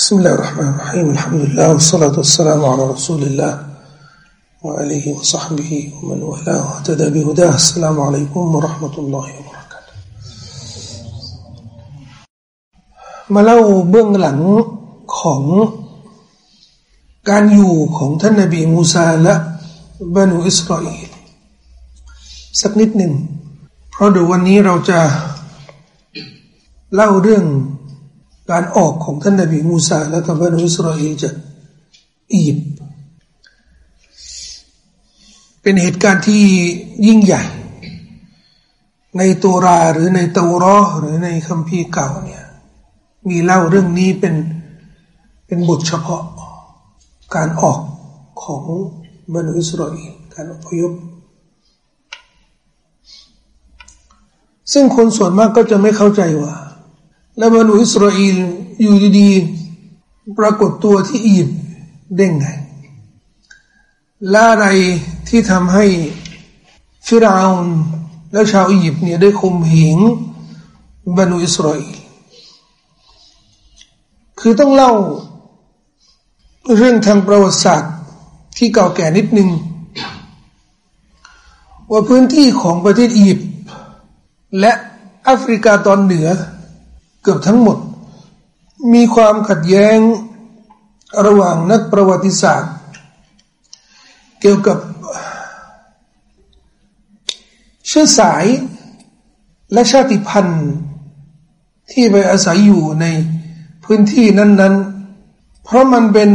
بسم الله الرحمن الرحيم الحمد لله والصلاة والسلام على رسول الله وآله وصحبه ومن والاه واهتدى بهداه السلام عليكم ورحمة الله وبركاته มาเล่าเบื้องหลังของการอยู่ของท่านนบีมูซาและบรรดอิสราเอลสักนิดหนึ่งเพราะเดี๋ยววันนี้เราจะเล่าเรื่อง การออกของท่านนบีมูซาและกับบรรดอิสราเอลจากอียิปต์เป็นเหตุการณ์ที่ยิ่งใหญ่ ในตัวราหรือในเตารอหรือในคัมภีร์เก่าเนี่ยมีเล่าเรื่องนี้เป็นเป็นบทเฉพาะการออกของบรรดอิสราเอลการอพยพซึ่งคนส่วนมากก็จะไม่เข้าใจว่า แล้วบรรดอิสราเอลอยู่ดีๆ ปรากฏตัวที่อียิปต์ได้ไงและอะไรที่ทำให้ฟิรเอานและชาวอียิปต์เนี่ยได้คุมเหงบรรดอิสราเอลคือต้องเล่าเรื่องทางประวัติศาสตร์ที่เก่าแก่นิดนึง ว่าพื้นที่ของประเทศอียิปต์และแอฟริกาตอนเหนือ เกือบทั้งหมด มีความขัดแย้งระหว่างนักประวัติศาสตร์ เกี่ยวกับเชื้อสายและชาติพันธุ์ที่ไปอาศัยอยู่ในพื้นที่นั้น ๆ เพราะมันเป็น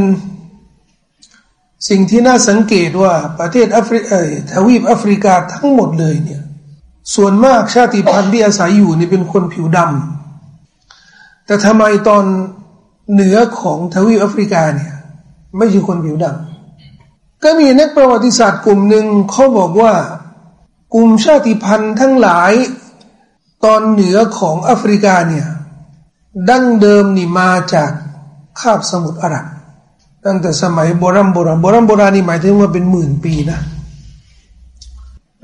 สิ่งที่น่าสังเกตว่าประเทศแอฟริกาทวีปแอฟริกาทั้งหมดเลยเนี่ยส่วนมากชาติพันธุ์ที่อาศัยอยู่นี่เป็นคนผิวดำ แต่ทำไมตอนเหนือของทวีปแอฟริกาเนี่ย ไม่ใช่คนผิวดำก็มีนักประวัติศาสตร์กลุ่มหนึ่งเขาบอกว่า กลุ่มชาติพันธุ์ทั้งหลาย ตอนเหนือของแอฟริกาเนี่ย ดั้งเดิมนี่มาจากคาบสมุทรอาหรับตั้งแต่สมัยโบราณโบราณโบราณโบราณนี่หมายถึงว่าเป็นหมื่นปีนะ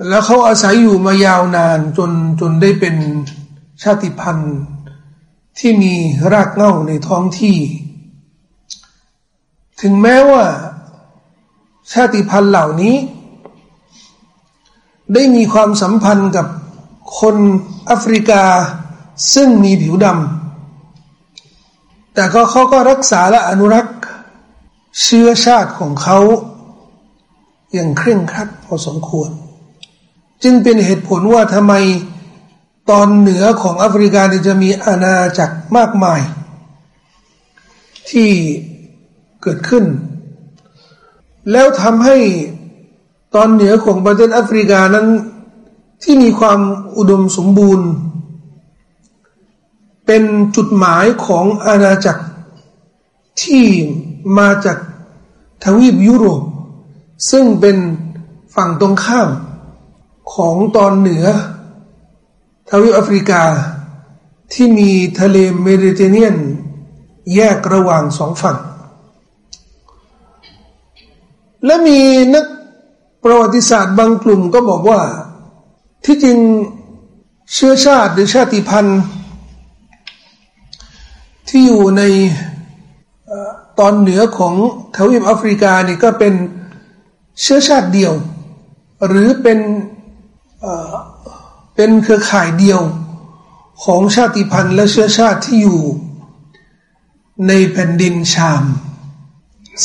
แล้วเขาอาศัยอยู่มายาวนานจนจนได้เป็นชาติพันธุ์ ที่มีรากเหง้าในท้องที่ ถึงแม้ว่า ชาติพันธุ์เหล่านี้ ได้มีความสัมพันธ์กับคนแอฟริกาซึ่งมีผิวดำ แต่ก็เขาก็รักษาและอนุรักษ์ เชื้อชาติของเขาอย่างเคร่งครัดพอสมควร จึงเป็นเหตุผลว่าทำไม ตอนเหนือของแอฟริกาจะมีอาณาจักรมากมาย ที่เกิดขึ้น แล้วทำให้ตอนเหนือของประเทศแอฟริกานั้นที่มีความอุดมสมบูรณ์ เป็นจุดหมายของอาณาจักรที่มาจากทวีปยุโรป ซึ่งเป็นฝั่งตรงข้ามของตอนเหนือ ทวีปแอฟริกาที่มีทะเลเมดิเตอร์เนียน แยกระหว่างสองฝั่ง และมีนักประวัติศาสตร์บางกลุ่มก็บอกว่าที่จริงเชื้อชาติหรือชาติพันธุ์ ที่อยู่ในตอนเหนือของทวีปแอฟริกานี่ก็เป็นเชื้อชาติเดียว หรือเป็น เป็นเครือข่ายเดียวของชาติพันธุ์และเชื้อชาติที่อยู่ ในแผ่นดินชาม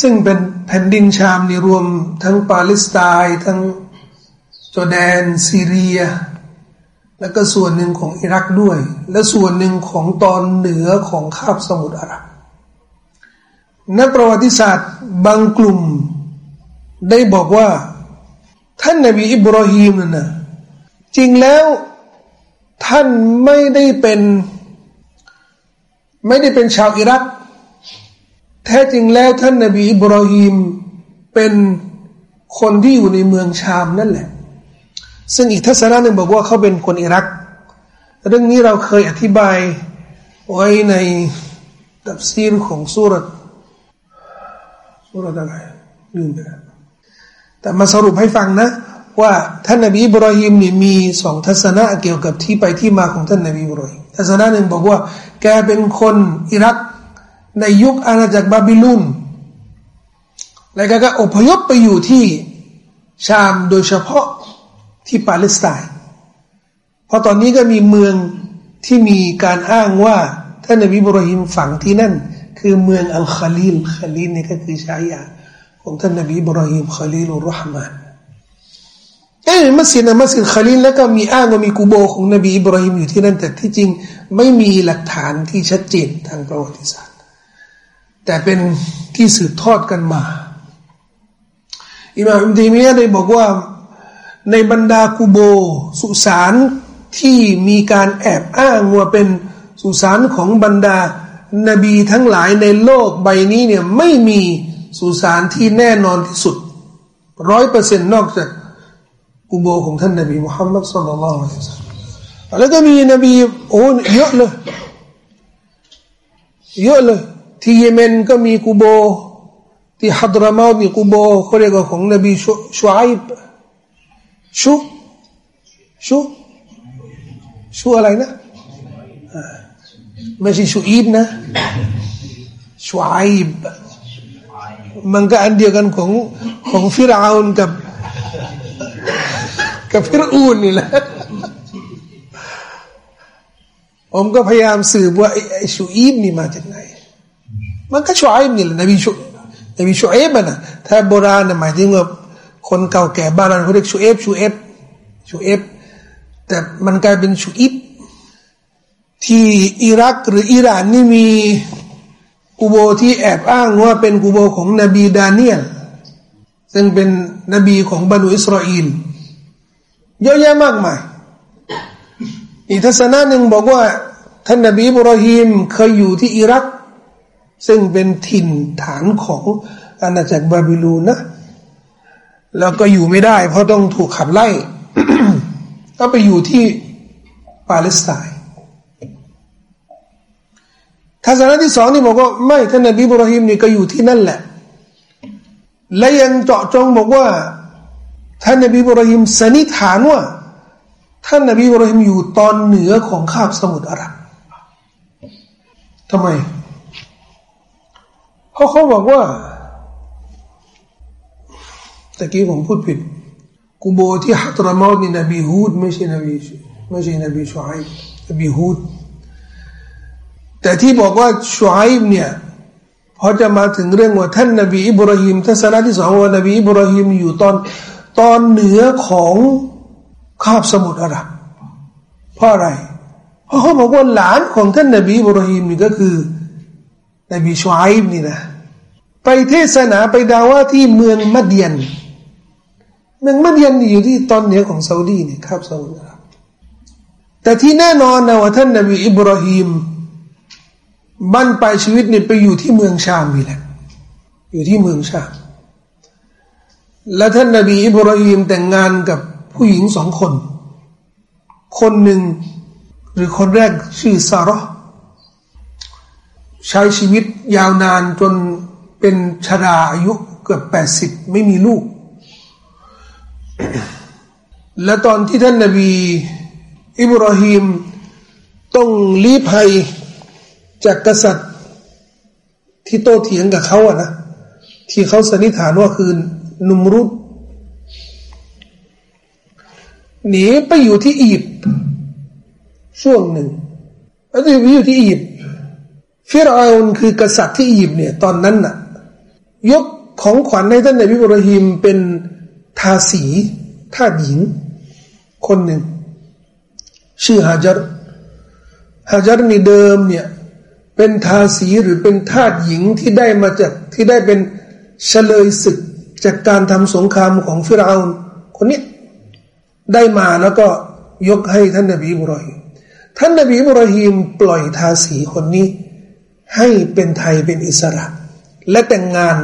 ซึ่งเป็นแผ่นดินชามนี่รวมทั้งปาเลสไตน์ทั้งจอร์แดนซีเรีย แล้วก็ส่วนหนึ่งของอิรักด้วย และส่วนหนึ่งของตอนเหนือของคาบสมุทรอาหรับนักประวัติศาสตร์บางกลุ่ม ได้บอกว่า ท่านนบีอิบราฮิมนั่นนะ จริงแล้ว ท่านไม่ได้เป็น ไม่ได้เป็นชาวอิรัก แท้จริงแล้วท่านนบีอิบราฮิมเป็นคนที่อยู่ในเมืองชามนั่นแหละ ซึ่งอีกทัศนะหนึ่งบอกว่าเขาเป็นคนอิรัก เรื่องนี้เราเคยอธิบายไว้ในตับซีรของสุรสุรอะไรลืมไปแล้วแต่มาสรุปให้ฟังนะ ว่าท่านนบีอิบราฮิมนี่มีสองทัศนะเกี่ยวกับที่ไปที่มาของท่านนบีอิบราฮิมทัศนะหนึ่งบอกว่าแกเป็นคนอิรักในยุคอาณาจักรบาบิลุนแล้วก็อพยพไปอยู่ที่ชามโดยเฉพาะที่ปาเลสไตน์เพราะตอนนี้ก็มีเมืองที่มีการอ้างว่าท่านนบีอิบราฮิมฝังที่นั่น คือเมืองอัลคาลีลคาลีลนี่ก็คือฉายาของท่านนบีบรหิมคาลีลุรห์มาน เอ้มัสยิดนะมัสยิดคาลีลแล้วก็มีอ้างว่ามีกูโบของนบีอิบราฮิมอยู่ที่นั่น แต่ที่จริงไม่มีหลักฐานที่ชัดเจนทางประวัติศาสตร์ แต่เป็นที่สืบทอดกันมา อิมามอิมดีมียได้บอกว่าในบรรดากูโบสุสานที่มีการแอบอ้างว่าเป็นสุสานของบรรดานบีทั้งหลายในโลกใบนี้เนี่ยไม่มีสุสานที่แน่นอนที่สุดร้อยเปอร์เซ็นต์นอกจาก กูโบของท่านนบีมุฮัมมัดสุลลัลลอฮุอะลัยฮิสซาลมแล้วก็มีนบีโอ้เยอะเลยเยอะเลย ที่เยเมนก็มีกูโบ ที่ฮัดรามามีกูโบเขาเรียกว่าของนบีชูชูไอบชูชูชูอะไรนะไม่ใช่ชูอีบนะชูไอบมันก็อันเดียวกันของของฟิรอาอนกับ กับฟิรอูนนี่แหละผมก็พยายามสืบว่าไอ้ชูอีบนี่มาจากไหน มันก็ชูไอบนี่แหละนบีชูนบีชูเอฟนะถ้าโบราณหมายถึงว่าคนเก่าแก่บ้านเราเขาเรียกชูเอฟชูเอฟชูเอฟแต่มันกลายเป็นชูอิบที่อิรักหรืออิหร่านนี่มีกูโบที่แอบอ้างว่าเป็นกูโบของนบีดาเนียลซึ่งเป็นนบีของบรรดอิสราเอล เยอะแยะมากมายอีกทัศนะหนึ่งบอกว่า ท่านนบีบรอฮิมเคยอยู่ที่อิรัก ซึ่งเป็นถิ่นฐานของอาณาจักรบาบิลูนนะแล้วก็อยู่ไม่ได้ เพราะต้องถูกขับไล่ ก็ไปอยู่ที่ปาเลสไตน์ทัศนะที่สองนี่บอกว่าไม่ท่านนบีบรอฮิมนี่ก็อยู่ที่นั่นแหละ และยังเจาะจงบอกว่า ท่านนบีบรอฮิมสันนิษฐานว่า ท่านนบีบรอฮิมอยู่ตอนเหนือของคาบสมุทรอาหรับทำไม เพราะเขาบอกว่าตะกี้ผมพูดผิดกูโบที่ฮัตรามอนี่นบีฮูดไม่ใช่นบีไม่ใช่นบีชูไอนบีฮูดแต่ที่บอกว่าชูไอเนี่ยพอจะมาถึงเรื่องว่าท่านนบีอิบราฮิมทัศนะที่สองว่านบีอิบราฮิมอยู่ตอน ตอนเหนือของคาบสมุทรอาหรับเพราะอะไร เพราะเขาบอกว่าหลานของท่านนบีอิบราฮิมนี่ก็คือนบีชูไอนี่นะ ไปเทศนาไปดาว่าที่เมืองมัดเดียนเมืองมัดยันอยู่ที่ตอนเหนือของซาอุดีเนี่ยครับซาอุดีแต่ที่แน่นอนนะว่าท่านนบีอิบราฮิมบั้นปลายชีวิตเนี่ยไปอยู่ที่เมืองชามนี่แหละอยู่ที่เมืองชาม และท่านนบีอิบราฮิมแต่งงานกับผู้หญิงสองคน คนหนึ่งหรือคนแรกชื่อซาร์ใช้ชีวิตยาวนานจนเป็นชราอายุเกือบแปดสิบไม่มีลูก และตอนที่ท่านนบีอิบราฮิมต้องลี้ภัยจากกษัตริย์ที่โตเถียงกับเขาอะนะที่เขาสันนิษฐานว่าคือ นุมรุดหนีไปอยู่ที่อียิปต์ช่วงหนึ่งแล้วไปอยู่ที่อียิปต์ฟิรอาอนคือกษัตริย์ที่อียิปต์เนี่ย ตอนนั้นน่ะ ยกของขวัญให้ท่านนบีอิบราฮิมเป็นทาสีทาสหญิง คนหนึ่ง ชื่อฮาจารฮาจารนี่เดิมเนี่ย เป็นทาสีหรือเป็นทาสหญิงที่ได้มาจากที่ได้เป็นเฉลยศึก จากการทำสงครามของฟิรเอานคนนี้ได้มาแล้วก็ยกให้ท่านนบีบุรอฮิมท่านนบีบุรอฮิมปล่อยทาสีคนนี้ ให้เป็นไทยเป็นอิสระ และแต่งงาน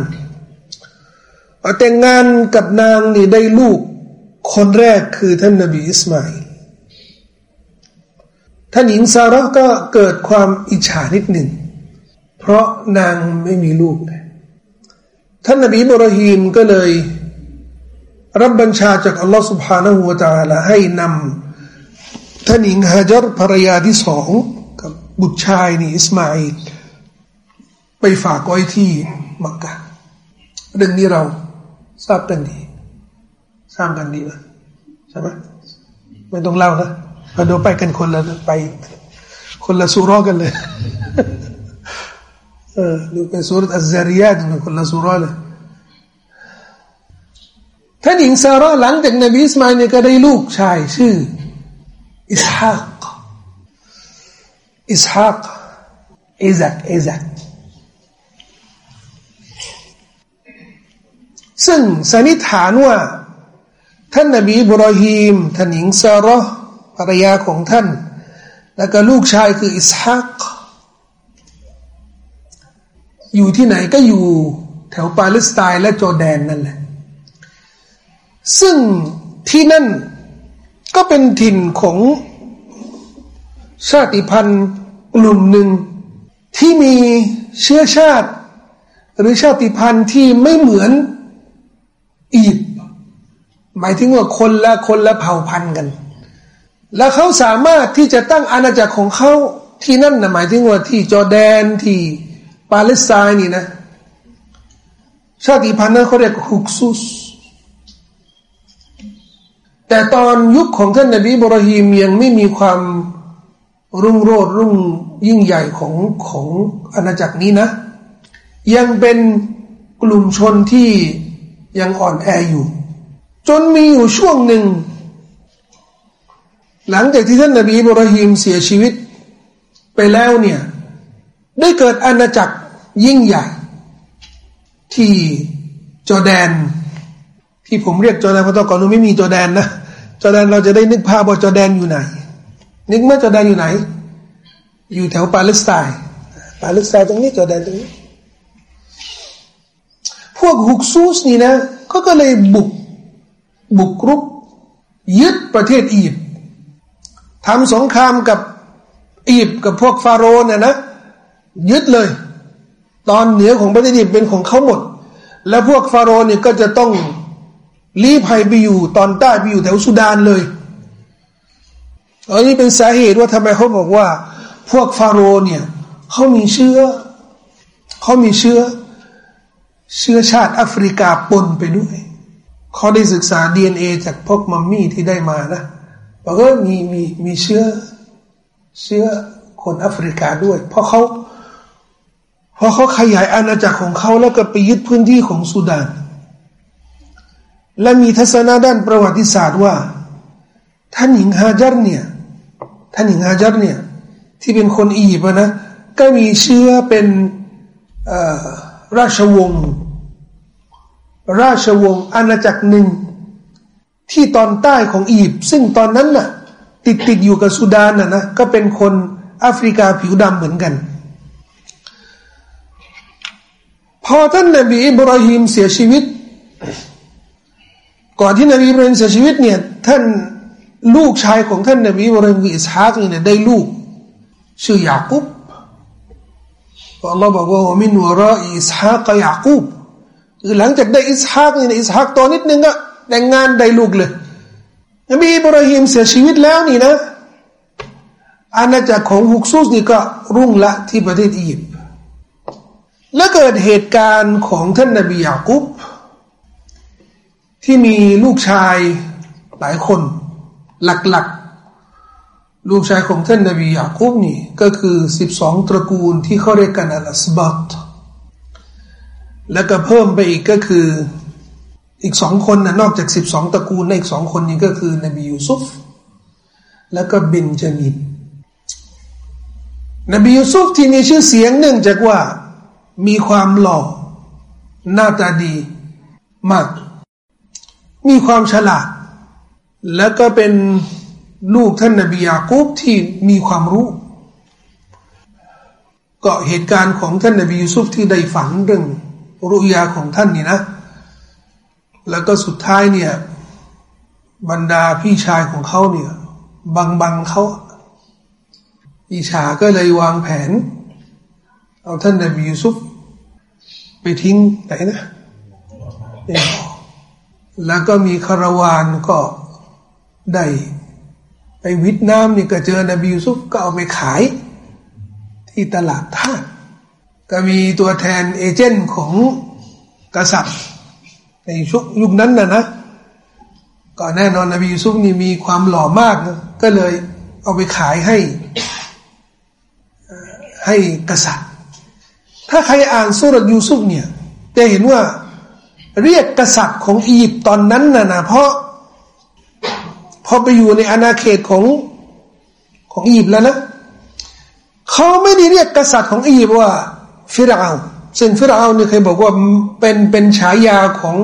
แต่งงานกับนางนี่ได้ลูก คนแรกคือท่านนบีอิสมาอิลท่านหญิงซาร่าก็เกิดความอิจฉานิดหนึ่ง เพราะนางไม่มีลูก ท่านนบีบรฮีมก็เลย รับบัญชาจากอัลลอฮ์ سبحانه และ تعالى ให้นำท่านหญิงฮะจรภรรยาที่สองกับบุตรชายนี่อิสมาอิลไป ไปฝากไว้ที่มักกะเรื่องนี้เราทราบกันดีทราบกันดีนะใช่ไหมไม่ต้องเล่านะพอดูไปกันคนละไป คนละสุรกันเลย เออดูเป็นสุรอัลซาริยาตคนละสุรเลยท่านหญิงซาร่าหลังจากนบีอิสมาเนี่ยก็ได้ลูกชายชื่ออิสฮากอิสฮากอิซักอิซักซึ่งสันนิษฐานว่า ท่านนบีบรอฮีมท่านหญิงซาร่าภรรยาของท่าน แล้วก็ลูกชายคืออิสฮาก อยู่ที่ไหนก็อยู่แถวปาเลสไตน์และจอร์แดนนั่นแหละ ซึ่งที่นั่นก็เป็นถิ่นของชาติพันธุ์กลุ่มหนึ่งที่มีเชื้อชาติ หรือชาติพันธุ์ที่ไม่เหมือนอียิปต์หมายถึงว่าคนละคนละเผ่าพันธุ์กัน แล้วเขาสามารถที่จะตั้งอาณาจักรของเขาที่นั่นนะหมายถึงว่าที่จอร์แดนที่ ปาเลสไตน์นี่นะ ชาติพันธุ์นั้นเขาเรียกฮุกซุส แต่ตอนยุคของท่านนบีบรฮีมยังไม่มีความรุ่งโรจน์รุ่งยิ่งใหญ่ของของอาณาจักรนี้นะ ยังเป็นกลุ่มชนที่ยังอ่อนแออยู่ จนมีอยู่ช่วงหนึ่ง หลังจากที่ท่านนบีบรฮีมเสียชีวิตไปแล้วเนี่ย ได้เกิดอาณาจักร ยิ่งใหญ่ ที่จอแดน ที่ผมเรียกจอแดนเพราะตอนก่อนไม่มีจอแดนนะจอแดนเราจะได้นึกภาพว่าจอแดนอยู่ไหน นึกไหมจอแดนอยู่ไหน อยู่แถวปาเลสไตน์ปาเลสไตน์ตรงนี้จอแดนตรงนี้ พวกฮุกซูสนี่นะก็ก็เลยบุกบุกรุกยึดประเทศอียิปต์ทำสงครามกับอียิปต์กับพวกฟาโรห์เนี่ยนะยึดเลย ตอนเหนือของประเทศอียิปต์เป็นของเขาหมด แล้วพวกฟาโรห์เนี่ยก็จะต้องลี้ภัยไปอยู่ตอนใต้ไปอยู่แถวสุดานเลยอันนี้เป็นสาเหตุว่าทำไมเขาบอกว่า พวกฟาโรห์เนี่ยเขามีเชื้อเขามีเชื้อ เชื้อชาติแอฟริกาปนไปด้วยเขาได้ศึกษา DNA จากพวกมัมมี่ที่ได้มานะบอกว่ามีมีมีเชื้อเชื้อคนแอฟริกาด้วย เพราะเขา พราะเขาขยายอาณาจักรของเขาแล้วก็ไปยึดพื้นที่ของสุดาน และมีทัศนะด้านประวัติศาสตร์ว่า ท่านหญิงฮาจัรเนี่ยท่านหญิงฮาจัรเนี่ยที่เป็นคนอียิปต์นะก็มีเชื้อเป็นราชวงศ์ราชวงศ์อาณาจักรหนึ่งที่ตอนใต้ของอียิปต์ซึ่งตอนนั้นน่ะติดติดอยู่กับสุดานน่ะนะก็เป็นคนแอฟริกาผิวดำเหมือนกัน พอท่านนบีอิบราฮิมเสียชีวิต ก่อนที่นบีอิบราฮิมเสียชีวิตเนี่ยท่านลูกชายของท่านนบีอิบราฮิมอิสฮากเนี่ยได้ลูก ชื่อยากุบอัลลอฮ์บอกว่ามินวราอิสฮากยากุบคือหลังจากได้อิสฮากเนี่ยอิสฮากตัวนิดนึงก็แต่งงานได้ลูกเลยนบีอิบราฮิมเสียชีวิตแล้วนี่นะอาณาจักรของฮุกซุสนี่ก็รุ่งละที่ประเทศอียิปต์ และเกิดเหตุการณ์ของท่านนบียากุบที่มีลูกชายหลายคนหลักๆ ลูกชายของท่านนบียาคูบนี่ก็คือสิบสองตระกูลที่เขาเรียกกันอัลสบัตแล้วก็เพิ่มไปอีกก็คืออีกสองคนนะนอกจากสิบสองตระกูลในอีกสองคนนี้ก็คือนบียูซุฟแล้วก็บินจามินนบียูซุฟที่มีชื่อเสียงเนื่องจากว่า มีความหล่อหน้าตาดีมาก มีความฉลาด แล้วก็เป็นลูกท่านนบียากุบที่มีความรู้ ก็เหตุการณ์ของท่านนบียูซุฟที่ได้ฝันเรื่องรุยาของท่านนี่นะ แล้วก็สุดท้ายเนี่ย บรรดาพี่ชายของเขาเนี่ย บังบังเขาอิชาก็เลยวางแผน เอาท่านนบียูซุฟไปทิ้งไหนนะแล้วก็มีคาราวานก็ได้ไปวิทน้ำนี่ก็เจอนบียูซุฟก็เอาไปขาย ที่ตลาดท่าก็มีตัวแทนเอเจนต์ของกษัตริย์ ในชุกยุคนั้นนะนะก็แน่นอนนบียูซุฟนี่มีความหล่อมากนะก็เลยเอาไปขายให้ให้กษัตริย์ ถ้าใครอ่านสุรยูซุฟเนี่ยจะเห็นว่าเรียกกษัตริย์ของอียิปต์ตอนนั้นนะนะเพราะพอไปอยู่ในอาณาเขตของของอียิปต์แล้วนะเขาไม่ได้เรียกกษัตริย์ของอียิปต์ว่าฟิราอซึ่งฟิราอาเนี่ยเคยบอกว่าเป็นเป็นฉายาของ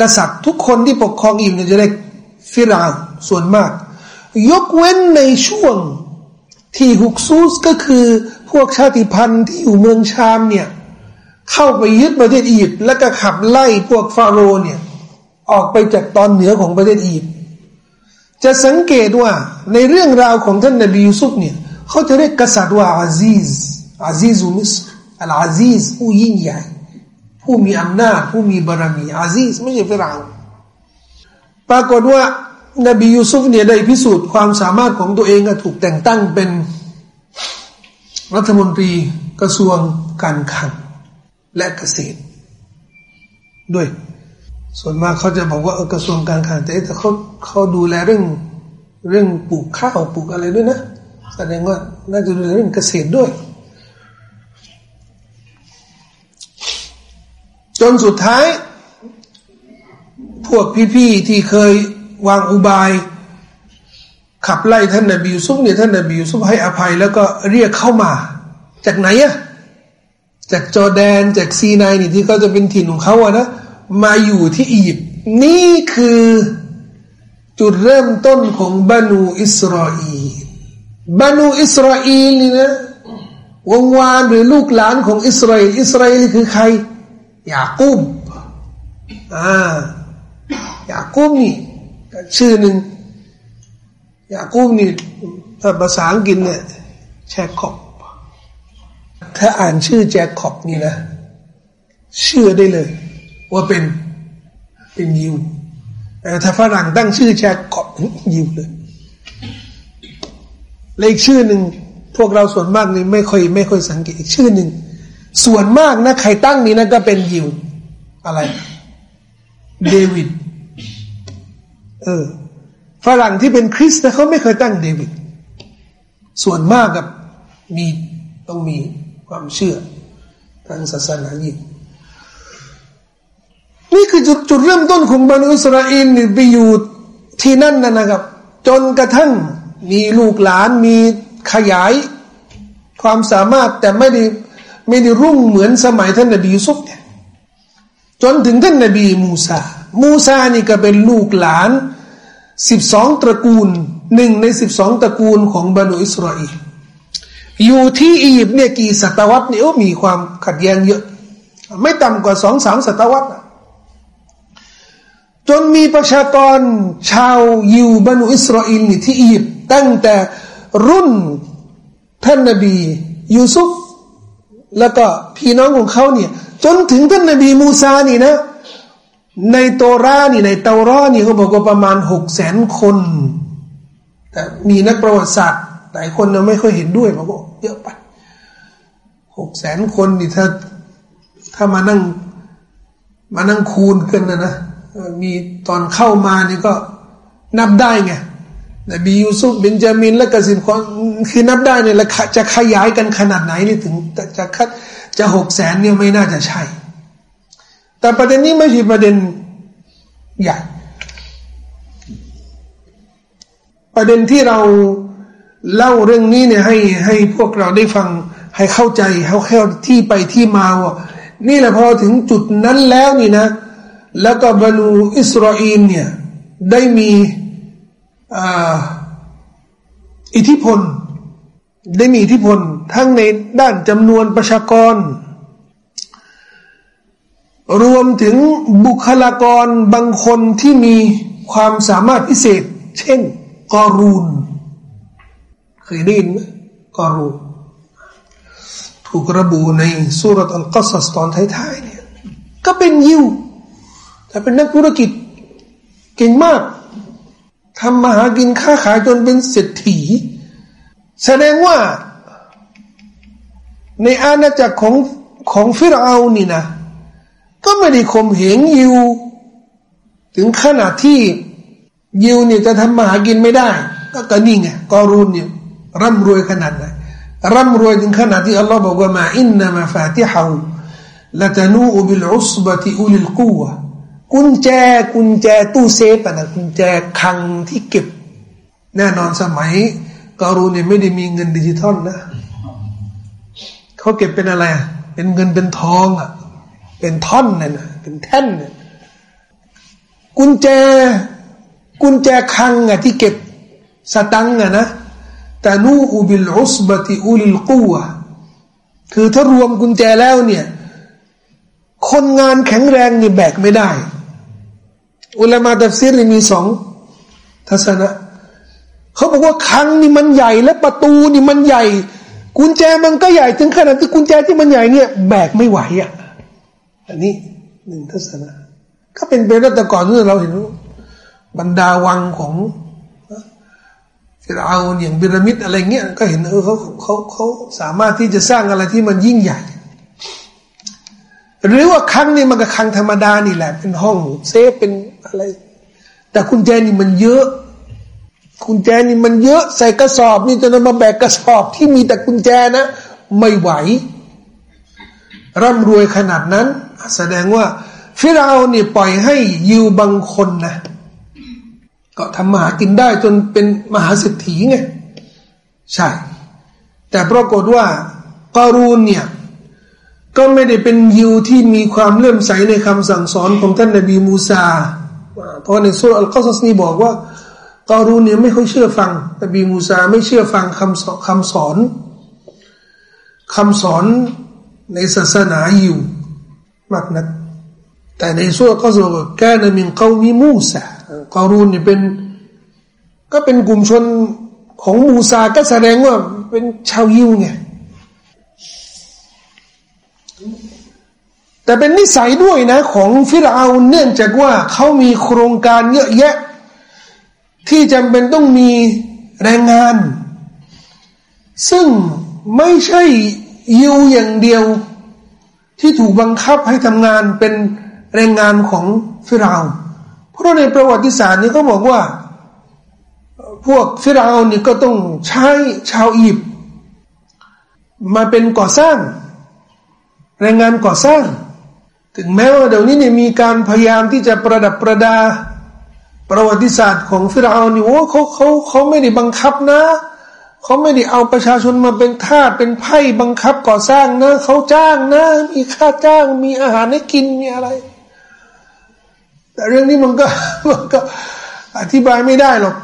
กษัตริย์ทุกคนที่ปกครองอียิปต์จะเรียกฟิราอส่วนมาก ยกเว้นในช่วง ที่ฮุกซูสก็คือพวกชาติพันธุ์ที่อยู่เมืองชามเนี่ยเข้าไปยึดประเทศอียิปต์แล้วก็ขับไล่พวกฟาโรห์เนี่ยออกไปจากตอนเหนือของประเทศอียิปต์จะสังเกตว่าในเรื่องราวของท่านนบียูซุฟเนี่ยเขาจะเรียกกษัตริย์ว่าอาซีซอาซีซุมิสอัลอาซีซผู้ยิ่งใหญ่ผู้มีอำนาจผู้มีบารมีอาซีซไม่ใช่ฟิราปรากฏว่า นบียูซุฟเนี่ยได้พิสูจน์ความสามารถของตัวเองถูกแต่งตั้งเป็นรัฐมนตรีกระทรวงการคลังและเกษตร ด้วย ส่วนมากเขาจะบอกว่าเออกระทรวงการคลังแต่เขาเขาดูแลเรื่องเรื่องปลูกข้าวปลูกอะไรด้วยนะแสดงว่าน่าจะดูแลเรื่องเกษตรด้วย จนสุดท้าย พวกพี่ๆที่เคย วางอุบาย ขับไล่ท่านนบียูซุฟเนี่ยท่านนบียูซุฟให้อภัยแล้วก็เรียกเข้ามา จากไหนอะจากจอแดนจากซีนายนี่ที่เขาจะเป็นถิ่นของเขาอะนะมาอยู่ที่อียิปต์นี่คือจุดเริ่มต้นของบรรนูอิสราเอลบรรนูอิสราเอลนี่นะวงวานหรือลูกหลานของอิสราเอลอิสราเอลคือใครยากุบอ่ายากุบนี่ ชื่อหนึ่งยากุบนี่ถ้าภาษาอังกฤษเนี่ยแชคขอบถ้าอ่านชื่อแจ็คขอบนี่นะ เชื่อได้เลย ว่าเป็นเป็นยิวแต่ถ้าฝรั่งตั้งชื่อแจ็คขอบยิวเลยเลขชื่อหนึ่งพวกเราส่วนมากนี่ไม่ค่อยไม่ค่อยสังเกตอีกชื่อหนึ่งส่วนมากนะใครตั้งนี้นะก็เป็นยิวอะไร เดวิด เออฝรั่งที่เป็นคริสต์เขาไม่เคยตั้งเดวิด ส่วนมากกับมีต้องมีความเชื่อทางศาสนายิวนี่คือจุดจุดเริ่มต้นของบรรดอิสราเอลไปอยู่ที่นั่นนะครับ จนกระทั่งมีลูกหลานมีขยายความสามารถแต่ไม่ได้ไม่ได้รุ่งเหมือนสมัยท่านนบียูซุฟเนี่ย จนถึงท่านนบีมูซา มูซานี่ก็เป็นลูกหลานสิบสองตระกูลหนึ่งในสิบสองตระกูลของบรรดอิสราเอลอยู่ที่อียิปต์เนี่ยกี่ศตวรรษเนี่ยมีความขัดแย้งเยอะ ไม่ต่ำกว่าสองสามศตวรรษจนมีประชากรชาวยิวบรรดอิสราเอลนี่ที่อียิปต์ตั้งแต่รุ่นท่านนบียูซุฟแล้วก็พี่น้องของเขาเนี่ย จนถึงท่านนบีมูซานี่นะ ในโตรานี่ในเตารอนี่เขาบอกว่าประมาณหกแสนคน แต่มีนักประวัติศาสตร์หลายคนเราไม่ค่อยเห็นด้วยบอกเยอะไปหกแสนคนนี่ถ้าถ้ามานั่งมานั่งคูณกันนะนะมีตอนเข้ามานี่ก็นับได้ไงนบียูซุฟเบนจามินและกสินคนคือนับได้เนี่ยแล้วจะขยายกันขนาดไหนนี่ถึงจะคัด จะหกแสนเนี่ยไม่น่าจะใช่ แต่ประเด็นนี้ไม่ใช่ประเด็นใหญ่ประเด็นที่เราเล่าเรื่องนี้เนี่ยให้ให้พวกเราได้ฟังให้เข้าใจเขาเข้าที่ไปที่มาว่านี่แหละพอถึงจุดนั้นแล้วนี่นะ แล้วก็บรรลูอิสราเอลเนี่ยได้มีอิทธิพล ได้มีอิทธิพลทั้งในด้านจำนวนประชากร รวมถึงบุคลากรบางคนที่มีความสามารถพิเศษ เช่นกอรูนเคยได้ยินไหมกอรูนถูกระบุในสุรอัลกัสสตอนท้ายๆเนี่ยก็เป็นยิวแต่เป็นนักธุรกิจเก่งมากทำมาหากินค้าขายจนเป็นเศรษฐี แสดงว่าในอาณาจักรของของฟิรเอานี่นะ ก็ไม่ได้ข่มเหงยิว ถึงขนาดที่ยิวเนี่ยจะทำมาหากินไม่ได้ ก็กนี่ไงกอรูนเนี่ยร่ำรวยขนาดไหนร่ำรวยถึงขนาดที่อัลลอฮ์บอกว่ามาอินนามาฟาติฮาวละตนูบิลอุสบติอุลิลกูวะกุญแจกุญแจตู้เซฟนะกุญแจคังที่เก็บ แน่นอนสมัย กอรูนเนี่ยไม่ได้มีเงินดิจิตอลนะเขาเก็บเป็นอะไร เป็นเงินเป็นทองอะ เป็นท่อนเนี่ยนะเป็นแท่นเนี่ยกุญแจ กุญแจคังอะที่เก็บสตังอะนะแต่นูอุบิลอุสบติอุลิลกูวคือถ้ารวมกุญแจแล้วเนี่ย คนงานแข็งแรงเนี่ยแบกไม่ได้ อุลามาตัฟซีรมีสองทัศนะ เขาบอกว่าคังนี่มันใหญ่และประตูนี่มันใหญ่ กุญแจมันก็ใหญ่ถึงขนาดที่กุญแจที่มันใหญ่เนี่ยแบกไม่ไหวอะ อันนี้หนึ่งทัศนะ ก็เป็นไปได้แต่ก่อนที่เราเห็นบรรดาวังของฟิรเอาอย่างบิรามิดอะไรเงี้ยก็เห็นเออเขาเขาเขาสามารถที่จะสร้างอะไรที่มันยิ่งใหญ่ หรือว่าครั้งนี้มันก็ครั้งธรรมดานี่แหละ เป็นห้องเซฟเป็นอะไร แต่คุณแจนี่มันเยอะ คุณแจนี่มันเยอะใส่กระสอบนี่จะนำมาแบกกระสอบที่มีแต่กุญแจนะ ไม่ไหว ร่ำรวยขนาดนั้น แสดงว่าฟิราเอนี่ปล่อยให้ยิวบางคนนะ ก็ทำมาหากินได้จนเป็นมหาเศรษฐีไง ใช่ แต่ปรากฏว่าการูนเนี่ยก็ไม่ได้เป็นยิวที่มีความเลื่อมใสในคำสั่งสอนของท่านนบีมูซา เพราะในสุรอัลกัสสนีบอกว่า การูนเนี่ยไม่ค่อยเชื่อฟังนบีมูซาไม่เชื่อฟังคำสอนคำสอนคำสอนในศาสนายิวมากนักแต่ในสุรก็บอกว่าแกนมินเขามีมูซากอรูนเนี่ยเป็น ก็เป็นกลุ่มชนของมูซาก็แสดงว่าเป็นชาวยิวไงแต่เป็นนิสัยด้วยนะ ของฟิรเอาเนื่องจากว่าเขามีโครงการเยอะแยะ ที่จำเป็นต้องมีแรงงาน ซึ่งไม่ใช่ยิวอย่างเดียว ที่ถูกบังคับให้ทำงานเป็นแรงงานของฟิรเอาเพราะในประวัติศาสตร์นี้เขาบอกว่า พวกฟิรเอานี่ก็ต้องใช้ชาวอียิปต์มาเป็นก่อสร้าง แรงงานก่อสร้าง ถึงแม้ว่าเดี๋ยวนี้เนี่ยมีการพยายามที่จะประดับประดา ประวัติศาสตร์ของฟิรเอานี่โอ้เขาเขาเขาไม่ได้บังคับนะ เขาไม่ได้เอาประชาชนมาเป็นทาสเป็นไพ่บังคับก่อสร้างนะเขาจ้างนะ มีค่าจ้าง มีอาหารให้กินมีอะไร แต่เรื่องนี้มันก็มันก็อธิบายไม่ได้หรอก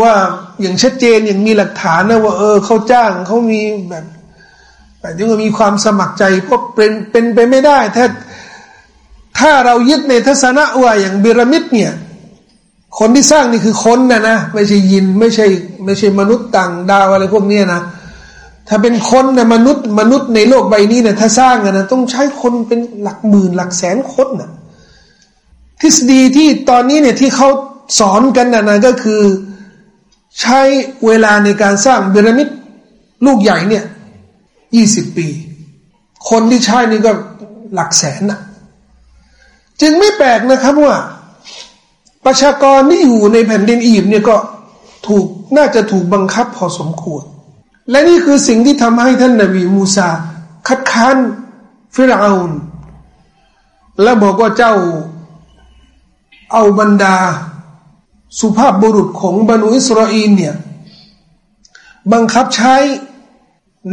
ว่าอย่างชัดเจนอย่างมีหลักฐานนะว่า เออเขาจ้างเขามีแบบแต่ยังมีความสมัครใจเพราะเป็นเป็นไปไม่ได้ ถ้าถ้าเรายึดในทัศนะว่าอย่างบิรามิดเนี่ย คนที่สร้างนี่คือคนนะนะไม่ใช่ยินไม่ใช่ ไม่ใช่มนุษย์ต่างดาวอะไรพวกนี้นะถ้าเป็นคนนะมนุษย์ มนุษย์ในโลกใบนี้เนี่ยถ้าสร้างนะต้องใช้คนเป็นหลักหมื่นหลักแสนคนนะทฤษฎีที่ตอนนี้เนี่ยที่เขาสอนกันนะนะก็คือใช้เวลาในการสร้างพีระมิดลูกใหญ่เนี่ยยี่สิบปี คนที่ใช้นี่ก็หลักแสนนะจึงไม่แปลกนะครับว่า ประชากรที่อยู่ในแผ่นดินอียิปต์เนี่ยก็ถูกน่าจะถูกบังคับพอสมควร และนี่คือสิ่งที่ทำให้ท่านนบีมูซา คัดค้านฟิรเอานและบอกว่าเจ้าเอาบรรดา สุภาพบุรุษของบรรดอิสราเอลเนี่ยบังคับใช้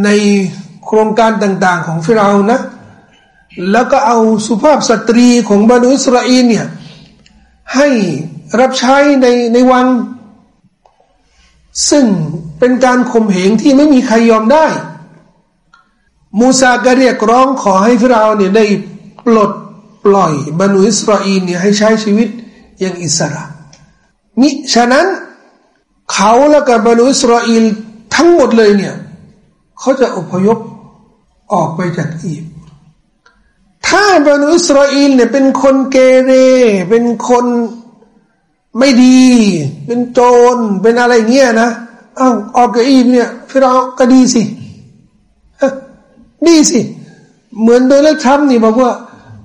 ในโครงการต่าง ๆ ของฟิราอนะ แล้วก็เอาสุภาพสตรีของบรรดอิสราเอลเนี่ย ให้รับใช้ในในวังซึ่งเป็นการข่มเหงที่ไม่มีใครยอมได้ มูซาก็เรียกร้องขอให้ฟิราเนี่ยได้ปลดปล่อยบรรดอิสราเอลเนี่ยให้ใช้ชีวิตอย่างอิสระมิฉะนั้น เขาและกับบรรดอิสราเอลทั้งหมดเลยเนี่ย เขาจะอพยพออกไปจากอียิปต์ ถ้าบรรดอิสราเอลเนี่ยเป็นคนเกเร เป็นคนไม่ดี เป็นโจร เป็นอะไรเงี้ยนะอ้าวออกจากอียิปต์เนี่ยฟิราก็ดีสิดีสิ เหมือนโดนัลด์ทรัมป์นี่บอกว่า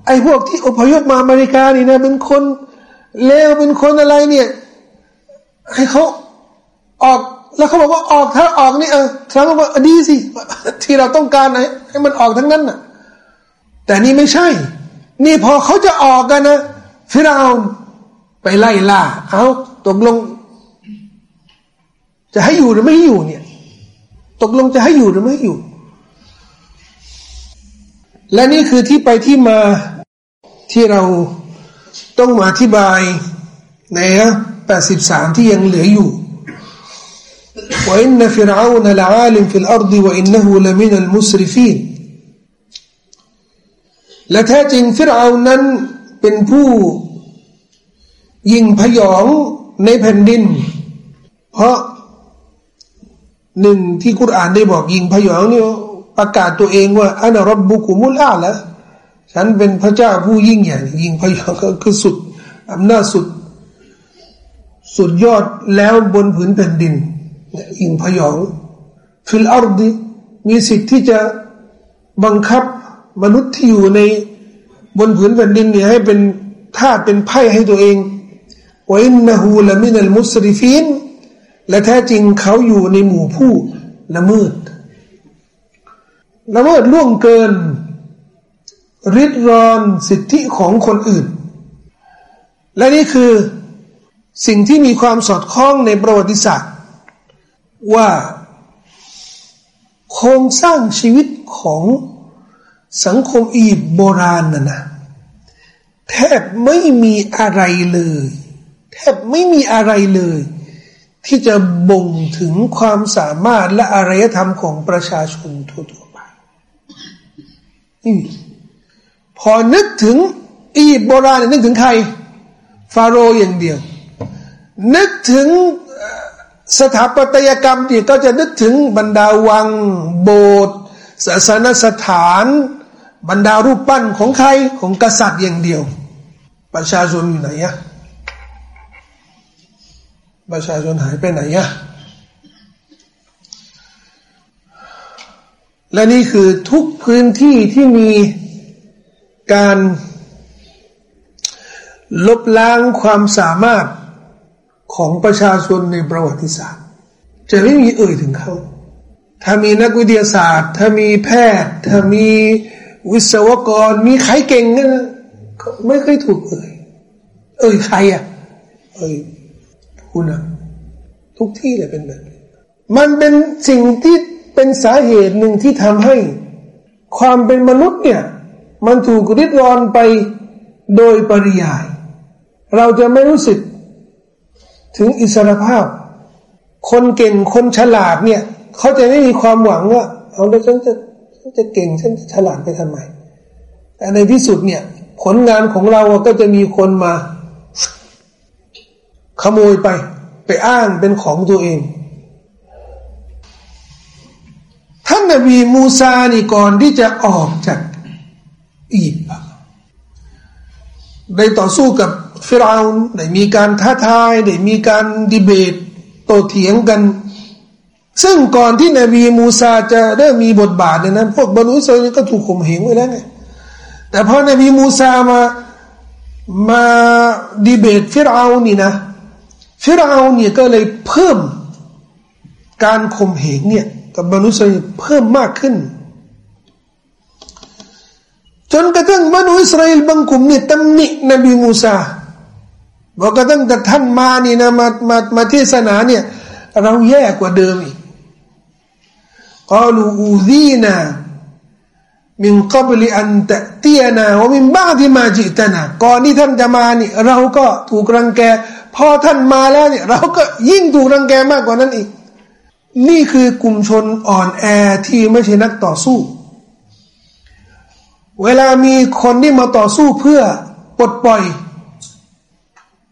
ไอ้พวกที่อพยพมาอเมริกานี่นะ เป็นคนเลวเป็นคนอะไรเนี่ย ให้เขาออกแล้วเขาบอกว่าออกถ้าออกนี่เออทรัมป์บอกว่าดีสิ ที่เราต้องการให้มันออกทั้งนั้นน่ะ แต่นี่ไม่ใช่ นี่พอเขาจะออกกันนะฟิราวไปไล่ล่า เอาตกลง จะให้อยู่หรือไม่ให้อยู่เนี่ย ตกลงจะให้อยู่หรือไม่ให้อยู่ และนี่คือที่ไปที่มาที่เราต้องมาอธิบายในแปดสิบสามที่ยังเหลืออยู่ وإن فرعون لعال في الأرض وإنه لمن المسرفين และแท้จริงฟิรเอานั้นเป็นผู้ยิงพยองในแผ่นดิน เพราะหนึ่งที่กุรอานได้บอกยิงพยองนี่ประกาศตัวเองว่าอันรับบุกุมุลอาละฉันเป็นพระเจ้าผู้ยิ่งใหญ่ยิงพยองก็คือสุดอำนาจสุด สุดยอดแล้วบนผืนแผ่นดินยิงพยองฟิลอาร์ดีมีสิทธิ์ที่จะบังคับ มนุษย์ที่อยู่ในบนผืนแผ่นดินเนี่ยให้เป็นทาสเป็นไพร่ให้ตัวเองวอินนหูละมินัลมุสริฟินและแท้จริงเขาอยู่ในหมู่ผู้ละเมิดละเมิดล่วงเกิน ริดรอนสิทธิของคนอื่น และนี่คือสิ่งที่มีความสอดคล้องในประวัติศาสตร์ ว่า โครงสร้างชีวิตของ สังคมอียิปต์โบราณน่ะนะแทบไม่มีอะไรเลย แทบไม่มีอะไรเลย ที่จะบ่งถึงความสามารถและอารยธรรมของประชาชนทั่วๆไปพอนึกถึงอียิปต์โบราณนึกถึงใคร ฟาโรห์อย่างเดียว นึกถึงสถาปัตยกรรมที่ก็จะนึกถึงบรรดาวัง โบสถ์ศาสนสถาน บรรดารูปปั้นของใครของกษัตริย์อย่างเดียว ประชาชนอยู่ไหนอะประชาชนหายไปไหนอะและนี่คือทุกพื้นที่ที่มีการลบล้างความสามารถของประชาชนในประวัติศาสตร์ จะไม่มีเอ่ยถึงเขา ถ้ามีนักวิทยาศาสตร์ ถ้ามีแพทย์ ถ้ามี วิศวกรมีใครเก่งนะไม่เคยถูกเอ่ยเอ่ยใครอะ เอ่ยคุณอะทุกที่เลยเป็นแบบนี้มันเป็นสิ่งที่เป็นสาเหตุหนึ่งที่ทำให้ ความเป็นมนุษย์เนี่ย มันถูกริดรอนไปโดยปริยาย เราจะไม่รู้สึกถึงอิสรภาพ คนเก่งคนฉลาดเนี่ย เขาจะไม่มีความหวังว่าเอาแล้วฉันจะ จะเก่งฉันฉลาดไปทำไม แต่ในที่สุดเนี่ย ผลงานของเราก็จะมีคนมา ขโมยไป ไปอ้างเป็นของตัวเองท่านนบีมูซานี่ก่อนที่จะออกจากอียิปต์ได้ต่อสู้กับฟิรเอาได้มีการท้าทายได้มีการดีเบตโต้เถียงกัน ซึ่งก่อนที่นบีมูซาจะเริ่มมีบทบาทเนี่ยนะพวกบรรุสเอลก็ถูกข่มเหงไว้แล้วไงแต่พอนบีมูซามามาดีเบตฟิรเอานี่นะฟิรเอาเนี่ยก็เลยเพิ่มการข่มเหงเนี่ยกับบรรุสเอลเพิ่มมากขึ้น จนกระทั่งบรรลุอิสราเอลบางกลุ่มเนี่ยตำหนินบีมูซาบอกกระทั่งแต่ท่านมานี่นะมามามาเทศนาเนี่ยเราแย่กว่าเดิมอีก قالوا أوذينا من قبل أن تأتينا ومن بعد ما جئتنا ก่อนที่ท่านจะมานี่เราก็ถูกรังแกพอท่านมาแล้วเนี่ยเราก็ยิ่งถูกรังแกมากกว่านั้นอีก นี่คือกลุ่มชนอ่อนแอที่ไม่ใช่นักต่อสู้ เวลามีคนที่มาต่อสู้เพื่อปลดปล่อย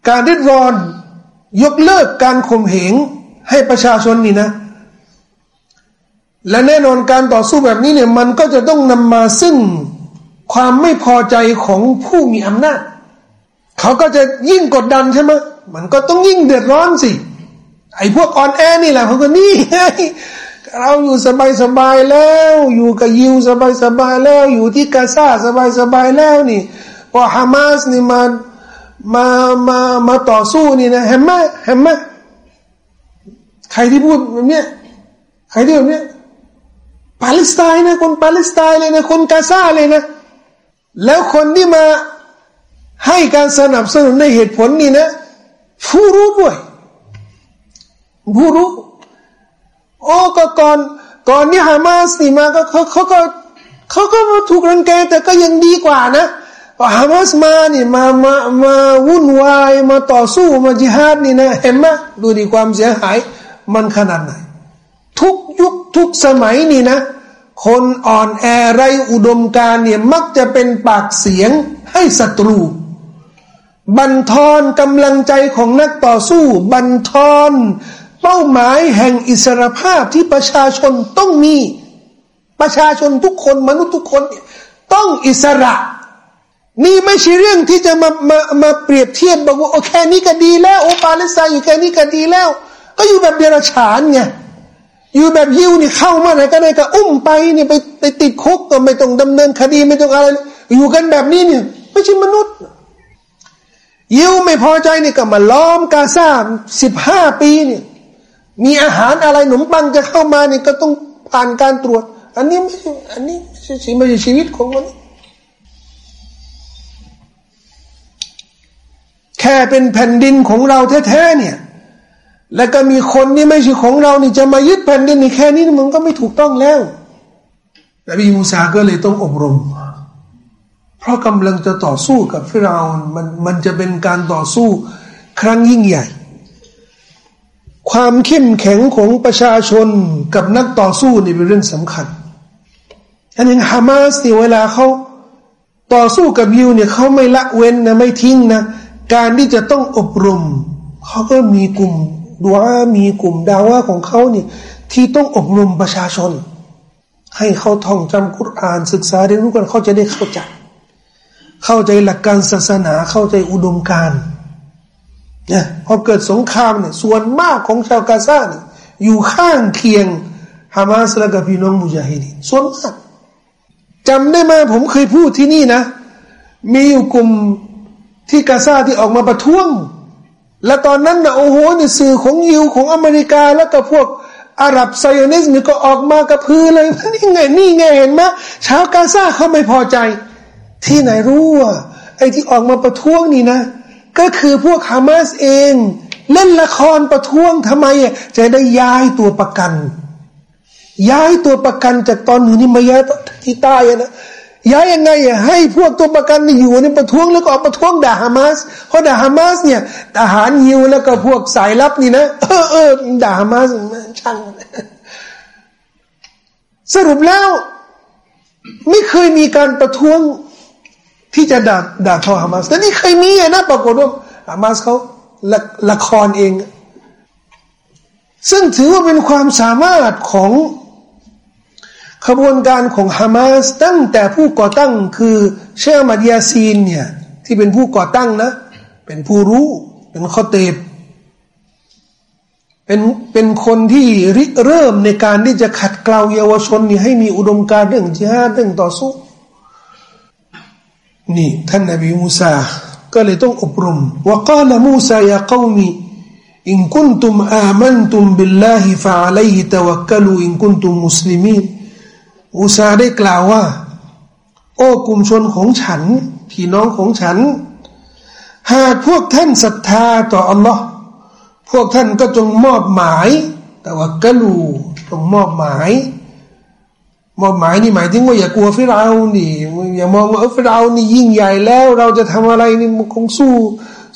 การริดรอนยกเลิกการข่มเหงให้ประชาชนนี่นะ และแน่นอนการต่อสู้แบบนี้เนี่ยมันก็จะต้องนำมาซึ่งความไม่พอใจของผู้มีอำนาจ เขาก็จะยิ่งกดดันใช่ไหมมันก็ต้องยิ่งเดือดร้อนสิ ไอ้พวกอ่อนแอนี่แหละเขาก็นี่เราอยู่สบายสบายแล้ว อยู่กับยิวสบายสบายแล้ว อยู่ที่กาซาสบายสบายแล้วนี่พอฮามาสนี่มามามามาต่อสู้นี่นะเห็นไหมเห็นไหมใครที่พูดแบบนี้ใครที่แบบนี้ ปาเลสไตน์นะคนปาเลสไตน์เลยนะคนกาซาเลยนะ แล้วคนที่มาให้การสนับสนุนในเหตุผลนี่นะผู้รู้ด้วยผู้รู้โอ้ก็ก่อนก่อนที่ฮามาสนี่มาก็เขาเขาก็เขาก็ถูกรังแกแต่ก็ยังดีกว่านะพอฮามาสมานี่มามามาวุ่นวายมาต่อสู้มาจิฮาดนี่นะเห็นไหมดูดีความเสียหายมันขนาดไหน ทุกยุคทุกสมัยนี่นะ คนอ่อนแอไรอุดมการเนี่ยมักจะเป็นปากเสียงให้ศัตรู บันทอนกำลังใจของนักต่อสู้ บันทอนเป้าหมายแห่งอิสรภาพที่ประชาชนต้องมี ประชาชนทุกคนมนุษย์ทุกคนต้องอิสระ นี่ไม่ใช่เรื่องที่จะมามามาเปรียบเทียบบอกว่าโอแค่นี้ก็ดีแล้ว โอปาเลสไตน์อยู่แค่นี้ก็ดีแล้ว ก็อยู่แบบเดรัจฉานไง อยู่แบบยิวนี่เข้ามาไหนก็ได้ก็อุ้มไปนี่ไปไปติดคุกก็ไม่ต้องดำเนินคดีไม่ต้องอะไร อยู่กันแบบนี้เนี่ยไม่ใช่มนุษย์ ยิวไม่พอใจนี่ก็มาล้อมกาซาสิบห้าปีเนี่ยมีอาหารอะไรหนมปังจะเข้ามาเนี่ยก็ต้องผ่านการตรวจ อันนี้ไม่ใช่อันนี้ไม่ใช่ชีไม่ใช่ชีวิตของมันแค่เป็นแผ่นดินของเราแท้ๆเนี่ย แล้วก็มีคนที่ไม่ใช่ของเรานี่จะมายึดแผ่นดินนี่แค่นี้มันก็ไม่ถูกต้องแล้วนบีมูซาก็เลยต้องอบรม เพราะกำลังจะต่อสู้กับฟิราวมันมันจะเป็นการต่อสู้ครั้งยิ่งใหญ่ ความเข้มแข็งของประชาชนกับนักต่อสู้นี่เป็นเรื่องสำคัญอันนี้ฮามาสนี่เวลาเขาต่อสู้กับยิวเนี่ยเขาไม่ละเว้นนะไม่ทิ้งนะ การที่จะต้องอบรมเขาก็มีกลุ่ม ดัวมีกลุ่มดาวะของเขาเนี่ยที่ต้องอบรมประชาชน ให้เขาท่องจำคุรานศึกษาเรียนรู้กันเขาจะได้เข้าใจ เข้าใจหลักการศาสนาเข้าใจอุดมการณ์เนี่ยพอเกิดสงครามเนี่ยส่วนมากของชาวกาซาเนี่ยอยู่ข้างเคียงฮามาสและกับพี่น้องมุจาฮิดีส่วนมากจำได้ไหมผมเคยพูดที่นี่นะ มีอยู่กลุ่มที่กาซาที่ออกมาประท้วง และตอนนั้นนะโอ้โหนี่สื่อของยิวของอเมริกาแล้วก็พวกอาหรับไซโอนิสนี่ก็ออกมากระพือเลยนี่ไงนี่ไงเห็นไหมชาวกาซาเขาไม่พอใจ ที่ไหนรู้ว่าไอ้ที่ออกมาประท้วงนี่นะ ก็คือพวกฮามาสเอง เล่นละครประท้วงทำไมอะจะได้ย้ายตัวประกัน ย้ายตัวประกันจากตอนหนึ่งนี่มาย้ายที่ใต้นะ ย้ายยังไงอะให้พวกตัวประกันนี่อยู่ในประท้วงแล้วก็ออกประท้วงด่าฮามาสเพราะด่าฮามาสเนี่ยทหารยิวแล้วก็พวกสายลับนี่นะเออเออด่าฮามาสช่างสรุปแล้ว ไม่เคยมีการประท้วงที่จะด่าด่าทอฮามาสแต่นี่เคยมีนะปรากฏว่าฮามาสเขาละละครเอง ซึ่งถือว่าเป็นความสามารถของ ขบวนการของฮามาสตั้งแต่ผู้ก่อตั้งคือเชอมัดยาซีนเนี่ยที่เป็นผู้ก่อตั้งนะ เป็นผู้รู้เป็นข้อเตบเป็นเป็นคนที่ริเริ่มในการที่จะขัดเกลาเยาวชนนี่ให้มีอุดมการณ์เรื่องจิฮาดเรื่องต่อสู้นี่ท่านนบีมูซาก็เลยต้องอบรมว่าก้าลมูซายาเกามีอินคุนตุมอามันตุมบิลลาฮิฟะอะลัยฮิตวักกลูอินคุนตุมมุสลิมีน มูซาได้กล่าวว่า โอ้กลุ่มชนของฉัน พี่น้องของฉัน หากพวกท่านศรัทธาต่ออัลลอฮ์พวกท่านก็จงมอบหมาย แต่ว่ากลูจงมอบหมาย มอบหมายนี่หมายถึงว่าอย่ากลัวฟิราอนี่อย่ามองว่าฟิราอนี่ยิ่งใหญ่แล้ว เราจะทำอะไรนี่มันคงสู้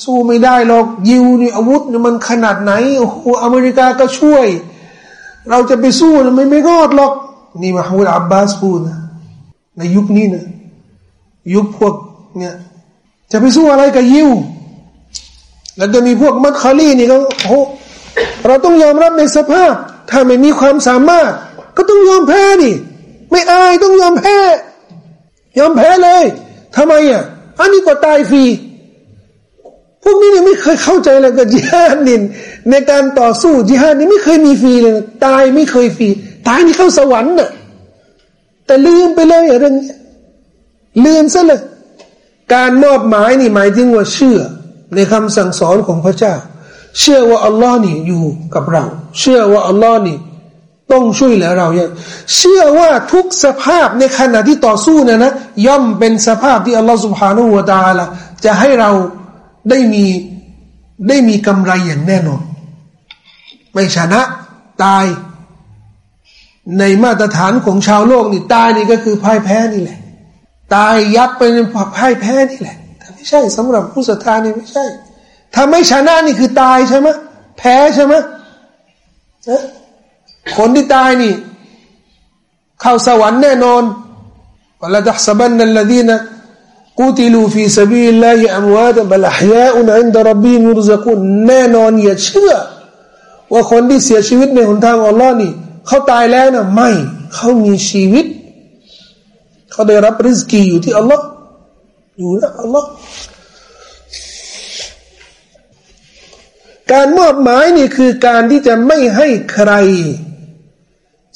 สู้ไม่ได้หรอกยิวนี่อาวุธมันขนาดไหนโอ้โหอเมริกาก็ช่วย เราจะไปสู้มันไม่รอดหรอก นี่มาฮูดอับบาสพูดนะในยุคนี้นะยุคพวกเนี่ยจะไปสู้อะไรกับยิว แล้วจะมีพวกมัดคาลีนี่ก็โอ้เราต้องยอมรับในสภาพ ถ้าไม่มีความสามารถ ก็ต้องยอมแพ้ดิไม่อายต้องยอมแพ้ ยอมแพ้เลยทำไมอะอันนี้ก็ตายฟรีพวกนี้เนี่ยไม่เคยเข้าใจเลยกับจิฮาดนินในการต่อสู้จิฮาดนี่ไม่เคยมีฟรีเลย ตายไม่เคยฟรี ตายนี่เข้าสวรรค์น่ะแต่ลืมไปเลยเรื่องนี้ลืมซะเลยการมอบหมายนี่หมายถึงว่าเชื่อ ในคำสั่งสอนของพระเจ้า เชื่อว่าอัลลอฮ์นี่อยู่กับเรา เชื่อว่าอัลลอฮ์นี่ต้องช่วยเหลือเราอย่างเชื่อว่าทุกสภาพในขณะที่ต่อสู้เนี่ยนะย่อมเป็นสภาพที่อัลลอฮ์สุบฮานาหัวตาละจะให้เราได้มีได้มีกำไรอย่างแน่นอน ไม่ชนะตาย ในมาตรฐานของชาวโลกนี่ตายนี่ก็คือพ่ายแพ้นี่แหละ ตายยับไปในพ่ายแพ้นี่แหละแต่ไม่ใช่สำหรับผู้ศรัทธานี่ไม่ใช่ ถ้าไม่ชนะนี่คือตายใช่ไหมแพ้ใช่ไหมคนที่ตายนี่ เข้าสวรรค์แน่นอนวลาตัสบันนัลลดีนะกูติลูฟีสบีลลาฮิอัมวาตบลาฮยาอุนอินดารบีมุรซกุนแน่นอนอย่าเชื่อ ว่าคนที่เสียชีวิตในหนทางอัลลอฮ์นี่ เขาตายแล้วนะไม่ เขามีชีวิต เขาได้รับริสกีอยู่ที่อัลลอฮ์อยู่นะอัลลอฮ์การมอบหมายนี่คือการที่จะไม่ให้ใคร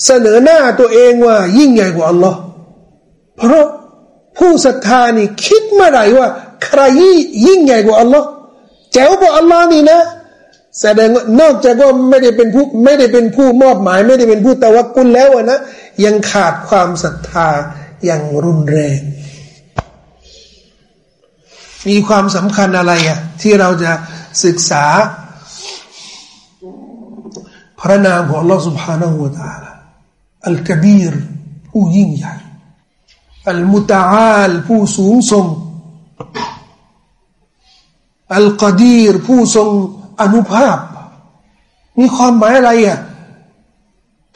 เสนอหน้าตัวเองว่ายิ่งใหญ่กว่าอัลลอฮ์เพราะผู้ศรัทธานี่คิดเมื่อไหร่ว่า ใครยิ่งใหญ่กว่าอัลลอฮ์แจ๋วกว่าอัลลอฮ์นี่นะ แสดงว่านอกจากว่าไม่ได้เป็นผู้ไม่ได้เป็นผู้มอบหมาย ไม่ได้เป็นผู้ตะวักกุลแล้วนะยังขาดความศรัทธาอย่างรุนแรง มีความสำคัญอะไรอ่ะที่เราจะศึกษา พระนามของ Allah سبحانه และ تعالى อัลกบีรผู้ยิ่งใหญ่ อัลมุตาอาลผู้สูงส่งอัลกดีรผู้ทรง อนุภาพ มีความหมายอะไรอะ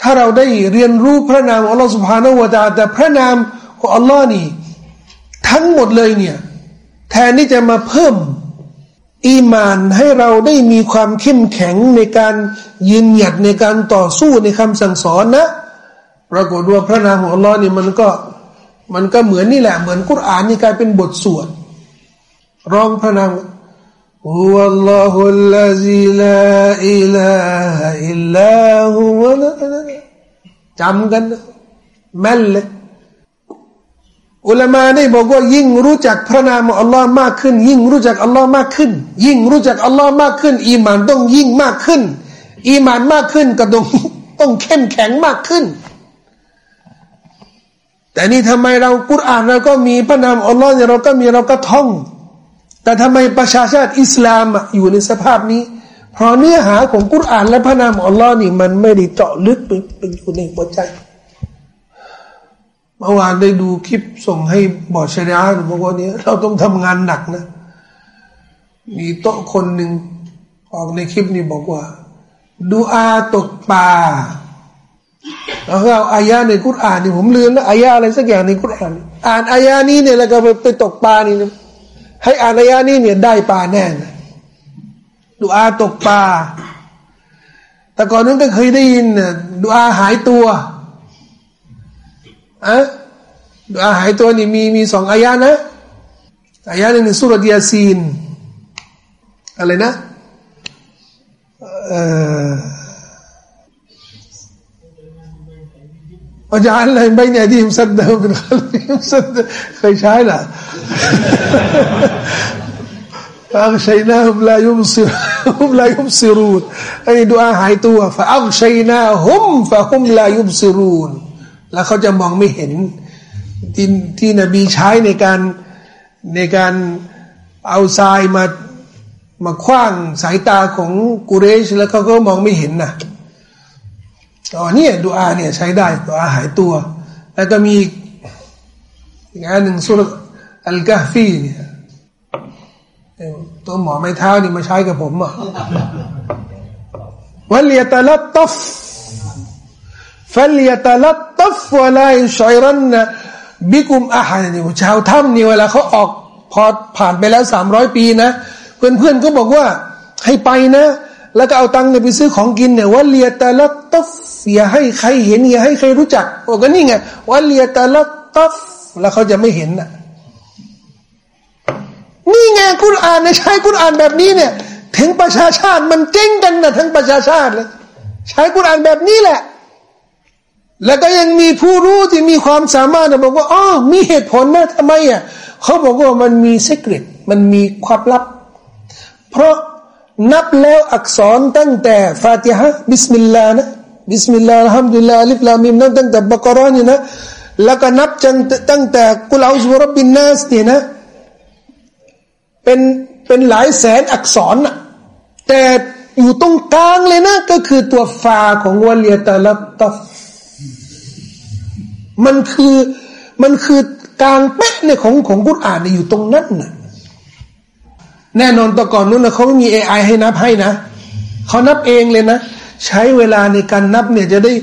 ถ้าเราได้เรียนรู้พระนามอัลลอฮฺสุบฮานาวะตาแต่พระนามของอัลลอฮ์นี่ ทั้งหมดเลยเนี่ย แทนที่จะมาเพิ่ม อีมานให้เราได้มีความเข้มแข็งในการยืนหยัดในการต่อสู้ในคำสั่งสอนนะปรากฏว่าพระนามของอัลลอฮ์นี่มันก็มันก็เหมือนนี่แหละ เหมือนกุรอานนี่กลายเป็นบทสวดรองพระนาม ฮุวัลลอฮุลลาซิลาอิลาอิลลาฮุวะจำกันแม่นเลยอุลามาได้บอกว่ายิ่งรู้จักพระนามอัลลอฮ์มากขึ้น ยิ่งรู้จักอัลลอฮ์มากขึ้น ยิ่งรู้จักอัลลอฮ์มากขึ้น อีมานต้องยิ่งมากขึ้น อีมานมากขึ้นก็ต้องต้องเข้มแข็งมากขึ้น แต่นี่ทำไมเรากุรอานเราก็มีพระนามอัลลอฮ์เนี่ยเราก็มีเราก็ท่อง แต่ทำไมประชาชาติอิสลามอยู่ในสภาพนี้ เพราะเนื้อหาของกุรอานและพระนามอัลลอฮ์นี่มันไม่ได้เจาะลึกไปไปอยู่ในหัวใจเมื่อวานได้ดูคลิปส่งให้บอดชริอาบอกว่านี้เราต้องทำงานหนักนะ มีโต๊ะคนหนึ่งออกในคลิปนี้บอกว่า ดูอาตกปลาแล้วเอาอายาในกุรอานนี่ผมลืมแล้วอายาอะไรสักอย่างในกุรอาน อ่านอายานี้เนี่ยแล้วก็ไปไปตกปลานี่นะ ให้อานายานี้เนี่ยได้ปลาแน่นะดูอาตกปลา แต่ก่อนนั้นก็เคยได้ยินนะดูอาหายตัวอะดูอาหายตัวนี่มีมีสองอายานะอายาหนึ่งในสุรดยาซีนอะไรนะเอ่อ وجعلنا من بين أيديهم سدا ومن خلفهم سدا เคยใช้ล่ะ فأغشيناهم لا يبصر هم لا يبصرون อันนี้ดูอาหายตัว فأغشيناهم فهم لا يبصرون แล้วเขาจะมองไม่เห็นที่ที่นบีใช้ในการในการเอาทรายมามาคว้างสายตาของกุเรช แล้วเขาก็มองไม่เห็นนะ อ๋อเนี่ยดูอาเนี่ยใช้ได้ดูอาหายตัว แล้วก็มีอีกอันหนึ่งสุรอัลกาฟีเนี่ยตัวหมอไม้เท้านี่มาใช้กับผมอะวันเลียตลัตตฟฟัลยตลัตตฟวลายชอยรันนะบิกุมอาหารนี่ชาวถ้ำนี่เวลาเขาออกพอผ่านไปแล้วสามร้อยปีนะเพื่อนๆก็บอกว่าให้ไปนะ แล้วก็เอาตังค์ไปซื้อของกินเนี่ยว่าเลียตาลัตตฟ อย่าให้ใครเห็นอย่าให้ใครรู้จักบอกก็นี่ไงว่าเลียตาลัตตฟแล้วเขาจะไม่เห็นน่ะนี่ไงคุณอ่านในใช้คุณอ่านแบบนี้เนี่ย ถึงประชาชาติมันเจ๊งกันนะทั้งประชาชาติเลย ใช้กุรอานแบบนี้แหละ แล้วก็ยังมีผู้รู้ที่มีความสามารถบอกว่าอ๋อมีเหตุผลนะทำไมอะเขาบอกว่ามันมี secret มันมีความลับ เพราะนับแล้วอักษรตั้งแต่ฟาติฮะبسم الله นะ بسم الله الحمد لله الم นั่นตั้งแต่บักรอนี่นะแล้วก็นับจังตั้งแต่قل أعوذ برب الناس เนี่ยนะเป็นเป็นหลายแสนอักษรนะแต่อยู่ตรงกลางเลยนะ ก็คือตัวฟาของวลียตาลัตตฟมันคือมันคือกลางเป๊ะเนี่ยของของกุรอานเนี่ยอยู่ตรงนั้นนะแน่นอนต่ก่อนนู้นนะเขาไม่มีเอไอให้นับให้นะเขานับเองเลยนะ ใช้เวลาในการนับเนี่ยจะได้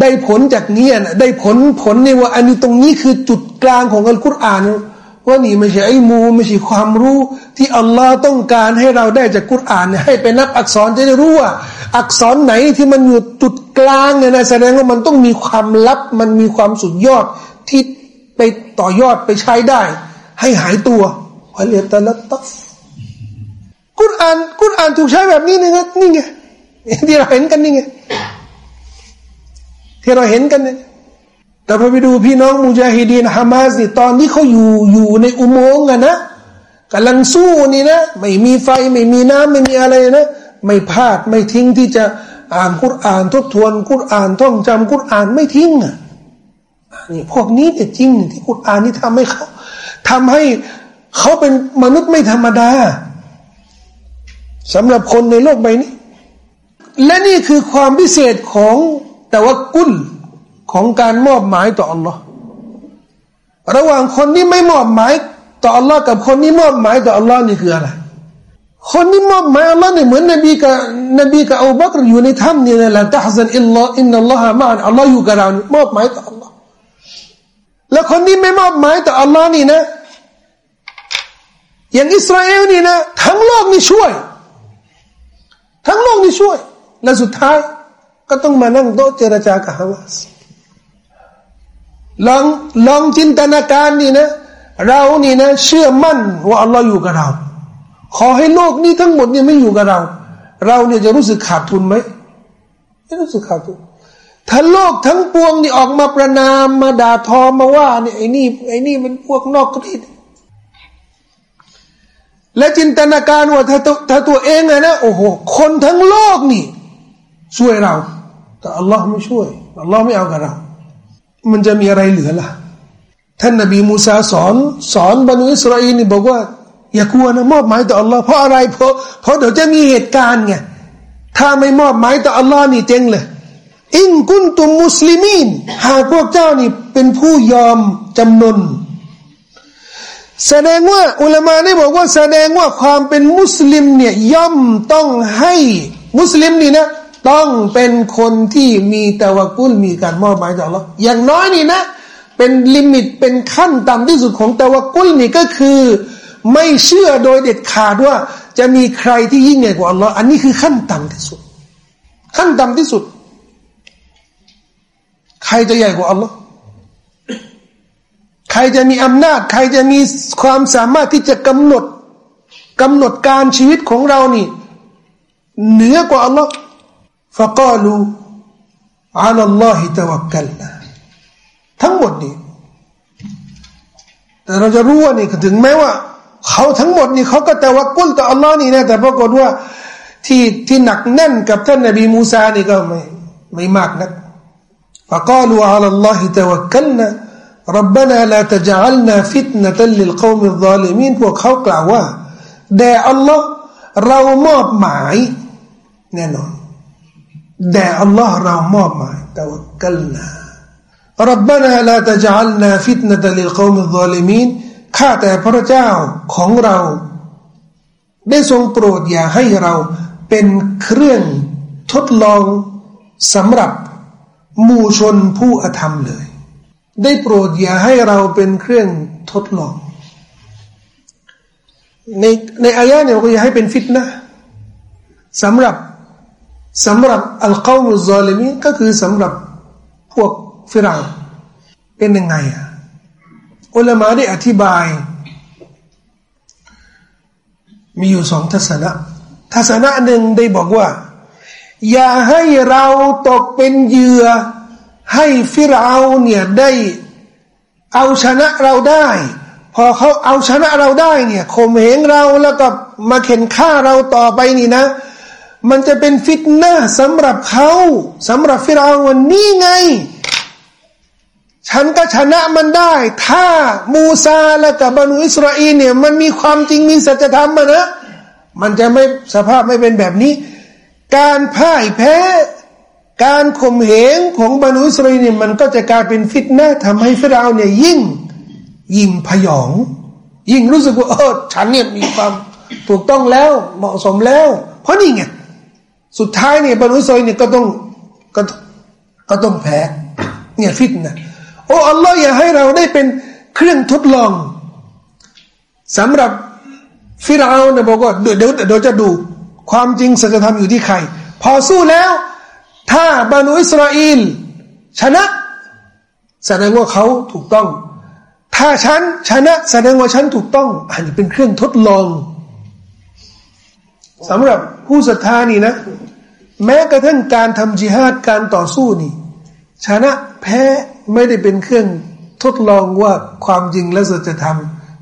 ได้ผลจากนี้นะได้ผลผลในว่า อันนี้ตรงนี้คือจุดกลางของอัลกุรอานว่านี่ไม่ใช่ไอ้มูไม่ใช่ความรู้ ที่อัลลอฮ์ต้องการให้เราได้จากกุรอานเนี่ยให้ไปนับอักษรจะได้รู้ว่า อักษรไหนที่มันอยู่จุดกลางเนี่ยนะแสดงว่ามันต้องมีความลับ มันมีความสุดยอดที่ไปต่อยอดไปใช้ได้ ให้หายตัววะเลตละตัฟกุรอานกุรอานถูกใช้แบบนี้นี่ไงนี่ไง ที่เราเห็นกันนี่ไงที่เราเห็นกันเนี่ยแต่พอไปดูพี่น้องมุจาฮิดีนฮามาสนี่ตอนที่เขาอยู่อยู่ในอุโมงค์อะนะกำลังสู้นี่นะ ไม่มีไฟไม่มีน้ำไม่มีอะไรนะ ไม่พลาดไม่ทิ้งที่จะอ่านกุรอ่านทบทวนกุรอ่านท่องจำกุรอ่านไม่ทิ้งอะนี่พวกนี้เนี่ยจริงที่กุรอ่านนี่ทำให้เขาทำให้เขาเป็นมนุษย์ไม่ธรรมดาสำหรับคนในโลกใบนี้ และนี่คือความพิเศษของتوكل ของการมอบหมายต่ออัลลอฮ์ระหว่างคนที่ไม่มอบหมายต่ออัลลอฮ์กับคนที่มอบหมายต่ออัลลอฮ์นี่คืออะไร คนที่มอบหมายอัลลอฮ์เนี่ยเหมือนนบีกับนบีกับอบูบักรอยู่ในถ้ำนี่แหละلا تحزن إن الله معنا อัลลอฮ์อยู่กับเรามอบหมายต่ออัลลอฮ์แล้วคนที่ไม่มอบหมายต่ออัลลอฮ์นี่นะ อย่างอิสราเอลนี่นะทั้งโลกนี่ช่วย ทั้งโลกนี่ช่วย และสุดท้ายก็ต้องมานั่งโต๊ะเจรจากับฮามาสลองลองจินตนาการนี่นะ เรานี่นะ เชื่อมั่นว่าอัลลอฮ์อยู่กับเรา ขอให้โลกนี้ทั้งหมดเนี่ยไม่อยู่กับเรา เราเนี่ยจะรู้สึกขาดทุนไหมไม่รู้สึกขาดทุนถ้าโลกทั้งปวงนี่ออกมาประนามมาด่าทอมาว่าเนี่ยไอ้นี่ไอ้นี่มันพวกนอกกรีดและจินตนาการว่าถ้าถ้าตัวเองอะนะโอ้โหคนทั้งโลกนี่ ช่วยเรา แต่อัลลอฮ์ไม่ช่วยอัลลอฮ์ไม่เอากับเรา มันจะมีอะไรเหลือล่ะ ท่านนบีมูซาสอน สอนบรรดอิสราเอลนี่บอกว่า อย่ากลัวนะมอบหมายต่ออัลลอฮ์เพราะอะไรเพราะเพราะเดี๋ยวจะมีเหตุการณ์ไงถ้าไม่มอบหมายต่ออัลลอฮ์นี่เจ๊งเลยอิงกุนตุมมุสลิมีนหากพวกเจ้านี่เป็นผู้ยอมจำนนแสดงว่าอุลามาได้บอกว่าแสดงว่าความเป็นมุสลิมเนี่ยย่อมต้องให้มุสลิมนี่นะ ต้องเป็นคนที่มีتوكل มีการมอบหมายต่อ Allah อย่างน้อยนี่นะ เป็น limit เป็นขั้นต่ำที่สุดของتوكل นี่ก็คือ ไม่เชื่อโดยเด็ดขาดว่า จะมีใครที่ยิ่งใหญ่กว่า Allah อันนี้คือขั้นต่ำที่สุด ขั้นต่ำที่สุด ใครจะใหญ่กว่า Allah ใครจะมีอำนาจ ใครจะมีความสามารถที่จะกำหนดกำหนดการชีวิตของเรานี่ เหนือกว่า Allah فقالوا على الله توكلنا ทั้งหมดนี่แต่เราจะรู้ว่านี่ถึงแม้ว่าเขาทั้งหมดนี่เขาก็แต่ว่ากุ้ลต่ออัลลอฮ์นี่นะแต่ปรากฏว่าที่ที่หนักแน่นกับท่านนบีมูซานี่ก็ไม่ไม่มากนัก فقالوا على الله توكلنا ربنا لا تجعلنا فتنة للقوم الظالمين พวกเขากล่าวว่าแด่อัลลอฮ์เรามอบหมายแน่นอน แด่ Allah เรามอบหมายตะวักลนารับบานาลาตะจัลนาฟิตนะตะลิลกอมิซอลิมีนข้าแต่พระเจ้าของเรา ได้ทรงโปรดอย่าให้เราเป็นเครื่องทดลองสำหรับมูชนผู้อธรรมเลย ได้โปรดอย่าให้เราเป็นเครื่องทดลอง ในในอายะเนี่ยก็อย่าให้เป็นฟิตนะสำหรับ สำหรับอัลกอมุซอลิมีก็คือสำหรับพวกฟิราเป็นยังไงอะอุลามาได้อธิบาย มีอยู่สองทัศนะ ทัศนะหนึ่งได้บอกว่า อย่าให้เราตกเป็นเหยื่อ ให้ฟิรเอาเนี่ยได้ เอาชนะเราได้ พอเขาเอาชนะเราได้เนี่ยข่มเหงเราแล้วก็มาเข็นฆ่าเราต่อไปนี่นะ มันจะเป็นฟิตนะสำหรับเขาสำหรับฟิราวันนี้ไง ฉันก็ชนะมันได้ ถ้ามูซาและกับบรรดอิสราเอลเนี่ยมันมีความจริงมีสัจธรรมนะ มันจะไม่สภาพไม่เป็นแบบนี้ การพ่ายแพ้ การข่มเหงของบรรดอิสราเอลเนี่ยมันก็จะกลายเป็นฟิตนะทำให้ฟิรเอเนี่ยยิ่ง ยิ่งพยอง ยิ่งรู้สึกว่าเออฉันเนี่ยมีความถูกต้องแล้วเหมาะสมแล้ว เพราะนี่ไง สุดท้ายเนี่ยบรรดอิสอลเนี่ยก็ต้องก็ก็ต้องแพ้เนี่ยฟิตนะโอ้อัลลอฮ์อยากให้เราได้เป็นเครื่องทดลองสำหรับฟิรเอาเนี่ยบอกว่าเดี๋ยวเดี๋ยวจะดู ความจริงสัจธรรมอยู่ที่ใคร พอสู้แล้ว ถ้าบานุอิสราเอลชนะ แสดงว่าเขาถูกต้อง ถ้าฉันชนะ แสดงว่าฉันถูกต้องอันนี้เป็นเครื่องทดลอง สำหรับผู้ศรัทธานี่นะ แม้กระทั่งการทำจิฮาดการต่อสู้นี่ชนะแพ้ไม่ได้เป็นเครื่องทดลองว่าความจริงและสัจธรรม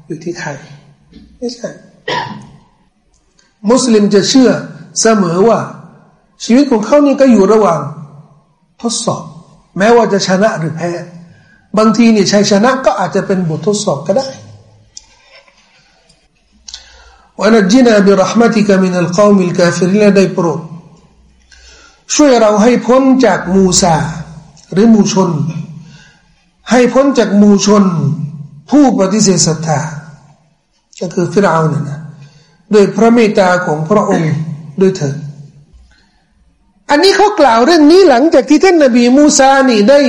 อยู่ที่ใครไม่ใช่มุสลิมจะเชื่อเสมอว่า ชีวิตของเขานี่ก็อยู่ระหว่าง ทดสอบ แม้ว่าจะชนะหรือแพ้ บางทีนี่ชัยชนะก็อาจจะเป็นบททดสอบก็ได้ ونجنا برحمتك من القوم الكافرينได้โปรดช่วยเราให้พ้นจากมูซาหรือหมู่ชน ให้พ้นจากหมู่ชน ผู้ปฏิเสธศรัทธาก็คือฟิรเอาเนี่ยนะโดยพระเมตตาของพระองค์ด้วยเถิดอันนี้เขากล่าวเรื่องนี้หลังจากที่ท่านนบีมูซานี่ได้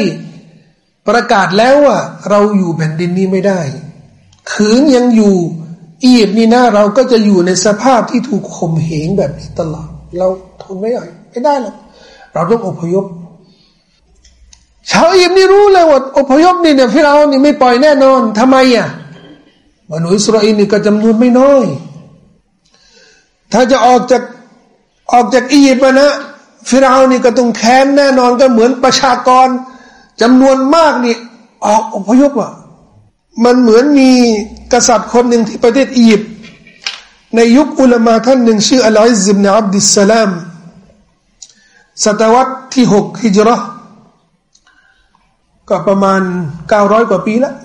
ประกาศแล้วว่า เราอยู่แผ่นดินนี้ไม่ได้ ขืนยังอยู่ อียิปต์นี่นะเราก็จะอยู่ในสภาพที่ถูกข่มเหงแบบนี้ตลอด เราทนไม่ได้ไม่ได้หรอกเราต้องอพยพ ชาวอียิปต์นี่รู้เลยว่าอพยพนี่เนี่ยพี่เรานี่ไม่ปล่อยแน่นอนทำไมอะมนุษย์อิสราเอลนี่ก็จำนวนไม่น้อย ถ้าจะออกจากออกจากอียิปต์นะฟิรานี่ก็ต้องแค้นแน่นอนก็เหมือนประชากรจำนวนมากนี่ออกอพยพอะ มันเหมือนมีกษัตริย์คนหนึ่งที่ประเทศอียิปต์ในยุคอุลามาท่านหนึ่งชื่ออัลอิซิบเนอับดิสลามศตวรรษที่หกฮิจรัก็ประมาณเก้าร้อยกว่าปีแล้ว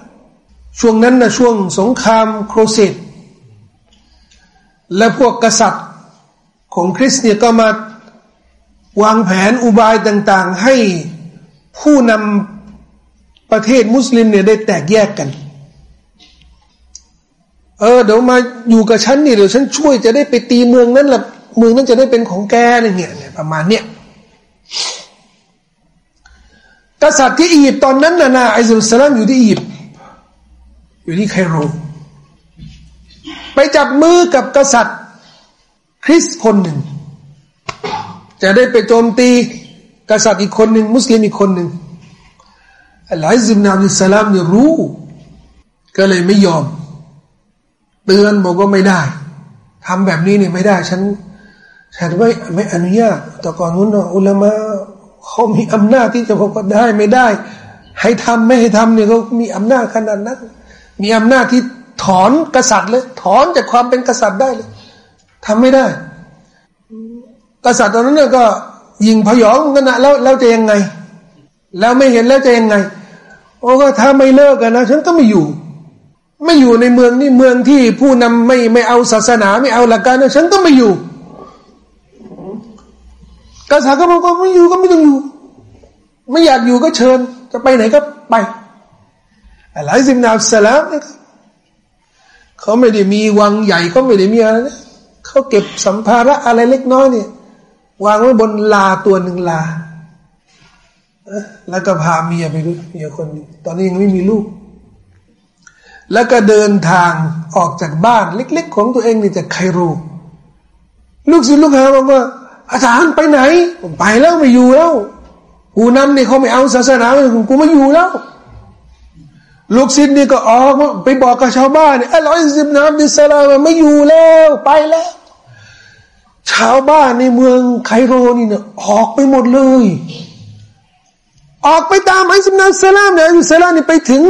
ช่วงนั้นนะช่วงสงครามโครเซตและพวกกษัตริย์ของคริสเนี่ยก็มาวางแผนอุบายต่าง ๆ ให้ผู้นำประเทศมุสลิมเนี่ยได้แตกแยกกัน เออเดี๋ยวมาอยู่กับฉันนี่เดี๋ยวฉันช่วยจะได้ไปตีเมืองนั้นละเมืองนั้นจะได้เป็นของแกอะไรเงี้ยประมาณเนี้ยกษัตริย์ที่อียิปต์ตอนนั้นน่ะนะไอซุลสลามอยู่ที่อียิปต์อยู่ที่ไคโร ไปจับมือกับกษัตริย์ คริสคนหนึ่ง จะได้ไปโจมตีกษัตริย์อีกคนหนึ่งมุสลิมอีกคนหนึ่งอัลลอฮฺซิบนาบิสลามเนี่ยรู้ ก็เลยไม่ยอม เตือนบอกว่าไม่ได้ทำแบบนี้เนี่ยไม่ได้ ฉัน ฉันไม่ไม่อนุญาตแต่ก่อนนู้นอุลามะเขามีอำนาจที่จะบอกว่าได้ไม่ได้ ให้ทำไม่ให้ทำเนี่ยเขามีอำนาจขนาดนั้น มีอำนาจที่ถอนกษัตริย์เลย ถอนจากความเป็นกษัตริย์ได้เลยทำไม่ได้ กษัตริย์ตอนนั้นเนี่ยก็ยิงพยองกันนะแล้วแล้วจะยังไง แล้วไม่เห็นแล้วจะยังไง โอ้ก็ถ้าไม่เลิกกันนะ ฉันก็ไม่อยู่ ไม่อยู่ในเมืองนี่เมืองที่ผู้นำไม่ไม่เอาศาสนาไม่เอาหลักการนะฉันก็ไม่อยู่กษัตริย์ก็บอกว่าไม่อยู่ก็ไม่ต้องอยู่ไม่อยากอยู่ก็เชิญ จะไปไหนก็ไปอะไรสิมนาสลามเนี่ยเขาไม่ได้มีวังใหญ่เขาไม่ได้มีอะไรเขาเก็บสัมภาระอะไรเล็กน้อยเนี่ยวางไว้บนลาตัวหนึ่งลาแล้วก็พาเมียไปด้วยเมียคนตอนนี้ยังไม่มีลูก แล้วก็เดินทางออกจากบ้านเล็ก ๆ ของตัวเองนี่จากไคโร ลูกศิษย์ลูกหาบอกว่า อาจารย์ไปไหน ผมไปแล้วไม่อยู่แล้วผู้นำนี่เขาไม่เอาศาสนากูไม่อยู่แล้ว ลูกศิษย์นี่ก็ออกไปบอกกับชาวบ้านเนี่ยอัลลอฮฺซิบนามดิสลามไม่อยู่แล้วไปแล้ว ชาวบ้านในเมืองไคโรนี่เนี่ยออกไปหมดเลย ออกไปตามอิสลามสลามเนี่ยอิสลามนี่ไปถึง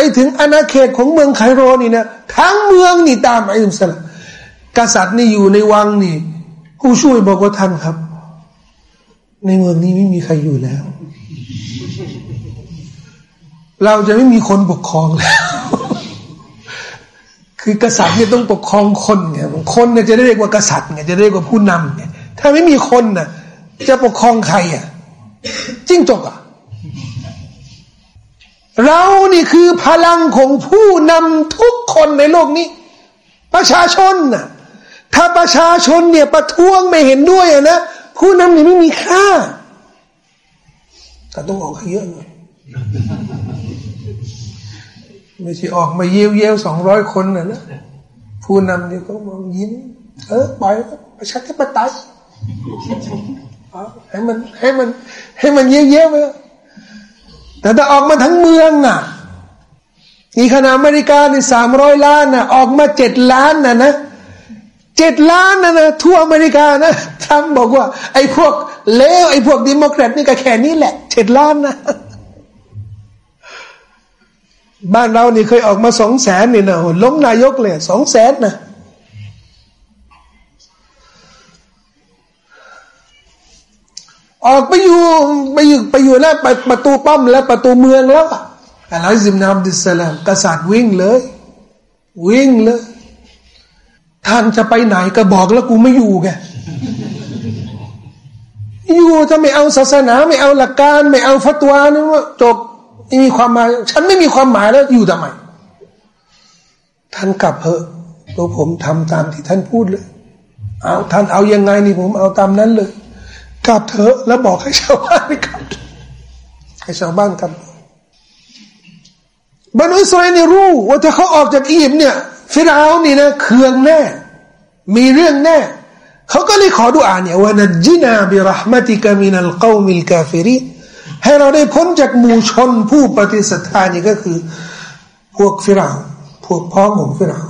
ไปถึงอาณาเขตของเมืองไคโรนี่นะทั้งเมืองนี่ตามอิสลามกษัตริย์นี่อยู่ในวังนี่ ผู้ช่วยบอกว่าท่านครับ ในเมืองนี้ไม่มีใครอยู่แล้ว เราจะไม่มีคนปกครองแล้ว คือกษัตริย์เนี่ยต้องปกครองคนไงคนเนี่ยจะได้เรียกว่ากษัตริย์ไงจะเรียกว่าผู้นำเนี่ยถ้าไม่มีคนน่ะ จะปกครองใครอะจิ้งจกอะ เรานี่คือพลังของผู้นำทุกคนในโลกนี้ ประชาชนนะถ้าประชาชนเนี่ยประท้วงไม่เห็นด้วยอะนะผู้นำเนี่ยไม่มีค่าแต่ต้องออกให้เยอะหน่อยไม่ใช่ออกมาเยี่ยวเยี่ยวสองร้อยคนนะนะผู้นำเนี่ยก็มองยิ้มเออปล่อยประชาธิปไตยให้มันให้มันให้มันเยี่ยวเยี่ยวไป แต่ถ้าออกมาทั้งเมืองอะนี่ขนาดอเมริกาในสามร้อยล้านน่ะออกมาเจ็ดล้านน่ะนะเจ็ดล้านนะนะทั่วอเมริกานะทรัมบอกว่า ไอ้พวกเลวไอ้พวกดิโมแครตนี่ก็แค่นี้แหละเจ็ดล้านนะ บ้านเรานี่เคยออกมาสองแสนนี่นะล้มนายกเลยสองแสนนะ ออกไปอยู่ไปอยู่ไปอยู่แล้วไปประตูป้อมแล้วประตูเมืองแล้วอะอัลลอฮฺซิมนามดิสลามกษัตริย์วิ่งเลย วิ่งเลย ท่านจะไปไหนก็บอกแล้วกูไม่อยู่แกอยู่ถ้าไม่เอาศาสนา ไม่เอาหลักการ ไม่เอาฟัตวานี่ว่าจบไม่มีความหมาย ฉันไม่มีความหมายแล้วอยู่ทำไมท่านกลับเถอะตัวผมทำตามที่ท่านพูดเลย เอาท่านเอายังไงนี่ผมเอาตามนั้นเลย กลับเถอะแล้วบอกให้ชาวบ้านกลับให้ชาวบ้านกลับบรรดอิสราเอลรู้ว่าถ้าเขาออกจากอียิปต์เนี่ยฟิรเอานี่นะเคืองแน่ มีเรื่องแน่ เขาก็เลยขอดุอาเนี่ยว่านัจินาบิรหมติกามินัลกอมิลกาฟิรีให้เราได้พ้นจากหมู่ชนผู้ปฏิสัทธานี่ก็คือ พวกฟิรเอาพวกพ้องของฟิรเอา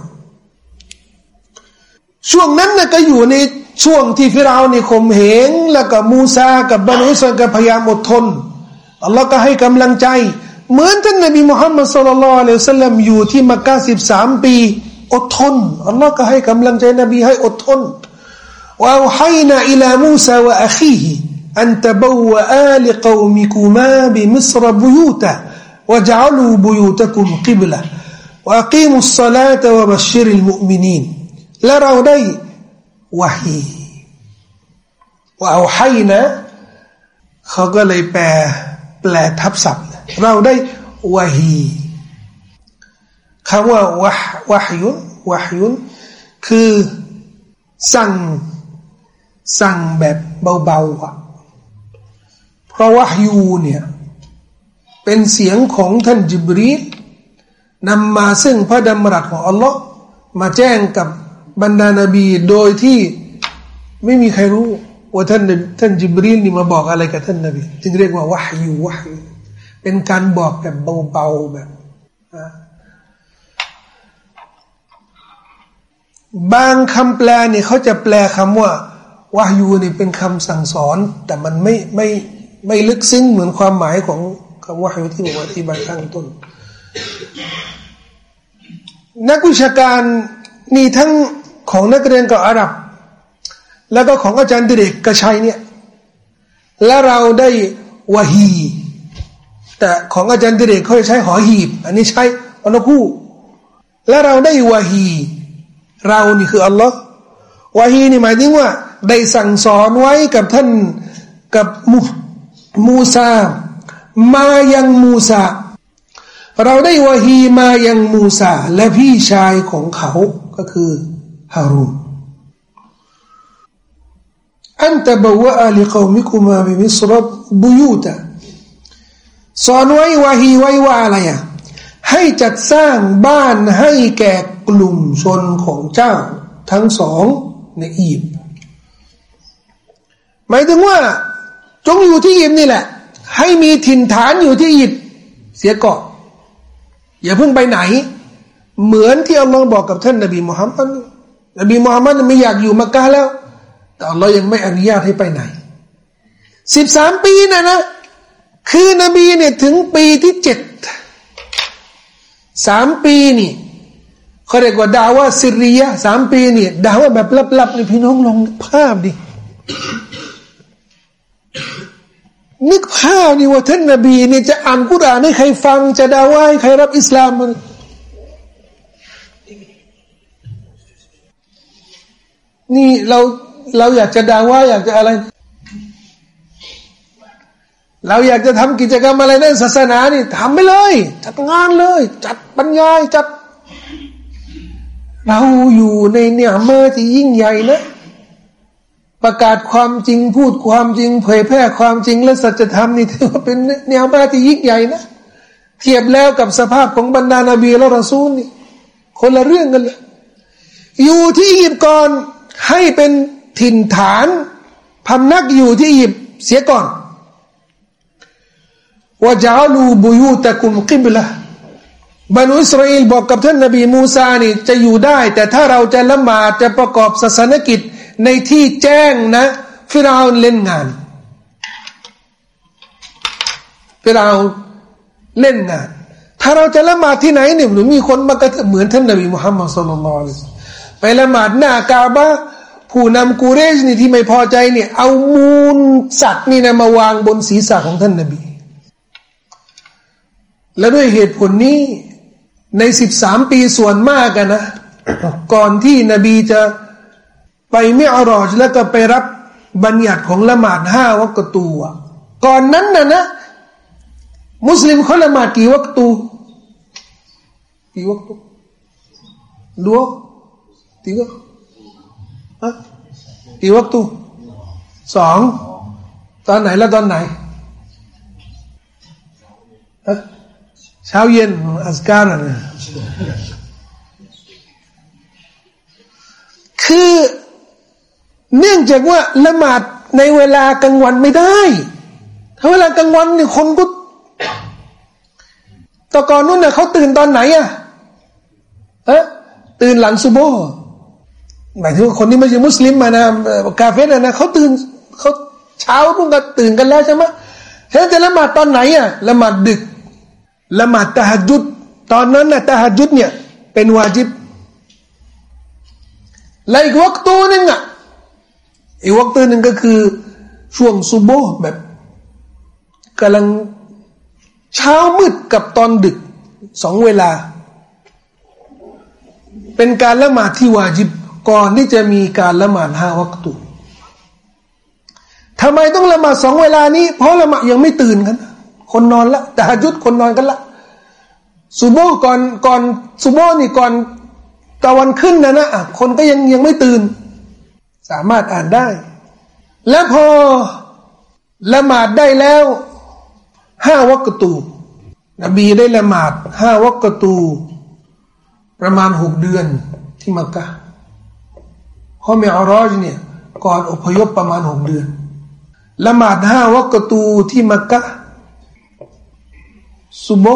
ช่วงนั้นนะก็อยู่ใน ช่วงที่ฟิราวนี่ข่มเหงแล้วก็มูซากับบรรุสันกับพยายามอดทนอัลลอฮ์ก็ให้กำลังใจ เหมือนท่านนบีมุฮัมมัดสุลลัลเลวสัลลัมอยู่ที่มักกะสิบสามปี อดทนอัลลอฮ์ก็ให้กำลังใจนบีให้อดทนوأوحينا إلى موسى وأخيه أن تبوآ لقومكما بمصر بيوتا واجعلوا بيوتكم قبلة وأقيموا الصلاة وبشر المؤمنين และเราได้ วะฮีว่าأوحينا เขาก็เลยแปลแปลทับศัพท์ เราได้วะฮีคำว่าวะวะฮยุนวะฮยุนคือสั่งสั่งแบบเบาๆอะเพราะวะฮยูเนี่ยเป็นเสียงของท่านจิบรีลนำมาซึ่งพระดำรัสของอัลลอฮ์มาแจ้งกับ บรรดานาบีโดยที่ไม่มีใครรู้ว่าท่านท่านจิบรีลนี่มาบอกอะไรกับท่านนาบีจึงเรียกว่าวะฮยูวะฮยูเป็นการบอกแบบเบาๆแบบบางคำแปลเนี่ยเขาจะแปลคำว่าวายูนี่เป็นคำสั่งสอน แต่มันไม่ไม่ไม่ลึกซึ้งเหมือนความหมายของคำวายูที่บอกว่าที่บางข้างต้น นักวิชาการนี่ทั้ง ของนักเรียนกับอาหรับ แล้วก็ของอาจารย์ดิเรกกระชัยเนี่ย และเราได้วะฮี แต่ของอาจารย์ดิเรกเขาใช้หอหีบ อันนี้ใช้อนคู่ และเราได้วะฮี เรานี่คืออัลลอฮ์วาฮีนี่หมายถึงว่า ได้สั่งสอนไว้กับท่านกับมูมูซา มายังมูซาเราได้วาฮีมายังมูซาและพี่ชายของเขาก็คือ ฮารูนأن تبوآ لقومكما بمصر بيوتا สอนไว้วาฮีไว้ว่าอะไรอะให้จัดสร้างบ้านให้แก่กลุ่มชนของเจ้า ทั้งสองในอียิปต์หมายถึงว่า จงอยู่ที่อียิปต์นี่แหละ ให้มีถิ่นฐานอยู่ที่อียิปต์เสียก่อนอย่าเพิ่งไปไหน เหมือนที่อัลลอฮ์บอกกับท่านนบีมุฮัมมัด นบีมุฮัมมัดไม่อยากอยู่มักกะแล้ว แต่อัลลอฮ์ยังไม่อนุญาตให้ไปไหนสิบสามปีนะนะ คือนบีเนี่ยถึงปีที่เจ็ดสามปีนี่เขาเรียกว่าดาว่าซิริยะสามปีนี่ดาว่าแบบลับๆนี่พี่น้องลองภาพดินึกภาพนี่ว่าท่านนบีเนี่ยจะอ่านกุรานให้ใครฟัง จะดาว่าให้ใครรับอิสลามมัน นี่เราเราอยากจะดาว่าอยากจะอะไร เราอยากจะทำกิจกรรมอะไรในศาสนานี่ทำไปเลย จัดงานเลย จัดบรรยายจัด เราอยู่ในเนี่ยเมื่อที่ยิ่งใหญ่นะประกาศความจริงพูดความจริง เผยแพร่ความจริงและสัจธรรมนี่ถือว่าเป็นแนวมาที่ยิ่งใหญ่นะ เทียบแล้วกับสภาพของบรรดานาบีและรอซูลนี่คนละเรื่องกันเลยอยู่ที่อียิปต์ก่อน ให้เป็นถิ่นฐานพำนักอยู่ที่อียิปต์เสียก่อนว่าจาลูบุยูตะกุมกิบละบรรอิสราเอลบอกกับท่านนบีมูซานี่จะอยู่ได้ แต่ถ้าเราจะละหมาดจะประกอบศาสนกิจในที่แจ้งนะ ฟิราวเล่นงาน ฟิราวเล่นงาน ถ้าเราจะละหมาดที่ไหนเนี่ยหรือมีคนมากระเหมือนท่านนบีมุฮัมมัดสุลลัลลอฮ ไปละหมาดหน้ากาบะผู้นำกูเรชนี่ที่ไม่พอใจเนี่ยเอามูลสัตว์นี่นะมาวางบนศีรษะของท่านนบี และด้วยเหตุผลนี้ในสิบสามปีส่วนมากกันนะ ก่อนที่นบีจะไปไม่อรอจแล้วก็ไปรับบัญญัติของละหมาดห้าวักตูอะก่อนนั้นนะนะ มุสลิมเขาละหมาดกี่วักตูกี่วักตูดู ตีก็อะกี่วัตูสองตอนไหนแล้วตอนไหนเช้าเย็นอัสการนะคือเนื่องจากว่าละหมาดในเวลากลางวันไม่ได้ ถ้าเวลากลางวันเนี่ยคนก็ตะกอนนู้นเนี่ยเขาตื่นตอนไหนอะเอะตื่นหลังซุโบ หมายถึงคนที่ไม่ใช่มุสลิมมานะกาเฟ่นะนะเขาตื่นเขาเช้าพวกก็ตื่นกันแล้วใช่ไหมฉะนั้นจะละหมาดตอนไหนอะละหมาดดึกละหมาดตะฮัจุดตอนนั้นนะตะฮัจุดเนี่ยเป็นวาจิบและอีกวักตัวนึงอะอีกวักตัวหนึ่งก็คือช่วงซุโบแบบกำลังเช้ามืดกับตอนดึกสองเวลา เป็นการละหมาดที่วาจิบ ก่อนที่จะมีการละหมาดห้าวัตุทำไมต้องละหมาดสองเวลานี้ เพราะละหมาดยังไม่ตื่นกัน คนนอนละแต่หยุดคนนอนกันละสุโบก่อนก่อนสุโบนี่ก่อนตะวันขึ้นนะนะคนก็ยังยังไม่ตื่น สามารถอ่านได้ และพอละหมาดได้แล้วห้าวักตูนบีได้ละหมาดห้าวักตู ประมาณหกเดือนที่มักกะ พอเมอรอจเนี่ยก่อนอพยพประมาณหกเดือนละหมาดห้าวักตูที่มักกะสุโบ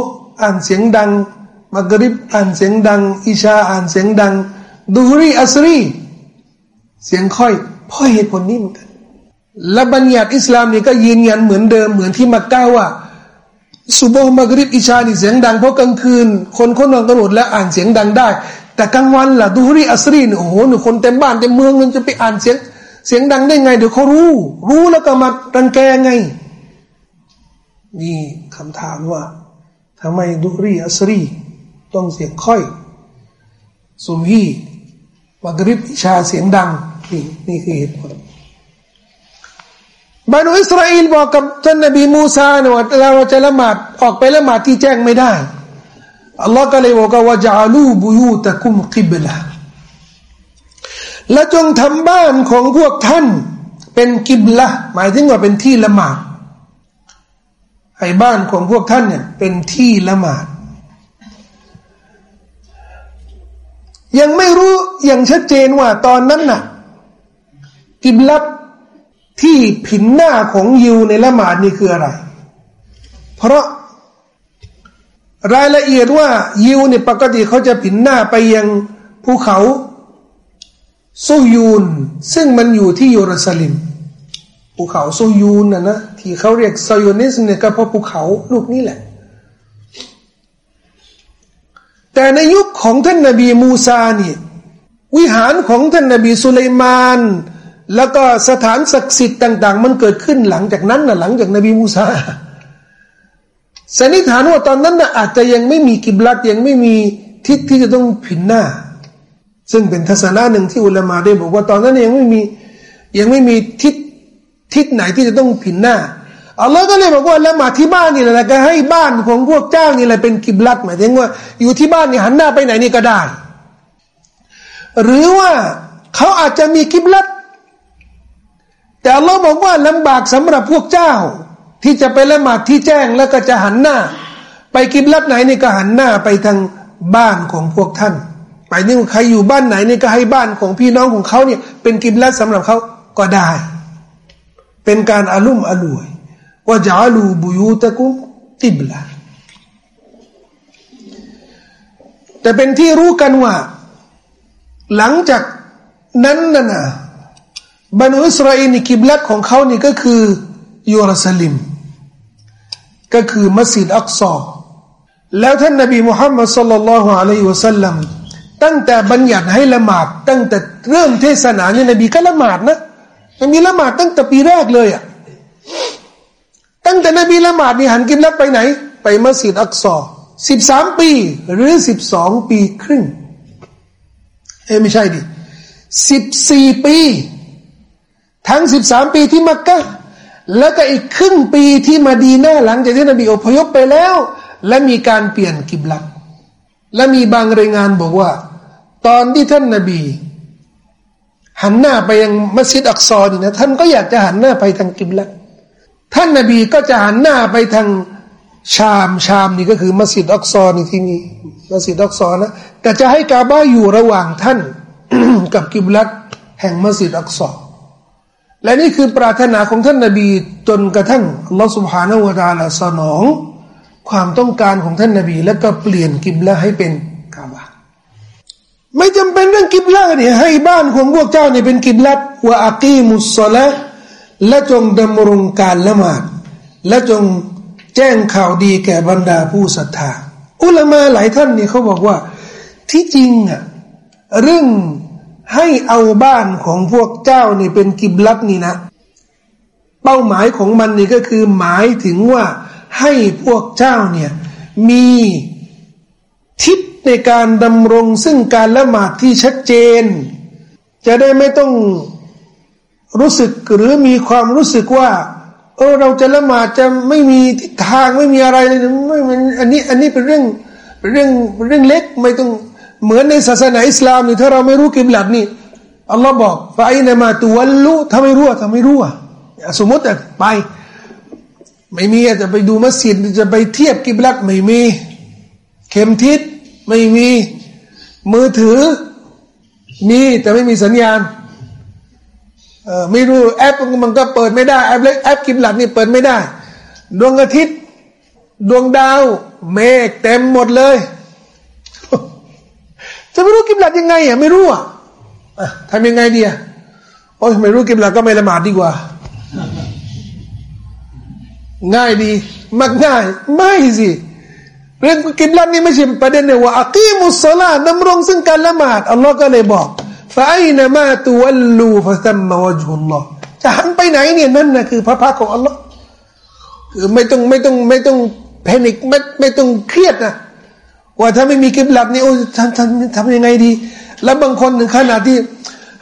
อ่านเสียงดังมักริบอ่านเสียงดัง อิชาอ่านเสียงดังดูรีอัสรีเสียงค่อยเพราะเหตุผลนี้เหมือนกันและบัญญัติอิสลามนี่ก็ยืนยันเหมือนเดิมเหมือนที่มักกะว่าสุโบมักริบอิชานี่เสียงดังเพราะกลางคืน คนคนนอนกันหมดแล้วอ่านเสียงดังได้ แต่กลางวันล่ะดูรีอัสรีนโอ้โหหนูคนเต็มบ้านเต็มเมืองมันจะไปอ่านเสียง เสียงดังได้ไง เดี๋ยวเขารู้ รู้แล้วก็มารังแกไง นี่คำถามว่าทำไมดูรีอัสรี ต้องเสียงค่อยสุมฮีมักริบชาเสียงดังนี่นี่คือเหตุผลบรรดอิสราเอลบอกกับท่านนบีมูซาเนี่ยว่าเราจะละหมาดออกไปละหมาดที่แจ้งไม่ได้ อัลลอฮ์ก็เลยบอกว่าจาลูบุยูตะคุมกิบละและจงทำบ้านของพวกท่าน เป็นกิบละหมายถึงว่าเป็นที่ละหมาดให้บ้านของพวกท่านเนี่ยเป็นที่ละหมาดยังไม่รู้อย่างชัดเจนว่าตอนนั้นน่ะ กิบลับที่ผินหน้าของยิวในละหมาดนี่คืออะไร เพราะ รายละเอียดว่ายิวเนี่ยปกติเขาจะผินหน้าไปยังภูเขาซูยูน ซึ่งมันอยู่ที่เยรูซาเล็มภูเขาซูยูนนะนะที่เขาเรียก Zionist เนี่ยก็เพราะภูเขาลูกนี้แหละ แต่ในยุคของท่านนบีมูซาเนี่ยวิหารของท่านนบีสุลัยมาน แล้วก็สถานศักดิ์สิทธิ์ต่าง ๆ มันเกิดขึ้นหลังจากนั้นนะหลังจากนบีมูซา สันนิษฐานว่าตอนนั้นนะอาจจะยังไม่มีกิบลัดยังไม่มีทิศที่จะต้องผินหน้า ซึ่งเป็นทัศนะหนึ่งที่อุลามาได้บอกว่าตอนนั้นยังไม่มียังไม่มีทิศทิศไหนที่จะต้องผินหน้าอัลลอฮ์ก็เลยบอกว่าละหมาดที่บ้านนี่แหละก็ให้บ้านของพวกเจ้านี่แหละเป็นกิบลัดหมายถึงว่า อยู่ที่บ้านนี่หันหน้าไปไหนนี่ก็ได้ หรือว่าเขาอาจจะมีกิบลัดแต่อัลลอฮ์บอกว่าลำบากสำหรับพวกเจ้า ที่จะไปละหมาดที่แจ้งแล้วก็จะหันหน้า ไปกิบลัดไหนนี่ก็หันหน้าไปทางบ้านของพวกท่านไปนี่ใครอยู่บ้านไหนนี่ก็ให้บ้านของพี่น้องของเขาเนี่ย เป็นกิบลัดสำหรับเขาก็ได้ เป็นการอารุ่มอร่วยว่าจะลูบุยูตะกุมติบละแต่เป็นที่รู้กันว่า หลังจากนั้นน่ะนะบรรดอิสราเอลนี่กิบลัดของเขานี่ก็คือยูรสลิม ก็คือมัสยิดอักซอแล้วท่านนบีมุฮัมมัดสุลลัลฮุอะลัยฮิวะสัลลัมตั้งแต่บัญญัติให้ละหมาดตั้งแต่เริ่มเทศนาเนี่ยนบีก็ละหมาดนะนบีละหมาดตั้งแต่ปีแรกเลยอะตั้งแต่นบีละหมาดนี่หันกิบลัดไปไหน ไปมัสยิดอักซอสิบสามปีหรือสิบสองปีครึ่งเอ้ไม่ใช่ดิสิบสี่ปี ทั้งสิบสามปีที่มักกะ แล้วก็อีกครึ่งปีที่มาดีหน้าหลังจากที่นบีอพยพไปแล้ว และมีการเปลี่ยนกิบลัดและมีบางรายงานบอกว่า ตอนที่ท่านนบี หันหน้าไปยังมัสยิดอักซอนี่นะท่านก็อยากจะหันหน้าไปทางกิบลัดท่านนบีก็จะหันหน้าไปทางชามชามนี่ก็คือมัสยิดอักซอนี่ที่นี่มัสยิดอักซอนะแต่จะให้กาบ้าอยู่ระหว่างท่าน กับกิบลัดแห่งมัสยิดอักซอ และนี่คือปรารถนาของท่านนาบีจนกระทั่งอัลอสุภฮานาวตาลาสนอง ความต้องการของท่านนาบี แล้วก็เปลี่ยนกิบละให้เป็นกาบะไม่จำเป็นเรื่องกิบละเนี่ยให้บ้านของพวกเจ้าเนี่ยเป็นกิบละว่าอักีมุสละและจงดำรงการละหมาดและจงแจ้งข่าวดีแก่บรรดาผู้ศรัทธาอุลามาหลายท่านเนี่ยเขาบอกว่าที่จริงอะเรื่อง ให้เอาบ้านของพวกเจ้านี่เป็นกิบลัดนี่นะ เป้าหมายของมันนี่ก็คือหมายถึงว่าให้พวกเจ้าเนี่ยมีทิศในการดำรงซึ่งการละหมาดที่ชัดเจน จะได้ไม่ต้องรู้สึกหรือมีความรู้สึกว่า เออเราจะละหมาดจะไม่มีทิศทางไม่มีอะไรเลยไม่อันนี้อันนี้เป็นเรื่องเป็นเรื่องเรื่องเล็กไม่ต้อง เหมือนในศาสนาอิสลามนี่ถ้าเราไม่รู้กิบลัดนี่อัลลอฮ์บอกไปนะมาตัวรู้ถ้าไม่รู้ถ้าไม่รู้อะสมมติไป ไม่มีจะไปดูมัสยิดจะไปเทียบกิบลัดไม่มี เข็มทิศไม่มีมือถือ มีแต่ไม่มีสัญญาณเออไม่รู้แอปมันก็เปิดไม่ได้แอปเล็กแอปกิบลัดนี่เปิดไม่ได้ ดวงอาทิตย์ ดวงดาว เมฆเต็มหมดเลย ไม่รู้กิบลัดยังไงอะไม่รู้อะทำยังไงดีอะโอ้ยไม่รู้กิบลัดก็ไม่ละหมาดดีกว่า ง่ายดีมักง่าย ไม่สิเรื่องกิบลัดนี่ไม่ใช่ประเด็นเนี่ยว่าอักีมุสลาดำรงซึ่งการละหมาดอัลลอฮ์ก็เลยบอกฟาอินามาตุวัลลูฟะซัมมาวะจุลลอฮ์จะหันไปไหนเนี่ยนั่นนะคือพระพักของอัลลอฮ์คือไม่ต้องไม่ต้องไม่ต้องแพนิคไม่ไม่ต้องเครียดนะ ว่าถ้าไม่มีกิบลัดนี่โอ้ทำทำทำยังไงดี แล้วบางคนถึงขนาดที่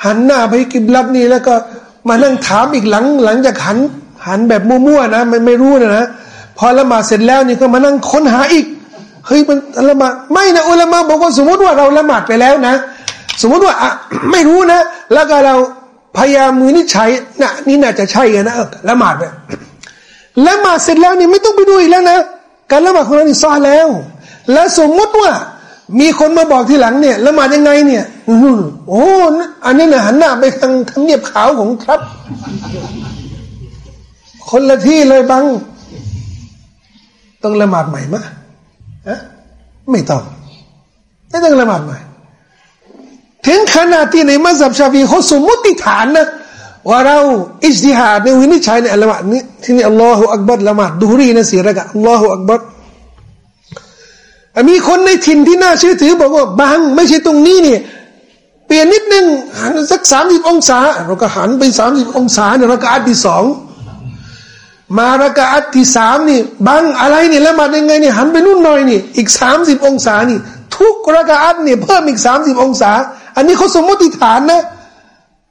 หันหน้าไปกิบลัดนี่แล้วก็มานั่งถามอีกหลังหลังจากหันหันแบบมั่วๆนะไม่ไม่รู้นะนะพอละหมาดเสร็จแล้วนี่ก็มานั่งค้นหาอีกเฮ้ยมันละหมาดไม่นะอุลามะบอกว่าสมมติว่าเราละหมาดไปแล้วนะ สมมติว่าอะไม่รู้นะ แล้วก็เราพยายามมือนี่ใช้นะนี่น่าจะใช่กันนะละหมาดไปละหมาดเสร็จแล้วนี่ไม่ต้องไปดูอีกแล้วนะ การละหมาดของเรานี่ซอแล้ว แล้วสมมติว่ามีคนมาบอกทีหลังเนี่ยละหมาดยังไงเนี่ยโอ้อันนี้เนี่ยหันหน้าไปทางทางเนียบขาวของครับ คนละที่เลยบัง ต้องละหมาดใหม่มะฮะไม่ต้อง ไม่ต้องละหมาดใหม่ ถึงขนาดที่ในมัสยิดชาฟีเขาสมมติฐานนะว่าเราอิสติฮาดในวินิจฉัยในอัลลอฮ์นี้ที่นี่อัลลอฮฺอักบัรละหมาดดูรีนะสีระกะอัลลอฮฺอักบัร มีคนในถิ่นที่น่าเชื่อถือบอกว่าบางไม่ใช่ตรงนี้เนี่ยเปลี่ยนนิดนึงหันสักสามสิบองศา เราก็หันไปสามสิบองศาเนี่ยเราก็อัดที่สองมาระกาอัดที่สามนี่บางอะไรเนี่ยล้วมาได้ไงเนี่ยหันไปนู่นหน่อยนี่อีกสามสิบองศานี่ ทุกระกาอัดเนี่ยเพิ่มอีกสามสิบองศา อันนี้เขาสมมติฐานนะ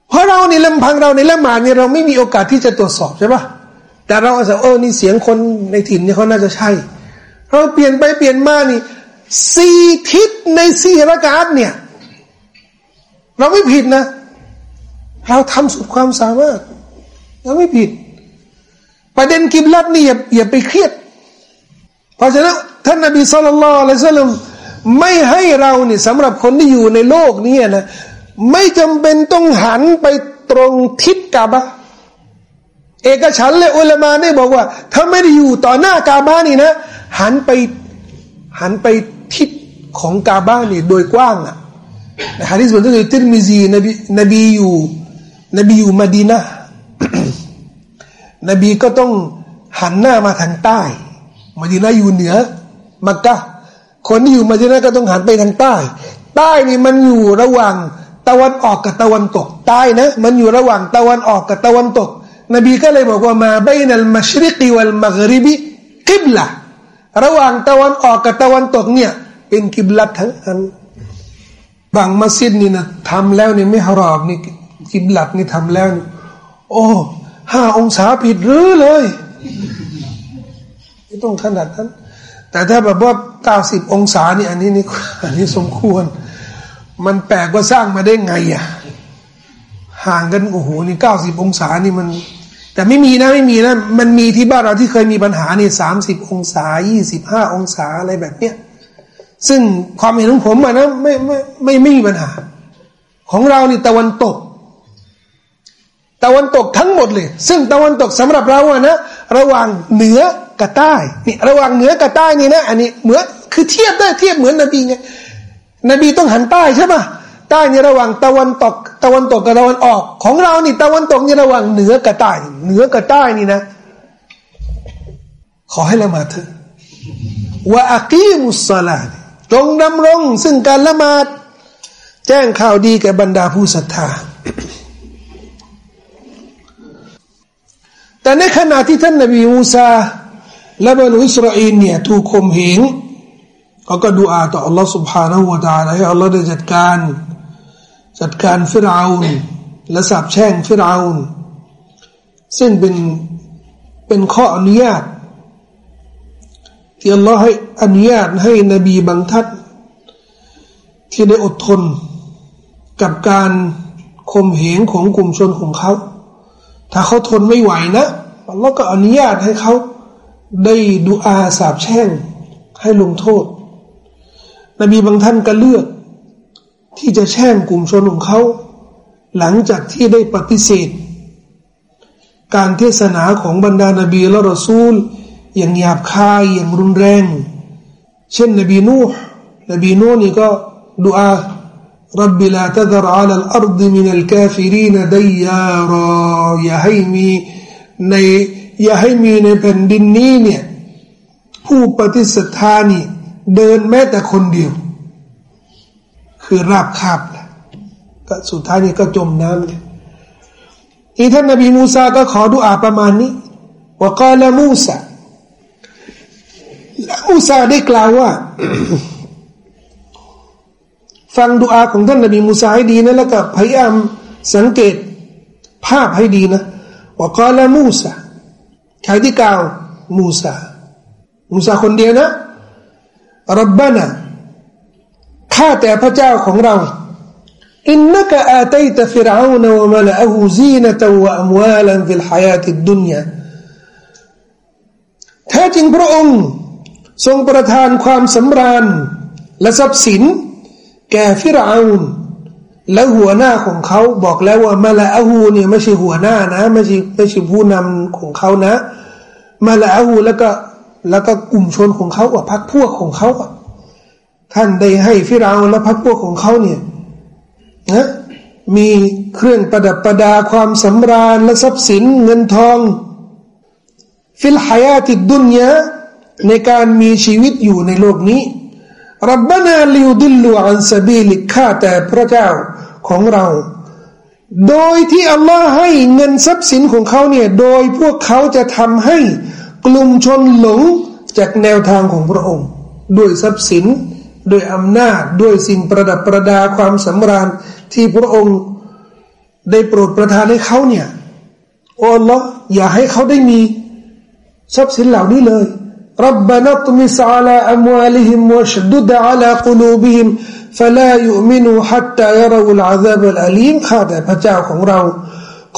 เพราะเราในลำพังเราในละหมาดเนี่ยเราไม่มีโอกาสที่จะตรวจสอบใช่ปะแต่เราอาจจะเออนี่เสียงคนในถิ่นเนี่ยเขาน่าจะใช่ เราเปลี่ยนไปเปลี่ยนมานี่ สี่ทิศในสี่ระกาศเนี่ย เราไม่ผิดนะ เราทำสุดความสามารถ เราไม่ผิด ประเด็นกิบลัดนี่อย่าอย่าไปเครียด เพราะฉะนั้นท่านนบีสุลต่านละสัลลัมไม่ให้เราเนี่ยสำหรับคนที่อยู่ในโลกนี้นะไม่จำเป็นต้องหันไปตรงทิศกาบะเอกฉันและอุลามาได้บอกว่า ถ้าไม่ได้อยู่ต่อหน้ากาบานี่นะ หันไปหันไป ของกาบ้านี่โดยกว้างอะฮะดิษบันทึกในติรมิซีนบีนบีอยู่นบีอยู่มาดีนะนบีก็ต้องหันหน้ามาทางใต้มาดีนะอยู่เหนือ มักกะคนที่อยู่มาดีนะก็ต้องหันไปทางใต้ ใต้นี่มันอยู่ระหว่างตะวันออกกับตะวันตก ใต้นะ มันอยู่ระหว่างตะวันออกกับตะวันตก นบีก็เลยบอกว่ามาเบนัลมัชริกีวัลมักริบิกิบละระหว่างตะวันออกกับตะวันตกเนี่ย เป็นกิบลัทั้งนั้นบางมัสยิดนี่นะทำแล้วนี่ไม่ฮารอบนี่กิบลันี่ทำแล้วนี่โอ้ห้าองศาผิดหรือเลยไม่ต้องขนาดนั้น แต่ถ้าแบบว่าเก้าสิบองศานี่อันนี้นี่อันนี้สมควร มันแปลกว่าสร้างมาได้ไงอะห่างกันโอ้โหนี่เก้าสิบองศานี่มัน แต่ไม่มีนะไม่มีนะ มันมีที่บ้านเราที่เคยมีปัญหานี่สามสิบองศายี่สิบห้าองศาอะไรแบบเนี้ย ซึ่งความเห็นของผมอะนะไม่ไม่ไม่ไม่มีปัญหา ของเรานี่ตะวันตก ตะวันตกทั้งหมดเลย ซึ่งตะวันตกสำหรับเราอะนะระหว่างเหนือกับใต้นี่ระหว่างเหนือกับใต้นี่นะอันนี้เหมือนคือเทียบได้เทียบเหมือนนบีไงนบีต้องหันใต้ใช่ปะใต้นี่ระหว่างตะวันตก ตะวันตกกับตะวันออก ของเรานี่ตะวันตกนี่ระหว่างเหนือกับใต้ เหนือกับใต้นี่นะ ขอให้ละมาเถอะว่าอักีมุสลา จงดำรงซึ่งการละมาดแจ้งข่าวดีแก่บรรดาผู้ศรัทธา แต่ในขณะที่ท่านนบีมูซาและบรรดาอิสราเอลเนี่ยถูกข่มเหงเขาก็ดูอาต่อ Allah سبحانه และ تعالى ให้ Allah ได้จัดการ จัดการฟิรเอานและสาบแช่งฟิรเอานซึ่งเป็นเป็นข้ออนุญาต ที่อัลลอฮ์ให้อนุญาตให้นบีบางท่านที่ได้อดทน กับการข่มเหงของกลุ่มชนของเขา ถ้าเขาทนไม่ไหวนะอัลลอฮ์ก็อนุญาตให้เขาได้ดูอาสาบแช่งให้ลงโทษ นบีบางท่านก็เลือก ที่จะแช่งกลุ่มชนของเขา หลังจากที่ได้ปฏิเสธ การเทศนาของบรรดานบีและรอซูล อย่างหยาบคายอย่างรุนแรง เช่นนบีนูห์นบีนูห์นี่ก็ดูอา رب لا تذر على الأرض من الكافرين ديارا อย่าให้มีในอย่าให้มีในแผ่นดินนี้เนี่ยผู้ปฏิสัทธานี่เดินแม้แต่คนเดียว คือราบคาบแหละก็สุดท้ายนี่ก็จมน้ำเลยอีท่านนบีมูซาก็ขอดุอาประมาณนี้ว่าก็ละ มูซาและมูซาได้กล่าวว่า ฟังดุอาของท่านนบีมูซาให้ดีนะแล้วก็พยายามสังเกตภาพให้ดีนะว่าقال موسىใครที่กล่าวมูซามูซาคนเดียวนะربناข้าแต่พระเจ้าของเราإنك آتيت فرعون وملأه زينة وأموالا في الحياة الدنياแท้จริงพระองค์ ทรงประทานความสำราญและทรัพย์สิน แก่ฟิรอาวนและหัวหน้าของเขาบอกแล้วว่ามาลาอูเนี่ยไม่ใช่หัวหน้านะไม่ใช่ไม่ใช่ผู้นำของเขานะ มาลาอูแล้วก็แล้วก็กลุ่มชนของเขาอะพักพวกของเขาอะท่านได้ให้ฟิราและพักพวกของเขาเนี่ยนะมีเครื่องประดับประดาความสำราญและทรัพย์สินเงินทอง في الحياة الدنيا ในการมีชีวิตอยู่ในโลกนี้ربنا ليضلوا عن سبيلكข้าแต่พระเจ้าของเรา โดยที่อัลลอฮ์ให้เงินทรัพย์สินของเขาเนี่ย โดยพวกเขาจะทำให้กลุ่มชนหลงจากแนวทางของพระองค์ ด้วยทรัพย์สิน ด้วยอำนาจ ด้วยสิ่งประดับประดาความสำราญที่พระองค์ได้โปรดประทานให้เขาเนี่ยอ้ลลอฮ์อย่าให้เขาได้มีทรัพย์สินเหล่านี้เลย ربنا اطمس على أموالهم واشدد على قلوبهم فلا يؤمنوا حتى يروا العذاب الأليم ข้าแต่พระเจ้าของเรา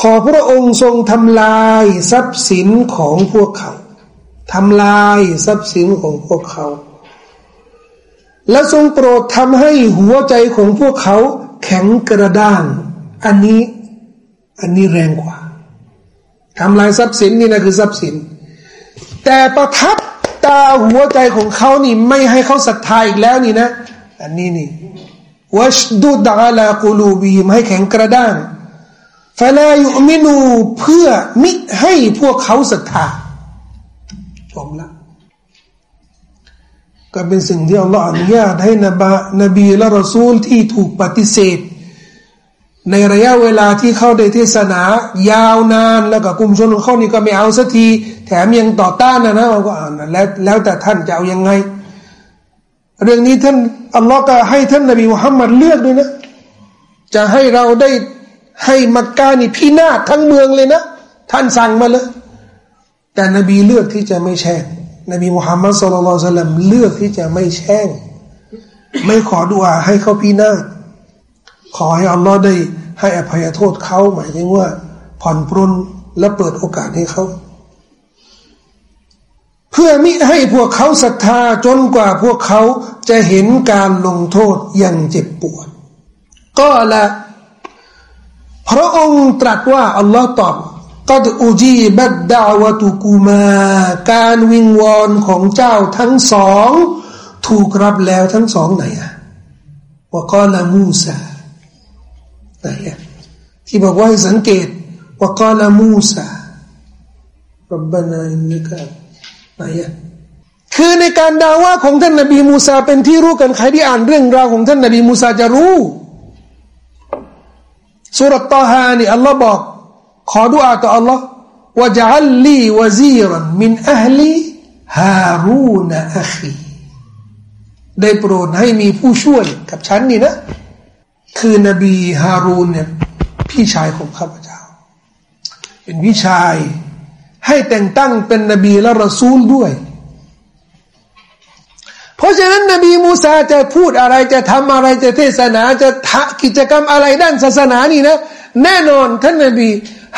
ขอพระองค์ทรงทำลายทรัพย์สินของพวกเขาทำลายทรัพย์สินของพวกเขา และทรงโปรดทำให้หัวใจของพวกเขาแข็งกระด้างอันนี้ อันนี้แรงกว่าทำลายทรัพย์สินนี่นะคือทรัพย์สิน แต่ประทับ ตาหัวใจของเขานี่ ไม่ให้เขาศรัทธาอีกแล้วนี่นะ อันนี้นี่วัชดุดาลากูลูบีมให้แข็งกระด้างฟาลายุมินูเพื่อมิให้พวกเขาศรัทธาจบละก็เป็นสิ่งที่อัลลอฮฺอนุญาตให้นบะนบีและรอซูลที่ถูกปฏิเสธ ในระยะเวลาที่เข้าได้เทศนายาวนานแล้วก็กลุ่มชนของเขานี่ก็ไม่เอาสักที แถมยังต่อต้านนะนะเราก็อ่านแล้วแล้วแต่ท่านจะเอายังไง เรื่องนี้ท่านอัลลอฮ์ก็ให้ท่านนบีมุฮัมมัดเลือกด้วยนะ จะให้เราได้ให้มักกะนี่พินาศทั้งเมืองเลยนะ ท่านสั่งมาเลยแต่นบีเลือกที่จะไม่แช่งนบีมุฮัมมัดสุลลัลสลัมเลือกที่จะไม่แช่งไม่ขอดุอาให้เขาพีนาศ ขอให้อัลลอฮ์ได้ให้อภัยโทษเขาหมายถึงว่า ผ่อนปรนและเปิดโอกาสให้เขา เพื่อมิให้พวกเขาศรัทธาจนกว่าพวกเขาจะเห็นการลงโทษอย่างเจ็บปวด ก็ละพระองค์ตรัสว่าอัลลอฮ์ตอบกัดอุจีบัดดาวตุกูมา การวิงวอนของเจ้าทั้งสอง ถูกรับแล้วทั้งสองไหนอะว่าก็ละมูซา ที่บอกว่าให้สังเกตว่าก็ลมูซารับบานาอินนิกะไหนอะคือในการดาว่าของท่านนบีมูซาเป็นที่รู้กันใครที่อ่านเรื่องราวของท่านนบีมูซาจะรู้สุรตอฮานี่อัลลอฮ์บอก ขอดุอาต่อ Allah ว่าจัลลีวะซีรันมินอัลลีฮารูนอัคีได้โปรดให้มีผู้ช่วยกับฉันนี่นะ คือนบีฮารูนเนี่ยพี่ชายของข้าพเจ้า เป็นพี่ชายให้แต่งตั้งเป็นนบีและรอซูลด้วย เพราะฉะนั้นนบีมูซาจะพูดอะไรจะทำอะไรจะเทศนาจะทะกิจกรรมอะไรด้านศาสนานี่นะ แน่นอนท่านนบี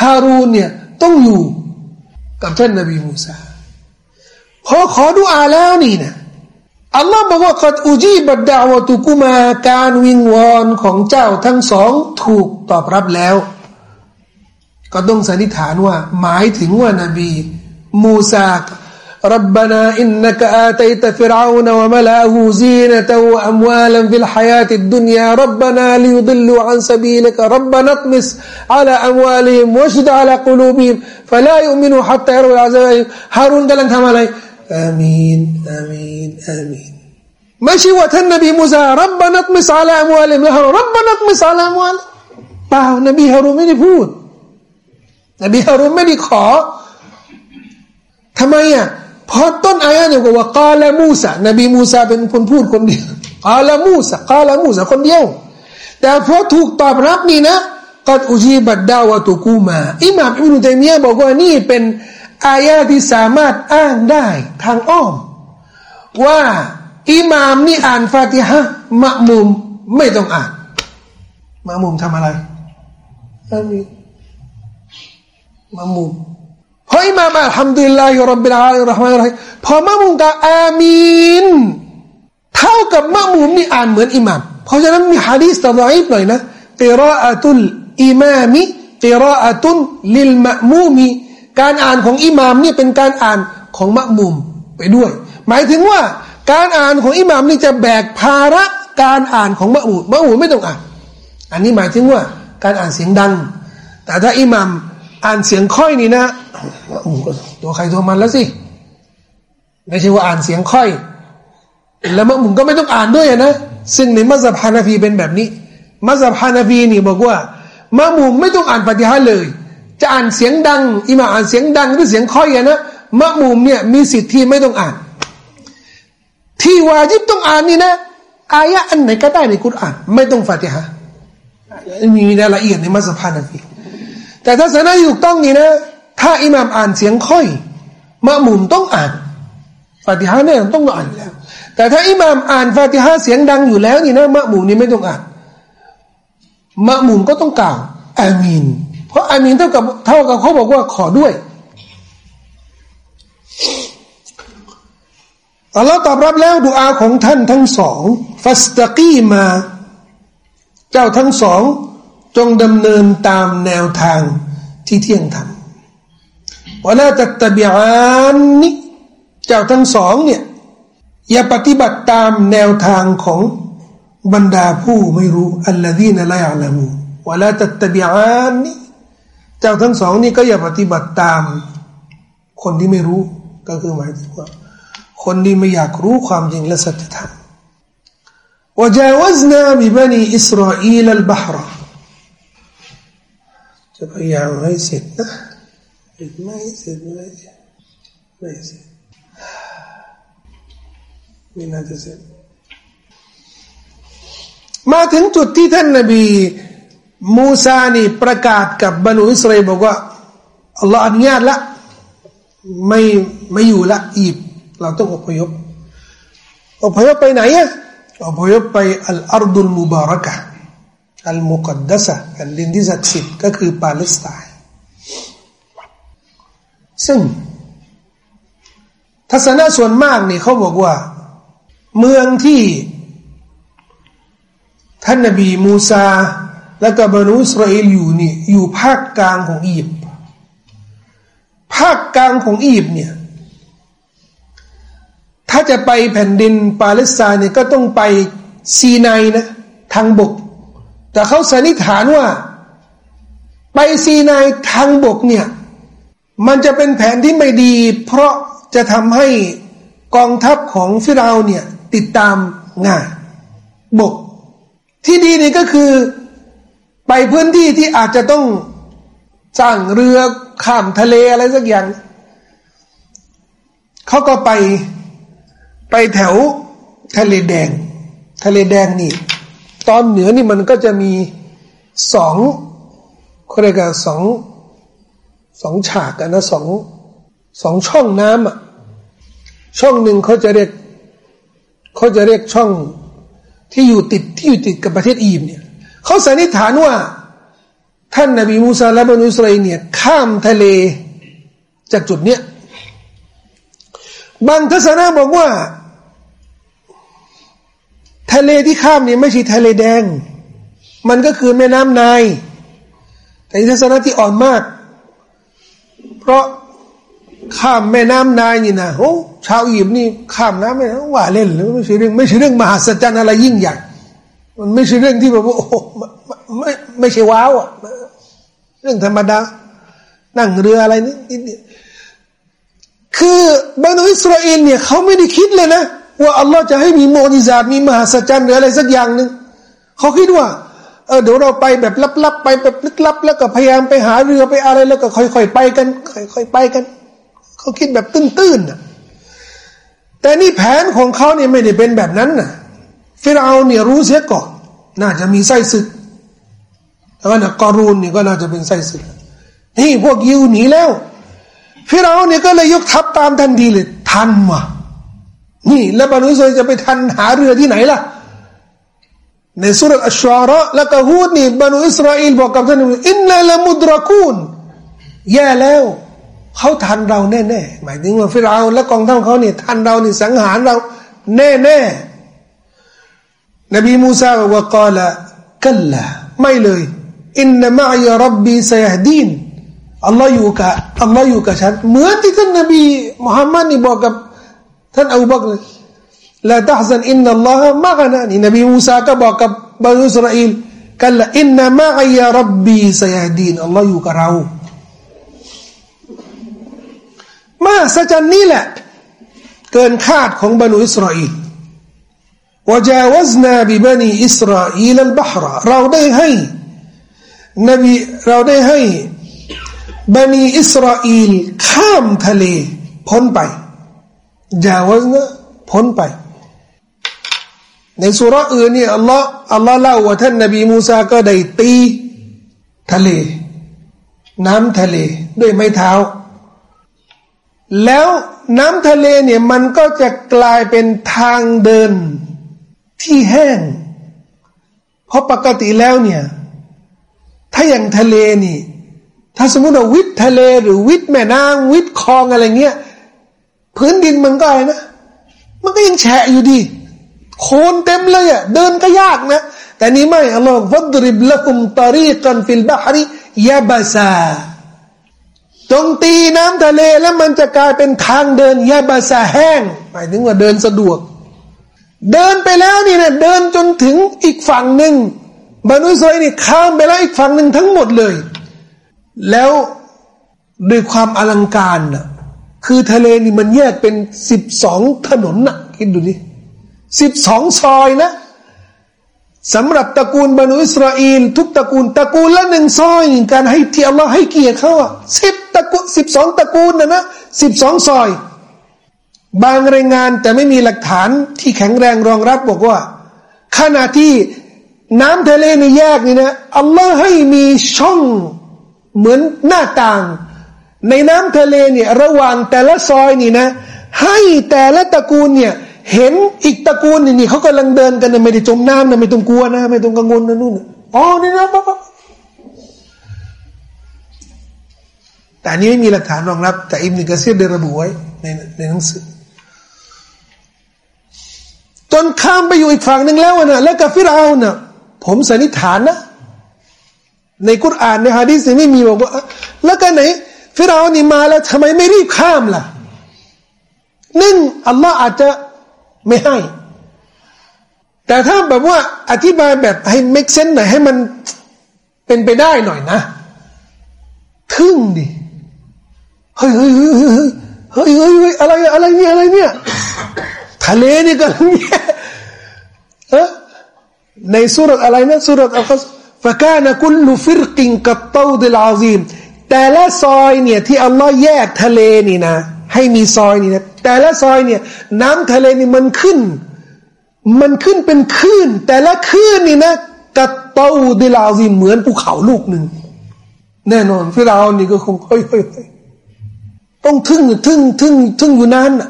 ฮารูนเนี่ยต้องอยู่กับท่านนบีมูซาพอขอดุอาแล้วนี่นะ อัลลอฮ์บอกว่าقد أجيبت دعوتكماการวิงวอนของเจ้าทั้งสองถูกตอบรับแล้ว ก็ต้องสันนิษฐานว่า หมายถึงว่านบี มูซาربنا إنك آتيت فرعون وملأه زينة وأموالا في الحياة الدنيا ربنا ليضلوا عن سبيلك ربنا اطمسอัลอัมวาลิมวชดอัลกุลูบิมฟะลายุมินุฮัตตะยรุลอาซาฮารุนกำลังทำอะไร آمين آمين آمين ماشي وقت النبي موسى ربنا اطمس على أموالهم ربنا اطمس على أموالهم เปล่านบีฮารุนไม่ได้พูดนบีฮารุนไม่ได้ขอทำไมอ่ะพอต้นอายะเนี่ยก็ว่ากาละมูซานบีมูซาเป็นคนพูดคนเดียวกาละมูซากาละมูซาคนเดียว แต่พอถูกตอบรับนี่นะกัดอุจีบัดดาวตุกูมาอิหม่ามอิบนุตัยมียะบอกว่านี่เป็น อายะที่สามารถอ้างได้ทางอ้อม ว่าอิหม่ามนี่อ่านฟาติฮะมะมุมไม่ต้องอ่านมะมุมทำอะไรอันนี้มะมุมเพออิมามอัลฮัมดุลิลลาฮิรับบิลอาลีรห์มานรห์พอมะมุมกับอามีนเท่ากับมะมุมนี่อ่านเหมือนอิหมามเพราะฉะนั้นมีฮะดีษตดอีฟหน่อยนะกิรออะตุลอิมามิกิรออะตุลลิลมะมูมี การอ่านของอิหมามนี่เป็นการอ่านของมะมุมไปด้วย หมายถึงว่าการอ่านของอิหมามนี่จะแบกภาระการอ่านของมะมูดมะมูดไม่ต้องอ่าน อันนี้หมายถึงว่าการอ่านเสียงดัง แต่ถ้าอิหมัมอ่านเสียงค่อยนี่นะตัวใครตัวมันแล้วสิไม่ใช่ว่าอ่านเสียงค่อย แล้วมึงก็ไม่ต้องอ่านด้วยนะซึ่งในมัสยิดฮานาฟีเป็นแบบนี้มัสยิดฮานาฟีนี่บอกว่ามะมุมไม่ต้องอ่านปฏิหารเลย จะอ่านเสียงดังอิหม่าอ่านเสียงดังหรือเสียงค่อยนะมะมุมเนี่ยมีสิทธิ์ที่ไม่ต้องอ่าน ที่วาจิบต้องอ่านนี่นะอายะอันไหนก็ได้ในกุรอาน ไม่ต้องฟาติฮะมีรายละเอียดในมัสยิดฮานาฟีแต่ถ้าสนาถูกต้องนี่นะ ถ้าอิหม่ามอ่านเสียงค่อยมะมุมต้องอ่านฟาติฮะเนี่ยต้องอ่านแล้ว แต่ถ้าอิหม่ามอ่านฟาติฮะเสียงดังอยู่แล้วนี่นะมะมุมนี่ไม่ต้องอ่านมะมุมก็ต้องกล่าวอามีน เพราะอามีนเท่ากับเท่ากับเขาบอกว่าขอด้วยอัลลอฮ์ตอบรับแล้วดูอาของท่านทั้งสองฟัสตะกีมา เจ้าทั้งสอง จงดำเนินตามแนวทางที่เที่ยงธรรมวลาตัตบิอันนี้เจ้าทั้งสองเนี่ยอย่าปฏิบัติตามแนวทางของบรรดาผู้ไม่รู้อัลลอฮีนละยาละมูวลาตัตบิอันนี้ เจ้าทั้งสองนี่ก็อย่าปฏิบัติตาม คนที่ไม่รู้ ก็คือหมายถึงว่าคนที่ไม่อยากรู้ความจริงและสัจธรรม وجاوزنا ببني إسرائيل البحر จะพยายามให้เสร็จนะไม่เสร็จไม่ไม่เสร็จไม่น่าจะเสร็จมาถึงจุดที่ท่านนบี มูซานี่ประกาศกับบรรดอิสราเอลบอกว่าอัลลอฮ์อนุญาตละไม่ไม่อยู่ละอีบเราต้องอพยพอพยพไปไหนอะอพยพไปอัลอาร์ดุลมุบารักะอัลมุกัดดัสะแผ่นดินที่ศักดิ์สิทธิ์ก็คือปาเลสไตน์ซึ่ง ทัศนะส่วนมากนี่เขาบอกว่า เมืองที่ ท่านนบีมูซา และกับรรดุอิสราเอลอยู่นี่อยู่ภาคกลางของอียิปต์ภาคกลางของอียิปต์เนี่ย ถ้าจะไปแผ่นดินปาเลสไตน์เนี่ยก็ต้องไปซีไนนะทางบก แต่เขาสันนิษฐานว่า ไปซีไนทางบกเนี่ย มันจะเป็นแผนที่ไม่ดี เพราะจะทำให้กองทัพของฟิราเนี่ย ติดตามง่าบก ที่ดีนี่ก็คือ ไปพื้นที่ที่อาจจะต้องสร้างเรือข้ามทะเลอะไรสักอย่าง เขาก็ไปไปแถวทะเลแดง ทะเลแดงนี่ ตอนเหนือนี่มันก็จะมีสองเขาเรียกว่าสองสองฉากกันนะสองสองช่องน้ำอะช่องหนึ่งเขาจะเรียกเขาจะเรียกช่องที่อยู่ติดที่อยู่ติดกับประเทศอียิปต์เนี่ย เขาสันนิษฐานว่า ท่านนบีมูซาและบรรดุสไลเนี่ยข้ามทะเลจากจุดเนี้ยบางทศนะบอกว่า ทะเลที่ข้ามเนี่ยไม่ใช่ทะเลแดง มันก็คือแม่น้ำนาย แต่ทศนะที่อ่อนมาก เพราะข้ามแม่น้ำนายนี่นะโอ้ชาวอียิปต์นี่ข้ามน้ำไม่ว่าเล่นหรือไม่ใช่เรื่องไม่ใช่เรื่องมหัศจรรย์อะไรยิ่งใหญ่ มันไม่ใช่เรื่องที่แบบว่าโอ้ไม่ไม่ใช่ว้าวอะเรื่องธรรมดา นั่งเรืออะไรนิดเดียวคือบรรดาอิสราเอลเนี่ยเขาไม่ได้คิดเลยนะ ว่าอัลลอฮ์จะให้มีโมดิซามีมหาสัจจ์หรืออะไรสักอย่างหนึ่งเขาคิดว่าเออเดี๋ยวเราไปแบบลับๆไปแบบลึกลับ แล้วก็พยายามไปหาเรือไปอะไรแล้วก็ค่อยๆไปกัน ค่อยๆไปกัน เขาคิดแบบตื้นๆนะแต่นี่แผนของเขาเนี่ยไม่ได้เป็นแบบนั้นนะ ฟิรเอาเนี่ยรู้เสียก่อน น่าจะมีไส้ศึกแล้วก็นะกอรูนเนี่ยก็น่าจะเป็นไส้ศึก นี่พวกยิวหนีแล้ว ฟิราเนี่ยก็เลยยกทัพตามทันทีเลยทันวะนี่แล้วบรรลุสจะไปทันหาเรือที่ไหนล่ะ ในสุรอัชชาระแล้วก็ฮูดนี่บรรลุอิสราเอลบอกกับท่านإنا لمدركونแย่แล้วเขาทันเราแน่ๆหมายถึงว่าฟิราและกองทัพเขาเนี่ยทันเรานี่สังหารเราแน่ๆ นบีมูซาบอกว่ากล่าวكلاไม่เลยإن معي ربي سيهدينอัลลอฮ์อยู่กับอัลลอฮ์อยู่กับฉันเหมือนที่ท่านนบีมุฮัมมัดนี่บอกกับท่านอบูบักรلا تحزن إن الله معنا นี่นบีมูซาก็บอกกับบรรดอิสราเอลกันละอินนามะอัยรับบีสยาดีนอัลลอฮ์อยู่กับเรามาสจันนี้แหละ เกินคาดของบรรดอิสราเอลวจาวซนาบิบันีอิสราเอล บัฮรเราได้ให้นบีเราได้ให้บันีอิสราเอลข้ามทะเลพ้นไปจาวซนะพ้นไป ในสุราอื่นเนี่ยอัลลอฮ์อัลลอฮ์เล่าว่าท่านนบีมูซาก็ได้ตีทะเล น้ำทะเลด้วยไม้เท้า แล้วน้ำทะเลเนี่ยมันก็จะกลายเป็นทางเดิน ที่แห้ง เพราะปกติแล้วเนี่ย ถ้าอย่างทะเลนี่ ถ้าสมมติว่าวิททะเลหรือวิทแม่น้ำวิทคลองอะไรเงี้ยพื้นดินมันก็อะไรนะมันก็ยังแฉะอยู่ดีโคลนเต็มเลยอะเดินก็ยากนะ แต่นี้ไม่อัลลอฮฺฟัดริบละกุมตารีกันฟิลบาฮรียาบาซาจงตีน้ำทะเลแล้วมันจะกลายเป็นทางเดินยาบาซาแห้งหมายถึงว่าเดินสะดวก เดินไปแล้วนี่นะเดินจนถึงอีกฝั่งหนึ่งบรรุสอยนี่ข้ามไปแล้วอีกฝั่งหนึ่งทั้งหมดเลย แล้วด้วยความอลังการน่ะคือทะเลนี่มันแยกเป็นสิบสองถนนน่ะคิดดูดิสิบสองซอยนะสำหรับตระกูลบรรุอิสราเอลทุกตระกูลตระกูลละหนึ่งซอยการให้ที่อัลลอฮ์ให้เกียรติเขาอะสิบตระกูลสิบสองตระกูลนะนะสิบสองซอย บางรายงานแต่ไม่มีหลักฐานที่แข็งแรงรองรับบอกว่า ขณะที่น้ำทะเลในแยกนี่นะอัลลอฮ์ให้มีช่องเหมือนหน้าต่าง ในน้ำทะเลเนี่ยระหว่างแต่ละซอยนี่นะ ให้แต่ละตระกูลเนี่ยเห็นอีกตระกูลนี่เขากำลังเดินกันนะไม่ได้จมน้ำนะไม่ต้องกลัวนะ ไม่ต้องกังวลนะนู่นอ๋อนี่นะแต่นี้ไม่มีหลักฐานรองรับ แต่อิมนิกะเซียได้ระบุไว้ในในหนังสือ จนข้ามไปอยู่อีกฝั่งหนึ่งแล้วนะแล้วกับฟิรเอานะผมสันนิษฐานนะ ในกุรอานในฮะดีษไม่มีบอกว่า แล้วกันไหน ฟิรเอานี่มาแล้วทำไมไม่รีบข้ามล่ะหนึ่งอัลลอฮ์อาจจะไม่ให้ แต่ถ้าแบบว่าอธิบายแบบให้ make sense หน่อยให้มันเป็นไปได้หน่อยนะ ทึ่งดิ เฮ้ยเฮ้ยเฮ้ยเฮ้ยเฮ้ยเฮ้ยอะไรอะไรเนี่ยอะไรเนี่ย ทะเลนี่ก็เนี่ยในซูเราะฮ์อะไรนะซูเราะฮ์อัลกัส فكان كل فرق كالطود العظيمแต่ละซอยเนี่ยที่อัลลอฮ์แยกทะเลนี่นะ ให้มีซอยนี่นะแต่ละซอยเนี่ย น้ำทะเลนี่มันขึ้น มันขึ้นเป็นคลื่น แต่ละคลื่นนี่นะكالطود العظيمเหมือนภูเขาลูกหนึ่งแน่นอนฟิราอนี่ก็คงเฮ้ยต้องทึ่งทึ่งทึ่งทึ่งอยู่นานอะ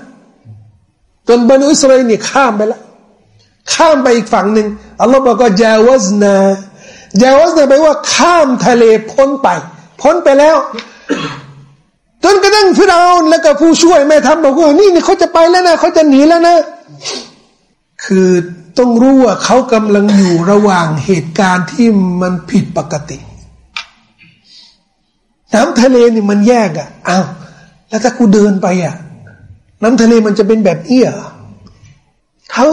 จนบรรดอิสราเอลเนี่ยข้ามไปแล้วข้ามไปอีกฝั่งหนึ่งอัลลอฮ์บอกว่าจาวซนาจาวซนาแปลว่าข้ามทะเลพ้นไป พ้นไปแล้วจนกระทั่งฟิรเอาแล้วก็ผู้ช่วยแม่ทัพบอกว่านี่เขาจะไปแล้วนะเขาจะหนีแล้วนะ คือต้องรู้ว่าเขากำลังอยู่ระหว่างเหตุการณ์ที่มันผิดปกติ น้ำทะเลนี่มันแยกอะ่ะอ้าวแล้วถ้ากูเดินไปอะ่ะ น้ำทะเลมันจะเป็นแบบนี้เหรอเขา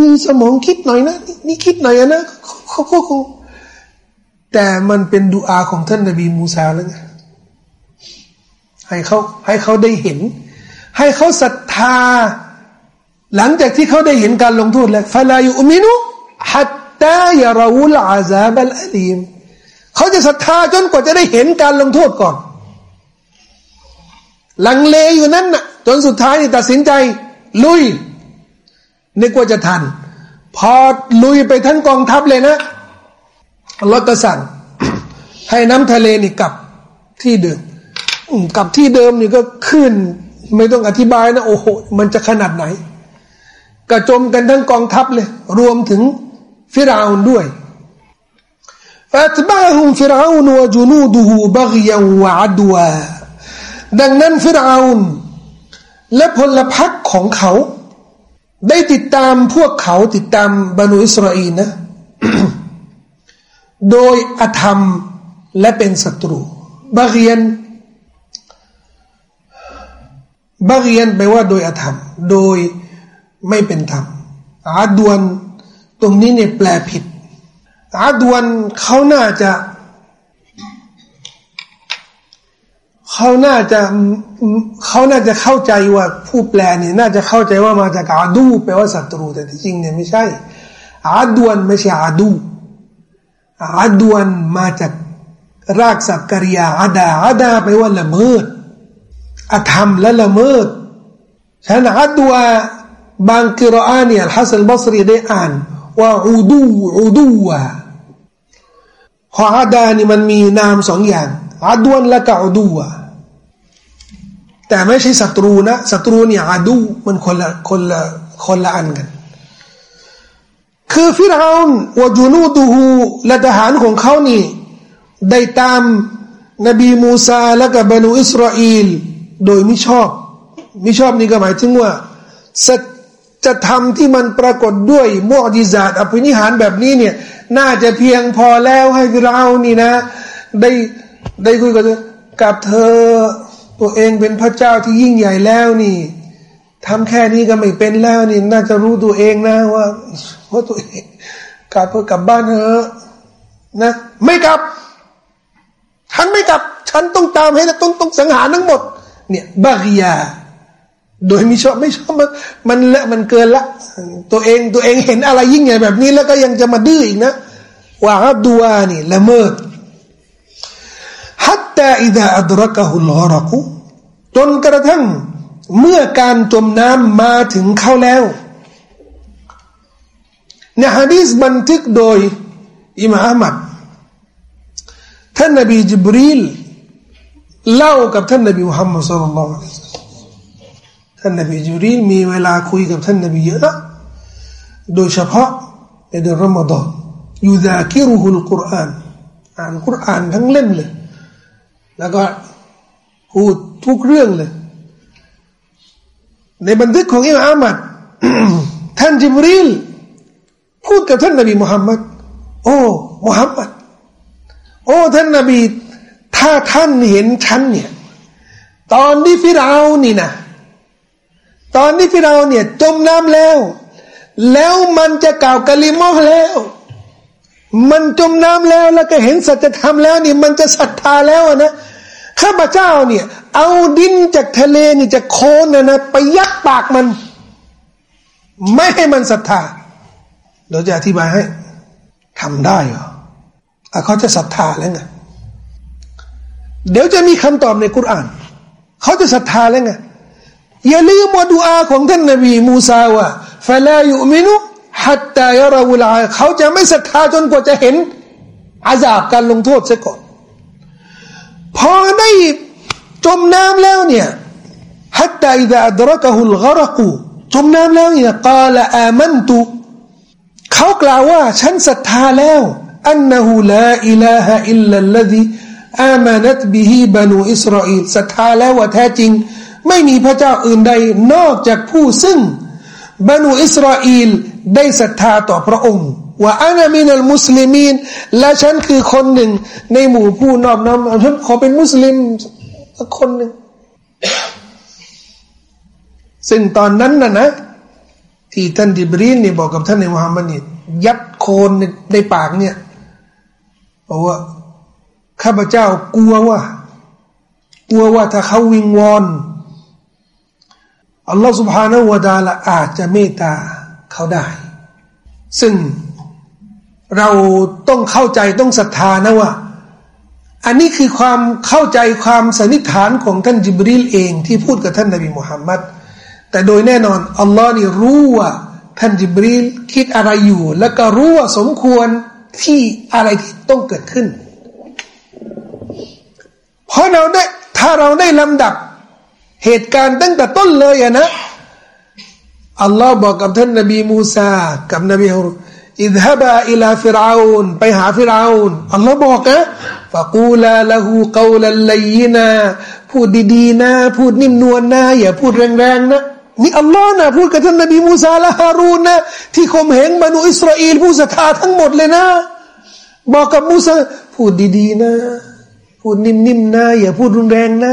มีสมองคิดหน่อยนะนี่คิดหน่อยนะเขาก็คงแต่มันเป็นดุอาของท่านนบีมูซาแล้วไงให้เขาให้เขาได้เห็น ให้เขาศรัทธา หลังจากที่เขาได้เห็นการลงโทษแล้วฟาลายุมินุฮัตตายาราวุลอาซาบัลอาลีมเขาจะศรัทธาจนกว่าจะได้เห็นการลงโทษก่อน หลังเลอยู่นั้นน่ะ จนสุดท้ายตัดสินใจ ลุย นึกว่าจะทัน พอลุยไปทั้งกองทัพเลยนะรถกระสั่งให้น้ำทะเลนี่กลับที่เดิมกลับที่เดิมนี่ก็ขึ้น ไม่ต้องอธิบายนะ โอ้โห มันจะขนาดไหนกระจมกันทั้งกองทัพเลย รวมถึงฟิราอุนด้วยฟาตบาฮุมฟิราอุนวจูนูดูฮูบักยันวะอัดวาดังนั้นฟิราอุน และพลพรรคของเขา ได้ติดตามพวกเขาติดตามบรรดอิสราเอลนะ โดยอธรรมและเป็นศัตรูบาเรียนบาเรียนแปลว่าโดยอธรรม โดยไม่เป็นธรรมอาดวน ตรงนี้เนี่ยแปลผิดอาดวนเขาน่าจะ เขาน่าจะเขาน่าจะเข้าใจว่าผู้แปลเนี่ยน่าจะเข้าใจว่ามาจากอาดูแปลว่าศัตรู แต่จริงเนี่ยไม่ใช่ อาดวนไม่ใช่อาดูอาดวนมาจากรากศัพท์กริยาعدا عدا แปลว่าละเมิดอธรรมและละเมิดฉะนั้นعدوا บางกิรอาเนี่ยฮัสซันบัสรีได้อ่านว่าعدو عدوا พอ عداนี่มันมีนามสองอย่างอาดวนและกาอูดูวะ แต่ไม่ใช่ศัตรูนะศัตรูเนี่ยعدو มันคนละคนละคนละอันกัน คือฟิรเอานวจูนูตูฮูและทหารของเขานี่ ได้ตามนบีมูซาและกับบรรดอิสราเอลโดยไม่ชอบไม่ชอบนี่ก็หมายถึงว่าสัจะทำที่มันปรากฏด้วยมอจิซาตอภินิหารแบบนี้เนี่ย น่าจะเพียงพอแล้วให้เรานี่นะ ได้ได้คุยกับกับเธอ ตัวเองเป็นพระเจ้าที่ยิ่งใหญ่แล้วนี่ทำแค่นี้ก็ไม่เป็นแล้วนี่ น่าจะรู้ตัวเองนะว่าว่าตัวเองกลับเพื่อกลับบ้านเถอะนะ ไม่กลับฉันไม่กลับ ฉันต้องตามให้นะต้องต้องสังหารทั้งหมด เนี่ยบาริยา โดยม่ชอบไม่ชอบมันมันละมันเกินละ ตัวเองตัวเองเห็นอะไรยิ่งใหญ่แบบนี้แล้วก็ยังจะมาดื้ออีกนะว่าอับดูอานี่ละเมิด ฮัตตาอิดะอัดรักะฮุลฮรักุจนกระทั่งเมื่อการจมน้ำมาถึงเขาแล้วในฮะดีษบันทึกโดยอิมามัดท่านนบีจิบรีลเล่ากับท่านนบีมุฮัมมัดสุลลัลท่านนบีจิบรีลมีเวลาคุยกับท่านนบีเยอะนะโดยเฉพาะในเดือนรอมฎอนยูดาคิรุฮุลกุรอานอ่านกุรอานทั้งเล่มเลย แล้วก็พูดทุกเรื่องเลย ในบันทึกของอิมามมัดท่านจิบรีลพูดกับท่านนบีมุฮัมมัดโอ้มุฮัมมัดโอ้ท่านนบี ถ้าท่านเห็นฉันเนี่ย ตอนที่ฟิราอนี่นะตอนที่ฟิราอเนี่ย จมน้ำแล้ว แล้วมันจะกล่าวกะลิมอแล้ว มันจมน้ำแล้วแล้วก็เห็นสัจธรรมแล้วนี่ มันจะศรัทธาแล้วนะ ข้าพเจ้าเนี่ย เอาดินจากทะเลนี่จากโคนนะนะไปยัดปากมัน ไม่ให้มันศรัทธาเราจะอธิบายให้ทำได้เหรอเขาจะศรัทธาแล้วไงเดี๋ยวจะมีคำตอบในกุรานเขาจะศรัทธาแล้วไงอย่าลืมว่าดูอาของท่านนบีมูซาว่าฟลายุมินุฮัตตายราวุลาเขาจะไม่ศรัทธาจนกว่าจะเห็นอาซาบการลงโทษเสียก่อน พอได้จมน้ำแล้วเนี่ย حتى إذا أدركه الغرق จมน้ำแล้วเนี่ย قال آمنت เขากล่าวว่าฉันศรัทธาแล้วอันนหูลาอิลาฮะอิลลัลลดีอามานัตบิฮิบานูอิสราเอลศรัทธาแล้วว่าแท้จริง ไม่มีพระเจ้าอื่นใด นอกจากผู้ซึ่งบานูอิสราเอลได้ศรัทธาต่อพระองค์ ว่าอานามินัลมุสลิมีนและฉันคือคนหนึ่ง ในหมู่ผู้นอบน้อมฉันขอเป็นมุสลิมสักคนหนึ่งซึ่งตอนนั้นน่ะนะ ที่ท่านดิบรีนเนี่ยบอกกับท่านในมุฮัมมัดเนี่ยยัดโคนในในปากเนี่ยบอกว่าข้าพเจ้ากลัวว่า กลัวว่าถ้าเขาวิงวอนอัลลอฮฺ سبحانه และ تعالى อาจจะเมตตาเขาได้ ซึ่ง เราต้องเข้าใจต้องศรัทธานะว่า อันนี้คือความเข้าใจความสันนิษฐานของท่านจิบรีลเองที่พูดกับท่านนบีมุฮัมมัดแต่โดยแน่นอนอัลลอฮ์นี่รู้ว่าท่านจิบรีลคิดอะไรอยู่ แล้วก็รู้ว่าสมควรที่อะไรที่ต้องเกิดขึ้น เพราะเราได้ถ้าเราได้ลำดับเหตุการณ์ตั้งแต่ต้นเลยอะนะอัลลอฮ์บอกกับท่านนบีมูซากับนบีฮาร ูน اذهبا إلى فرعونไปหาฟิรอานอัลลอฮ์บอกนะفقولا له قولا ليناพูดดีๆนะ พูดนิ่มนวลนะ อย่าพูดแรงๆนะนี่อัลลอฮ์นะพูดกับท่านนบีมูซาและฮารูนนะที่ข่มเหงบนีอิสราเอลผู้ศรัทธาทั้งหมดเลยนะ บอกกับมูซาพูดดีๆนะ พูดนิ่มๆนะ อย่าพูดรุนแรงนะ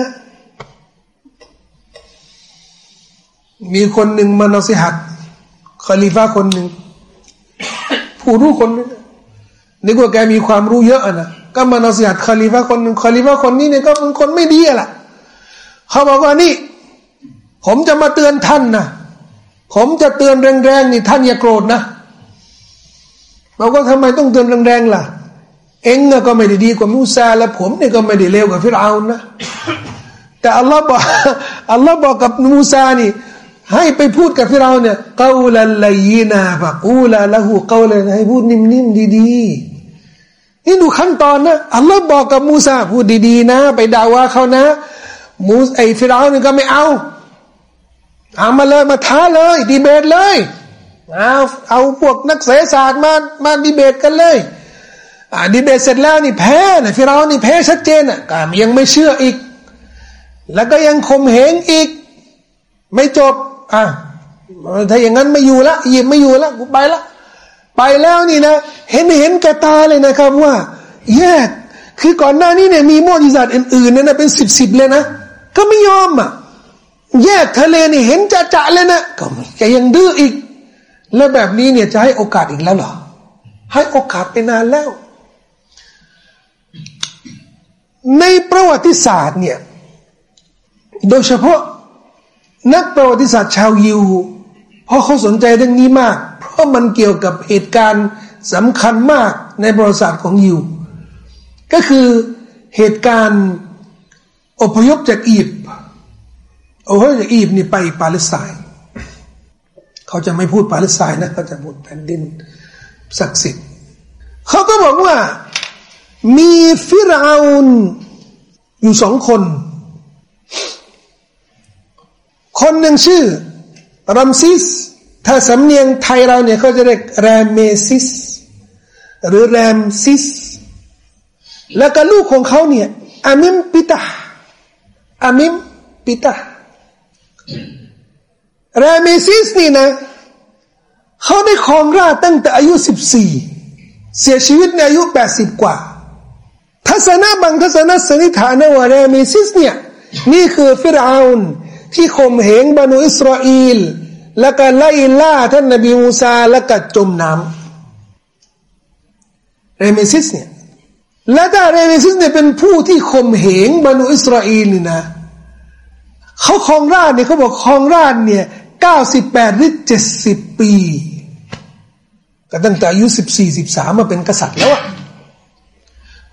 มีคนหนึ่งมานอสิฮัดคอลีฟาคนหนึ่ง ผู้รู้คนนึงนึกว่าแกมีความรู้เยอะนะก็มานอสิฮัดคาลิฟะคนนึงคาลิฟะคนนี้เนี่ยก็เป็นคนไม่ดีอะล่ะเขาบอกว่านี่ ผมจะมาเตือนท่านนะผมจะเตือนแรงๆนี่ท่านอย่าโกรธนะบอกว่าทำไมต้องเตือนแรงๆล่ะ เองก็ไม่ได้ดีกว่ามูซาและผมเนี่ยก็ไม่ได้เลวกว่าฟิรเอานะแต่อัลลอฮ์บอกอัลลอฮ์บอกกับมูซานี่ ให้ไปพูดกับฟิรเอาเนี่ยกาลลยีนาฟะกูลาละหูกาลให้พูดนิ่มๆดีๆนี่ดูขั้นตอนนะอัลลอฮ์บอกกับมูซาพูดดีๆนะ ไปด่าว่าเขานะมูไอฟิรเอานี่ก็ไม่เอาเอามาเลยมาท้าเลยดีเบตเลยเอาเอาพวกนักเสศาสตร์มามาดีเบตกันเลยอ่าดีเบตเสร็จแล้วนี่แพ้นะฟิรานี่แพ้ชัดเจนอะก็ยังไม่เชื่ออีก แล้วก็ยังข่มเหงอีก ไม่จบ อะถ้าอย่างนั้นไม่อยู่ละยิบไม่อยู่ละกูไปละ ไปแล้วนี่นะ เห็นเห็นแกตาเลยนะครับว่า แยก คือก่อนหน้านี้เนี่ยมีมอจิซาตอื่นๆเนี่ยนะเป็นสิบสิบเลยนะ ก็ไม่ยอมอะ แยกทะเลนี่เห็นจะจะเลยนะก็แกยังดื้ออีก แล้วแบบนี้เนี่ยจะให้โอกาสอีกแล้วเหรอ ให้โอกาสไปนานแล้ว ในประวัติศาสตร์เนี่ย โดยเฉพาะ นักประวัติศาสตร์ชาวยิวเพราะเขาสนใจเรื่องนี้มาก เพราะมันเกี่ยวกับเหตุการณ์สำคัญมากในประวัติศาสตร์ของยิว ก็คือเหตุการณ์อพยพจากอียิปต์อพยพจากอียิปต์นี่ไปปาเลสไตน์เขาจะไม่พูดปาเลสไตน์นะเขาจะพูดแผ่นดินศักดิ์สิทธิ์เขาก็บอกว่ามีฟิรเอานอยู่สองคน คนหนึ่งชื่อรัมซิส ถ้าสำเนียงไทยเราเนี่ยเขาจะเรียกแรมเมซิส หรือแรมซิส แล้วก็ลูกของเขาเนี่ยอามิมปิตาอามิมปิตาราเมซิสนี่นะเขาได้ครองราชตั้งแต่อายุสิบสี่เสียชีวิตในอายุแปดสิบกว่า ทัศนะบางทัศนะสันนิษฐานว่ารเมซิสเนี่ย นี่คือฟิรเอาน ที่ข่มเหงบนีอิสราเอลแล้วก็ไล่ล่าท่านนบีมูซาแล้วก็จมน้ำเรเมซิสเนี่ยและถ้าเรเมซิสเนี่ยเป็นผู้ที่ข่มเหงบนีอิสราเอลนี่นะเขาครองราชเนี่ยเขาบอกครองราชเนี่ยเก้าสิบแปดหรือเจ็ดสิบปีก็ตั้งแต่อายุสิบสี่สิบสามมาเป็นกษัตริย์แล้วอะ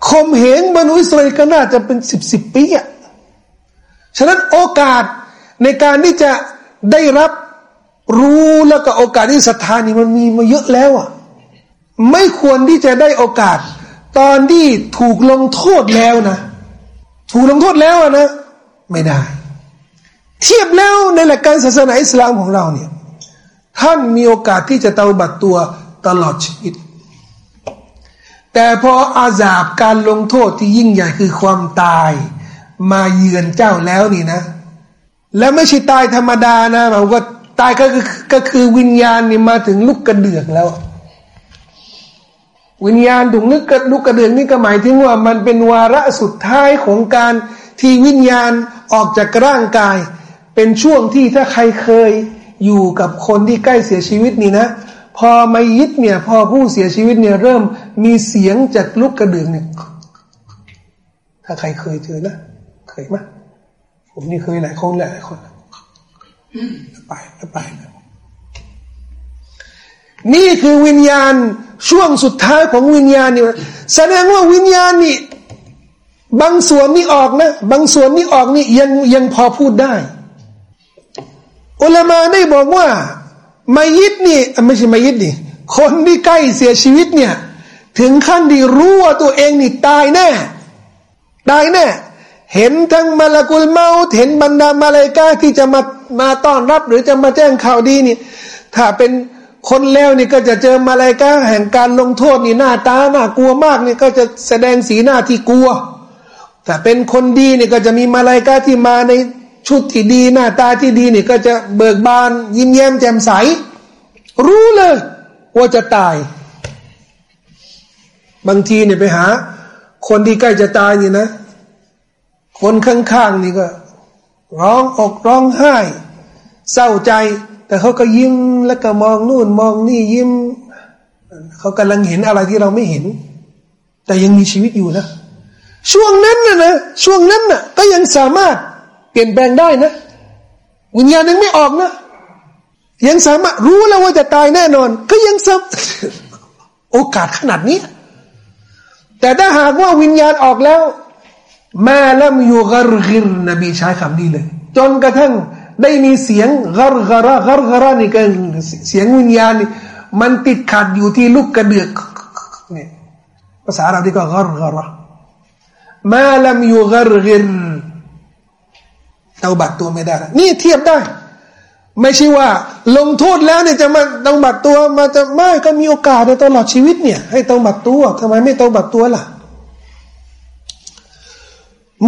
คมเหงบรรุอิสราเอลก็น่าจะเป็นสิบสิบปีอะฉะนั้นโอกาส ในการที่จะได้รับรู้แล้วก็โอกาสที่ศรัทธานี่มันมีมาเยอะแล้วอะไม่ควรที่จะได้โอกาส ตอนที่ถูกลงโทษแล้วนะ ถูกลงโทษแล้วนะ ไม่ได้ เทียบแล้วในหลักการศาสนาอิสลามของเราเนี่ย ท่านมีโอกาสที่จะเตาบัตรตัวตลอดชีวิต แต่พออาซาบการลงโทษที่ยิ่งใหญ่คือความตาย มาเยือนเจ้าแล้วนี่นะ แล้วไม่ใช่ตายธรรมดานะแบบว่าตายก็คือก็คือวิญญาณนี่มาถึงลูกกระเดือกแล้ว วิญญาณถุงลึกกระลูกกระเดือกนี่ก็หมายถึงว่ามันเป็นวาระสุดท้ายของการที่วิญญาณออกจากร่างกาย เป็นช่วงที่ถ้าใครเคยอยู่กับคนที่ใกล้เสียชีวิตนี่นะ พอมายิดเนี่ย พอผู้เสียชีวิตเนี่ยเริ่มมีเสียงจากลูกกระเดื่องเนี่ยถ้าใครเคยเจอนะ เคยไหม ผมนี่เคยหลายคนหลายคนไปไปนี่คือวิญญาณช่วงสุดท้ายของวิญญาณนี่แสดงว่าวิญญาณนี่บางส่วนนี่ออกนะ บางส่วนนี่ออกนี่ยังยังพอพูดได้ อุลามาได้บอกว่ามายิดนี่ไม่ใช่มายิดนี่คนที่ใกล้เสียชีวิตเนี่ย ถึงขั้นที่รู้ว่าตัวเองนี่ตายแน่ ตายแน่ เห็นทั้งมาลกุลเมาเห็นบรรดามาเลกาที่จะมามาต้อนรับ หรือจะมาแจ้งข่าวดีนี่ ถ้าเป็นคนแล้วนี่ก็จะเจอมาเลกาแห่งการลงโทษนี่หน้าตาหน้ากลัวมากนี่ก็จะแสดงสีหน้าที่กลัวถ้าเป็นคนดีนี่ก็จะมีมาเลกาที่มาในชุดที่ดีหน้าตาที่ดีนี่ก็จะเบิกบาน ยิ้มแย้มแจ่มใส รู้เลยว่าจะตาย บางทีเนี่ยไปหา คนที่ใกล้จะตายนี่นะ คนข้างๆนี่ก็ ร้องอกร้องไห้ เศร้าใจ แต่เขาก็ยิ้มแล้วก็มองนู่นมองนี่ยิ้ม เขากำลังเห็นอะไรที่เราไม่เห็น แต่ยังมีชีวิตอยู่นะ ช่วงนั้นนะนะช่วงนั้นนะ่ะ ก็ยังสามารถเปลี่ยนแปลงได้นะ วิญญาณยังไม่ออกนะ ยังสามารถรู้แล้วว่าจะตายแน่นอน ก็ยังสับโอกาสขนาดนี้ แต่ถ้าหากว่าวิญญาณออกแล้ว มาลัมยูกรกิรนบีใช้คำนี้เลย จนกระทั่งได้มีเสียงกรกระกรกระนี่ก็เสียงวิญญาณนี่มันติดขัดอยู่ที่ลูกกระเดือกนี่ภาษาเราที่ก็กรกระมาลัมยูกรกิรเตาบัตตัวไม่ได้นี่เทียบได้ ไม่ใช่ว่า ลงโทษแล้วเนี่ยจะมาต้องบัตตัวมาจะไม่ก็มีโอกาสในตลอดชีวิตเนี่ย ให้ต้องบัตตัวทำไมไม่ต้องบัตตัวล่ะ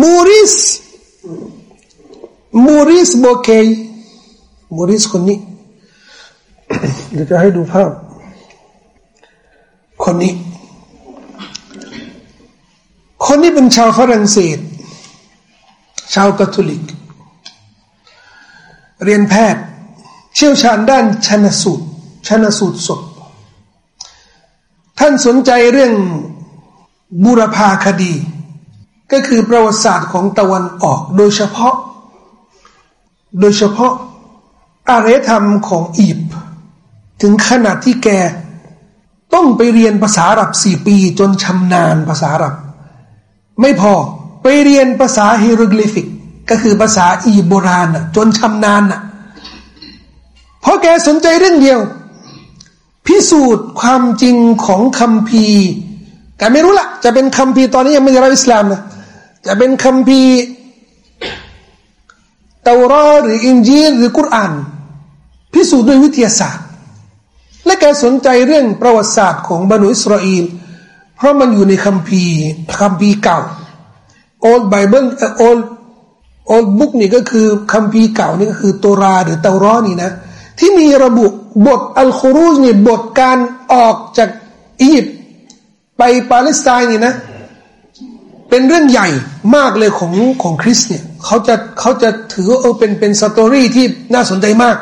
มูริสมูริสโบเคมูริสคนนี้เดี๋ยวจะให้ดูภาพ คนนี้ คนนี้เป็นชาวฝรั่งเศส ชาวคาทอลิก เรียนแพทย์ เชี่ยวชาญด้านชนสูตรชนสูตรศพ ท่านสนใจเรื่องบุรพาคดี ก็คือประวัติศาสตร์ของตะวันออกโดยเฉพาะ โดยเฉพาะอารยธรรมของอียิปต์ถึงขนาดที่แกต้องไปเรียนภาษาอาหรับสี่ปีจนชำนาญภาษาอาหรับ ไม่พอไปเรียนภาษาฮิโรกลิฟิก ก็คือภาษาอีโบราณจนชำนาญน่ะเพราะแกสนใจเรื่องเดียว พิสูจน์ความจริงของคำพีแกไม่รู้ละจะเป็นคำพีตอนนี้ยังไม่ได้รับอิสลามนะ จะเป็นคำพีเตารอหรืออินจีหรือกุรอาน พิสูจน์ด้วยวิทยาศาสตร์ และแกสนใจเรื่องประวัติศาสตร์ของบรรดอิสราเอลเพราะมันอยู่ในคำพีคำพีเก่า Old Bible Old Old Book นี่ก็คือคำพีเก่านี่ก็คือตราหรือเตารอนี่นะ ที่มีระบุบทอัลคุรูสนี่บทการออกจากอียิปต์ไปปาเลสไตน์นี่นะ เป็นเรื่องใหญ่มากเลยของของคริสต์เนี่ยเขาจะเขาจะถือเออเป็นเป็น story ที่น่าสนใจมาก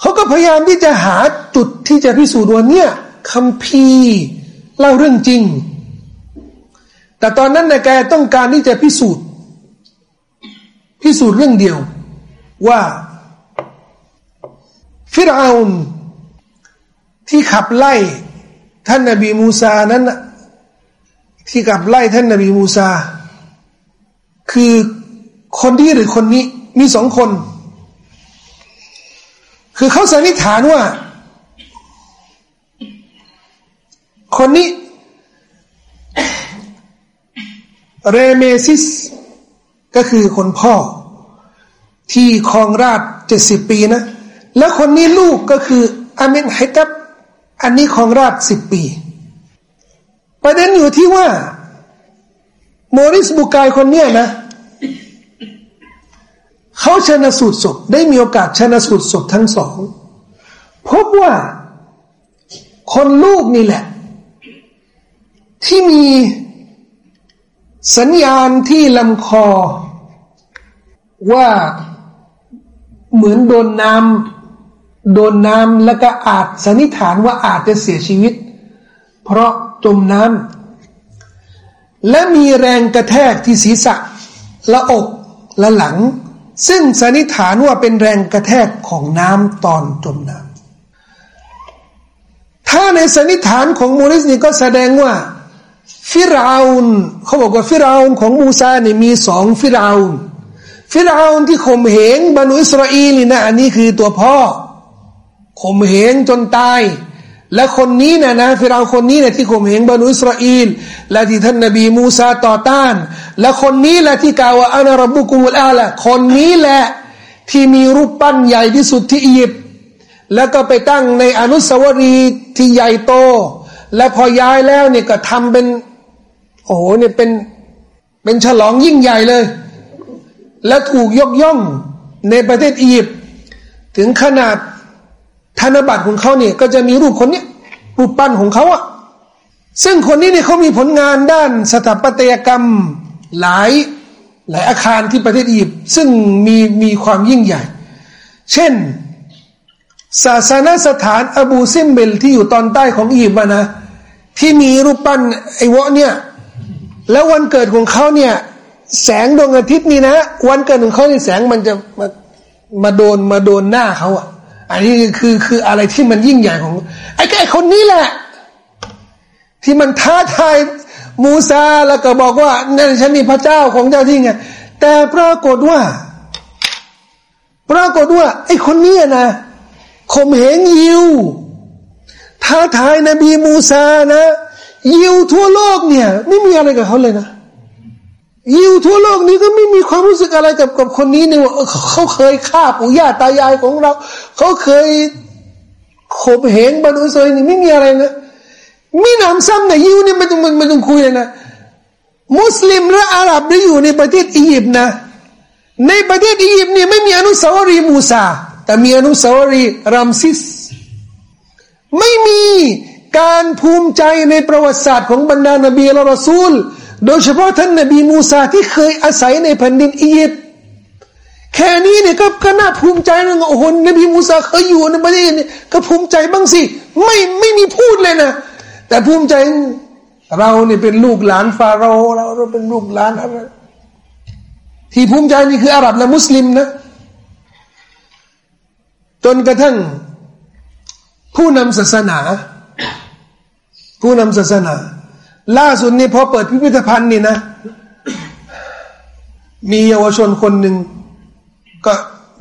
เขาก็พยายามที่จะหาจุดที่จะพิสูจน์ว่าเนี่ยคัมภีร์เล่าเรื่องจริง แต่ตอนนั้นนายแกต้องการที่จะพิสูจน์ พิสูจน์เรื่องเดียว ว่า ฟิรอาลที่ขับไล่ท่านนบีมูซานั้น ที่กับไล่ท่านนบีมูซา คือคนที่หรือคนนี้มีสองคน คือเขาสันนิษฐานว่า คนนี้เรเมซิส ก็คือคนพ่อ ที่ครองราชเจ็ดสิบปีนะ แล้วคนนี้ลูกก็คืออามินไฮตับอันนี้ครองราชสิบปี ประเด็นอยู่ที่ว่าโมริสบุกายคนเนี้ยนะเขาชนะสูตรศพได้มีโอกาสชนะสูตรศพทั้งสอง พบว่าคนลูกนี่แหละ ที่มีสัญญาณที่ลำคอ ว่าเหมือนโดนน้ำโดนน้ำแล้วก็อาจสันนิษฐานว่าอาจจะเสียชีวิต เพราะ จมน้ำและมีแรงกระแทกที่ศีรษะและอกและหลัง ซึ่งสันนิษฐานว่าเป็นแรงกระแทกของน้ำตอนจมน้ำถ้าในสันนิษฐานของมูริสนี่ก็แสดงว่าฟิราวนเขาบอกว่าฟิราวนของมูซาเนี่ยมีสองฟิราวนฟิราวนที่ข่มเหงบนีอิสราเอลนี่นะอันนี้คือตัวพ่อข่มเหงจนตาย และคนนี้นะนะฟิราคนนี้นะที่ข่มเหงบนีอิสราเอลและที่ท่านนบีมูซาต่อต้าน และคนนี้แหละที่กล่าวว่าأنا ربكم الأعلىคนนี้แหละที่มีรูปปั้นใหญ่ที่สุดที่อียิปต์แล้วก็ไปตั้งในอนุสาวรีย์ที่ใหญ่โต และพอย้ายแล้วเนี่ยก็ทำเป็นโอ้โหเนี่ยเป็นเป็นฉลองยิ่งใหญ่เลย และถูกยกย่องในประเทศอียิปต์ถึงขนาด ธนบัตรของเขาเนี่ยก็จะมีรูปคนเนี้รูปปั้นของเขาอะซึ่งคนนี้เนี่ยเขามีผลงานด้านสถาปัตยกรรมหลายหลายอาคารที่ประเทศอียิปต์ซึ่งมีมีความยิ่งใหญ่ เช่น ศาสนสถานอบูซิมเบลที่อยู่ตอนใต้ของอียิปต์นะที่มีรูปปั้นไอ้วะเนี่ยแล้ววันเกิดของเขาเนี่ยแสงดวงอาทิตย์นี่นะ วันเกิดของเขาในแสงมันจะมามาโดนมาโดนหน้าเขาอะ อันนี้คือคืออะไรที่มันยิ่งใหญ่ของไอ้แก่คนนี้แหละ ที่มันท้าทายมูซาแล้วก็บอกว่านั่นฉันนี่พระเจ้าของเจ้าที่ไงแต่ปรากฏว่า ปรากฏว่า ไอ้คนนี้นะข่มเหงยิวท้าทายนบีมูซานะ ยิวทั่วโลกเนี่ย ไม่มีอะไรกับเขาเลยนะ อยิวทั่วโลกนี้ก็ไม่มีความรู้สึกอะไรกับกับคนนี้เนี่ยว่าเขาเคยฆ่าปู่ย่าตายายของเรา เขาเคยข่มเหงบรรดุเซยนี่ไม่มีอะไรนะมีน้ำซ้ำนะยิวเนี่ยไม่ต้องไม่ต้องคุยเลยนะ มุสลิมและอาหรับที่อยู่ในประเทศอียิปต์นะ ในประเทศอียิปต์เนี่ยไม่มีอนุสาวรีย์มูซาแต่มีอนุสาวรีย์รัมซิส ไม่มีการภูมิใจในประวัติศาสตร์ของบรรดานบีและรอซูล โดยเฉพาะท่านนบีมูซาที่เคยอาศัยในแผ่นดินอียิปต์แค่นี้เนี่ยก็ก็น่าภูมิใจนะโอ้โหนบีมูซาเคยอยู่ในประเทศนี้ก็ภูมิใจบ้างสิ ไม่ไม่มีพูดเลยนะ แต่ภูมิใจเราเนี่ยเป็นลูกหลานฟาโรห์เราเราเป็นลูกหลานอะไรที่ภูมิใจนี่คืออาหรับและมุสลิมนะ จนกระทั่ง ผู้นำศาสนา ผู้นำศาสนา ล่าสุดนี่พอเปิดพิพิธภัณฑ์นี่นะ มีเยาวชนคนหนึ่งก็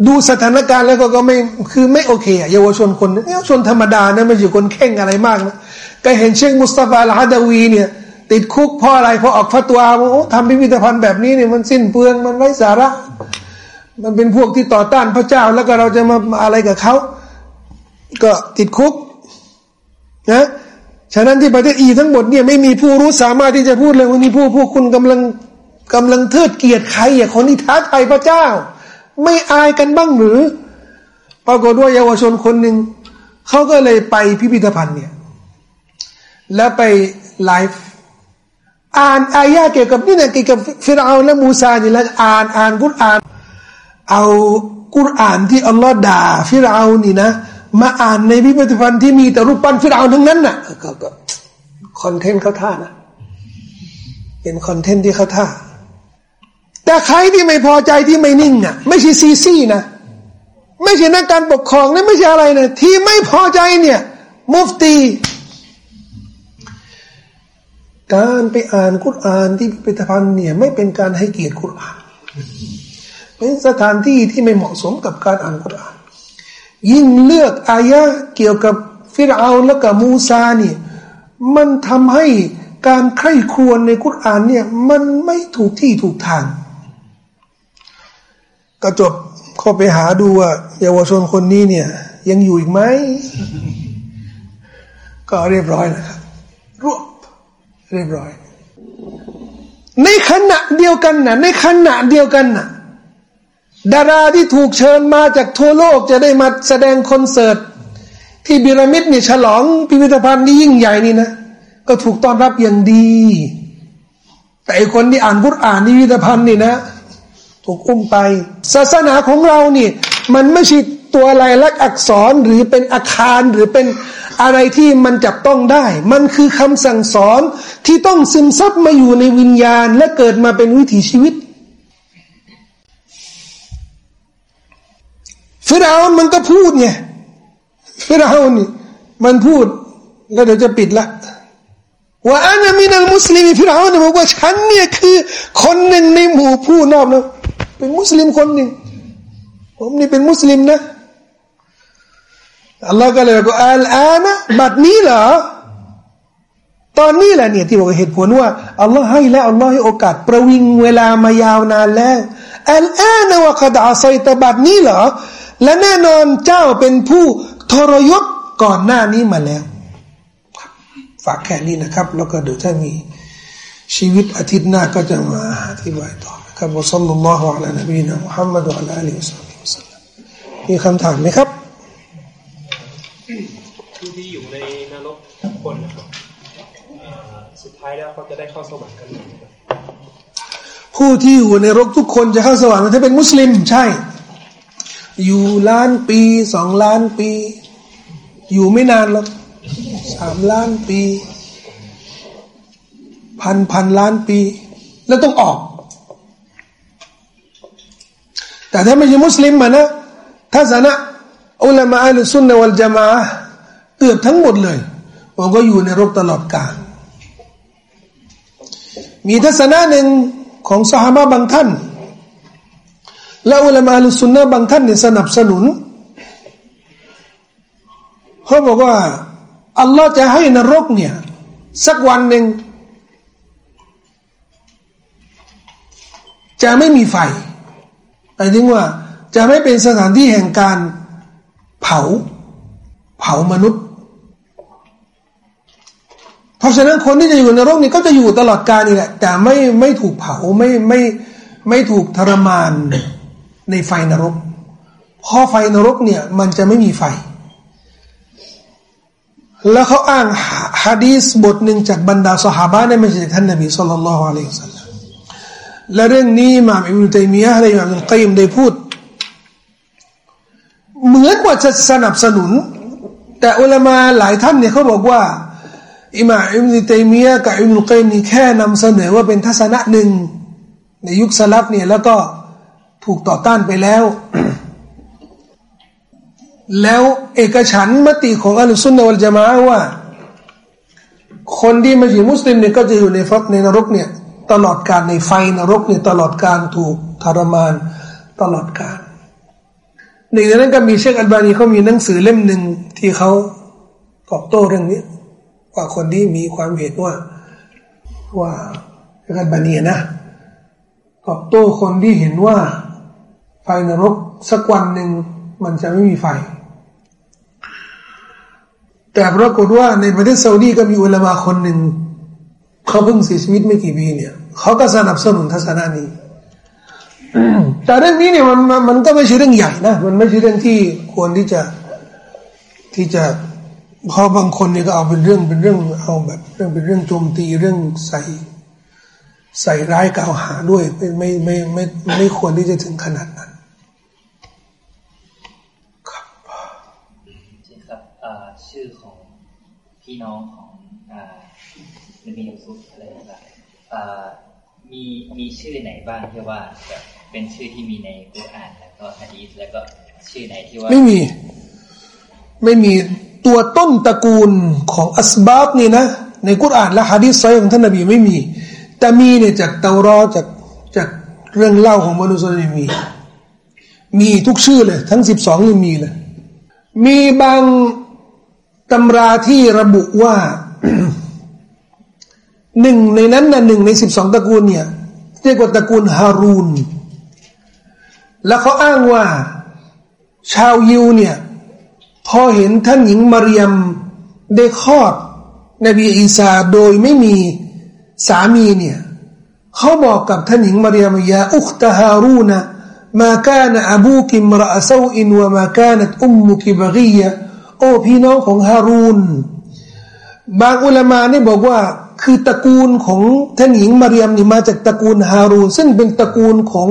ดูสถานการณ์แล้วก็ก็ไม่คือไม่โอเคอะเยาวชนคนนึงเยาวชนธรรมดานะไม่ใช่คนเข่งอะไรมากนะก็เห็นเชคมุสตาฟาลาฮาดาวีเนี่ย ติดคุกเพราะอะไรเพราะออกฟัตวาว่าทำพิพิธภัณฑ์แบบนี้เนี่ยมันสิ้นเปลืองมันไร้สาระ มันเป็นพวกที่ต่อต้านพระเจ้าแล้วก็เราจะมาอะไรกับเขาก็ติดคุกนะ ฉะนั้นที่ประเทศอีทั้งหมดเนี่ยไม่มีผู้รู้สามารถที่จะพูดเลยว่านี่ผู้พวกคุณกำลังกำลังเทิดเกียรติใครอะคนที่ท้าทายพระเจ้า ไม่อายกันบ้างหรือ ปรากฏว่าเยาวชนคนหนึ่งเขาก็เลยไปพิพิธภัณฑ์เนี่ย แล้วไปไลฟ์อ่านอายะเกี่ยวกับนี่นะเกี่ยวกับฟิรเอาและมูซานี่แล้วอ่านอ่านกุรอาน เอากุรอานที่อัลลอฮ์ด่าฟิรเอานี่นะ มาอ่านในพิพิธภัณฑ์ที่มีแต่รูปปั้นฟิรเอาทั้งนั้นน่ะก็ content เขาท้านะเป็น content ที่เขาท้า แต่ใครที่ไม่พอใจที่ไม่นิ่งอะ ไม่ใช่ซีซีนะไม่ใช่นักการปกครองนะไม่ใช่อะไรนะที่ไม่พอใจเนี่ย มุฟตี การไปอ่านกุรอานที่พิพิธภัณฑ์เนี่ย ไม่เป็นการให้เกียรติกุรอานเป็นสถานที่ที่ไม่เหมาะสมกับการอ่านกุรอาน ยิ่งเลือกอายะเกี่ยวกับฟิรเอาและกับมูซาเนี่ยมันทำให้การใคร่ครวญในกุรอานเนี่ยมันไม่ถูกที่ถูกทางก็จบเข้าไปหาดูว่าเยาวชนคนนี้เนี่ย ยังอยู่อีกไหม ก็เรียบร้อยนะครับรวบเรียบร้อย ในขณะเดียวกันนะในขณะเดียวกันนะ ดาราที่ถูกเชิญมาจากทั่วโลกจะได้มาแสดงคอนเสิร์ต ที่บิรามิดเนี่ยฉลองพิพิธภัณฑ์ที่ยิ่งใหญ่นี่นะ ก็ถูกต้อนรับอย่างดี แต่คนที่อ่านพุทธอ่านพิพิธภัณฑ์นี่นะ ถูกอุ้มไป ศาสนาของเรานี่ มันไม่ใช่ตัวลายลักษณ์อักษรหรือเป็นอาคารหรือเป็นอะไรที่มันจับต้องได้ มันคือคำสั่งสอนที่ต้องซึมซับมาอยู่ในวิญญาณและเกิดมาเป็นวิถีชีวิต ฟิราวมันก็พูดไงฟิราวนี่มันพูด แล้วเดี๋ยวจะปิดละว่าอันมินัลมุสลิมฟิราวนี่บอกว่าฉันเนี่ยคือ คนหนึ่งในหมู่ผู้นอบนะเป็นมุสลิมคนหนึ่งผมนี่เป็นมุสลิมนะอัลลอฮ์ก็เลยบอกอัลอานะบัดนี้เหรอตอนนี้แหละเนี่ยที่บอกเหตุผลว่าอัลลอฮ์ให้แล้วอัลลอฮ์ให้โอกาส ประวิงเวลามายาวนานแล้วอัลอานะวะกดอาไซตบัดนี้เหรอ และแน่นอนเจ้าเป็นผู้ทรยศก่อนหน้านี้มาแล้วฝากแค่นี้นะครับ แล้วก็เดี๋ยวถ้ามีชีวิตอาทิตย์หน้าก็จะมาอธิบายต่อนะครับวะซัลลัลลอฮุอะลัยนบีนะมุฮัมมัดอัลลอฮฺอัลลอฮฺมีคำถามไหมครับผู้ที่อยู่ในนรกทุกคนนะครับสุดท้ายแล้วเขาจะได้เข้าสวรรค์กันผู้ที่อยู่ในรกทุกคนจะเข้าสวรรค์ถ้าเป็นมุสลิมใช่ อยู่ล้านปีสองล้านปี อยู่ไม่นานหรอกสามล้านปี พันพันล้านปี แล้วต้องออก แต่ถ้าไม่ใช่มุสลิมมานะทัศนะอุลามะอัลสุนนะวัลจามะเกือบทั้งหมดเลยบอกก็อยู่ในรกตลอดกาลมีทัศนะหนึ่งของสหายบางท่าน และอุลามะอัลสุนนะบางท่านเนี่ยสนับสนุนเขาบอกว่าอัลลอฮ์จะให้นรกเนี่ยสักวันหนึ่งจะไม่มีไฟหมายถึงว่าจะไม่เป็นสถานที่แห่งการเผา เผามนุษย์ เพราะฉะนั้นคนที่จะอยู่ในโรกนี้ก็จะอยู่ตลอดกาลนี่แหละ แต่ไม่ไม่ถูกเผาไม่ไม่ไม่ถูกทรมาน ในไฟนรกเพราะไฟนรกเนี่ย มันจะไม่มีไฟ แล้วเขาอ้างฮะดีสบทหนึ่งจากบรรดาสหายในมัสยิดท่านนบีสุลต่านละฮ์อะลัยฮิสซาลลัมและเรื่องนี้มาอิบนุตัยมียะห์และอิมามอัลกัยมได้พูด เหมือนว่าจะสนับสนุน แต่อุลามาหลายท่านเนี่ยเขาบอกว่าอิมามอิบนุตัยมียะห์กับอิบนุกัยมนี่แค่นำเสนอว่าเป็นทัศนะหนึ่งในยุคสลับเนี่ยแล้วก็ ถูกต่อต้านไปแล้ว แล้วเอกฉันมติของอัลสุนนวัลจามะว่า คนที่มาอยู่มุสลิมเนี่ยก็จะอยู่ในฟักในนรกเนี่ย ตลอดการในไฟนรกเนี่ยตลอดการถูกทรมานตลอดการหนึ่งในนั้นก็มีเชคอัลบานีเขามีหนังสือเล่มหนึ่งที่เขาตอบโต้เรื่องนี้ว่าคนที่มีความเห็นว่าว่าเชคอัลบานีนะตอบโต้คนที่เห็นว่า นรกสักวันหนึ่งมันจะไม่มีไฟ แต่ปรากฏว่าในประเทศซาอุดีก็มีอุลามาคนหนึ่งเขาเพิ่งเสียชีวิตไม่กี่ปีเนี่ยเขาก็สนับสนุนทัศนะนี้แต่เรื่องนี้เนี่ยมันมันก็ไม่ใช่เรื่องใหญ่นะมันไม่ใช่เรื่องที่ควรที่จะที่จะพอบางคนเนี่ยก็เอาเป็นเรื่องเป็นเรื่องเอาแบบเรื่องเป็นเรื่องโจมตีเรื่องใส่ใส่ร้ายกล่าวหาด้วยไม่ไม่ไม่ไม่ไม่ควรที่จะถึงขนาดนั้น ครับใช่ครับชื่อของ พี่น้องของนบียูซุฟอะไรต่างมีมีชื่อไหนบ้างที่ว่าแบบเป็นชื่อที่มีในกุรอานแล้วก็ฮะดีษแล้วก็ชื่อไหนที่ว่าไม่มี ไม่มีตัวต้นตระกูลของอัสบาบนี่นะ ในกุรอานและฮะดีษไซของท่านนบีไม่มี แต่มีเนี่ยจากเตารอจากจากเรื่องเล่าของมนุษย์นี่มี มีทุกชื่อเลย ทั้งสิบสองนี่มีเลยมีบาง ตำราที่ระบุว่าหนึ่งในนั้นนะหนึ่งในสิบสองตระกูลเนี่ยเรียกว่าตระกูลฮารูน แล้วเขาอ้างว่า ชาวยิวเนี่ยพอเห็นท่านหญิงมารียมได้คลอดนบีอีสาโดยไม่มีสามีเนี่ยเขาบอกกับท่านหญิงมารียมยาอุคตฮารูนะมา كان أبوك امرأ سوء وما كانت أمك بغية โอ้พี่น้องของฮารูนบางอุลามาเนี่ยบอกว่า คือตระกูลของท่านหญิงมารียมนี่มาจากตระกูลฮารูนซึ่งเป็นตระกูลของ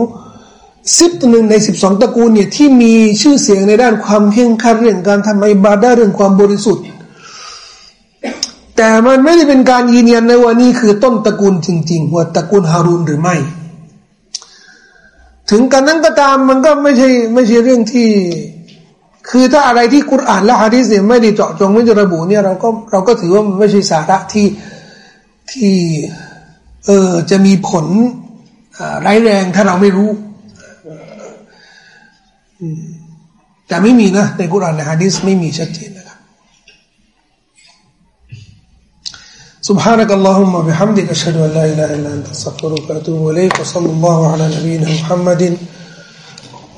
สิบหนึ่งในสิบสองตระกูลเนี่ยที่มีชื่อเสียงในด้านความเพ่งขัดเรื่องการทำอิบาดาเรื่องความบริสุทธิ์ แต่มันไม่ได้เป็นการยืนยันในว่านี่คือต้นตระกูลจริง ๆ ว่าตระกูลฮารูนหรือไม่ ถึงกันนั้นก็ตามมันก็ไม่ใช่ไม่ใช่เรื่องที่ คือถ้าอะไรที่กุรอานและฮะดีษเนี่ยไม่ได้เจาะจงไม่ได้ระบุเนี่ยเราก็เราก็ถือว่ามันไม่ใช่สาระที่ที่เออจะมีผลร้ายแรงถ้าเราไม่รู้แต่ไม่มีนะในกุรานในฮะดิษไม่มีชัดเจนนะครับ سبحانك اللهم وبحمدك أشهد أن لا إله إلا أنت أستغفرك وأتوب إليك وصلى الله على نبينا محمد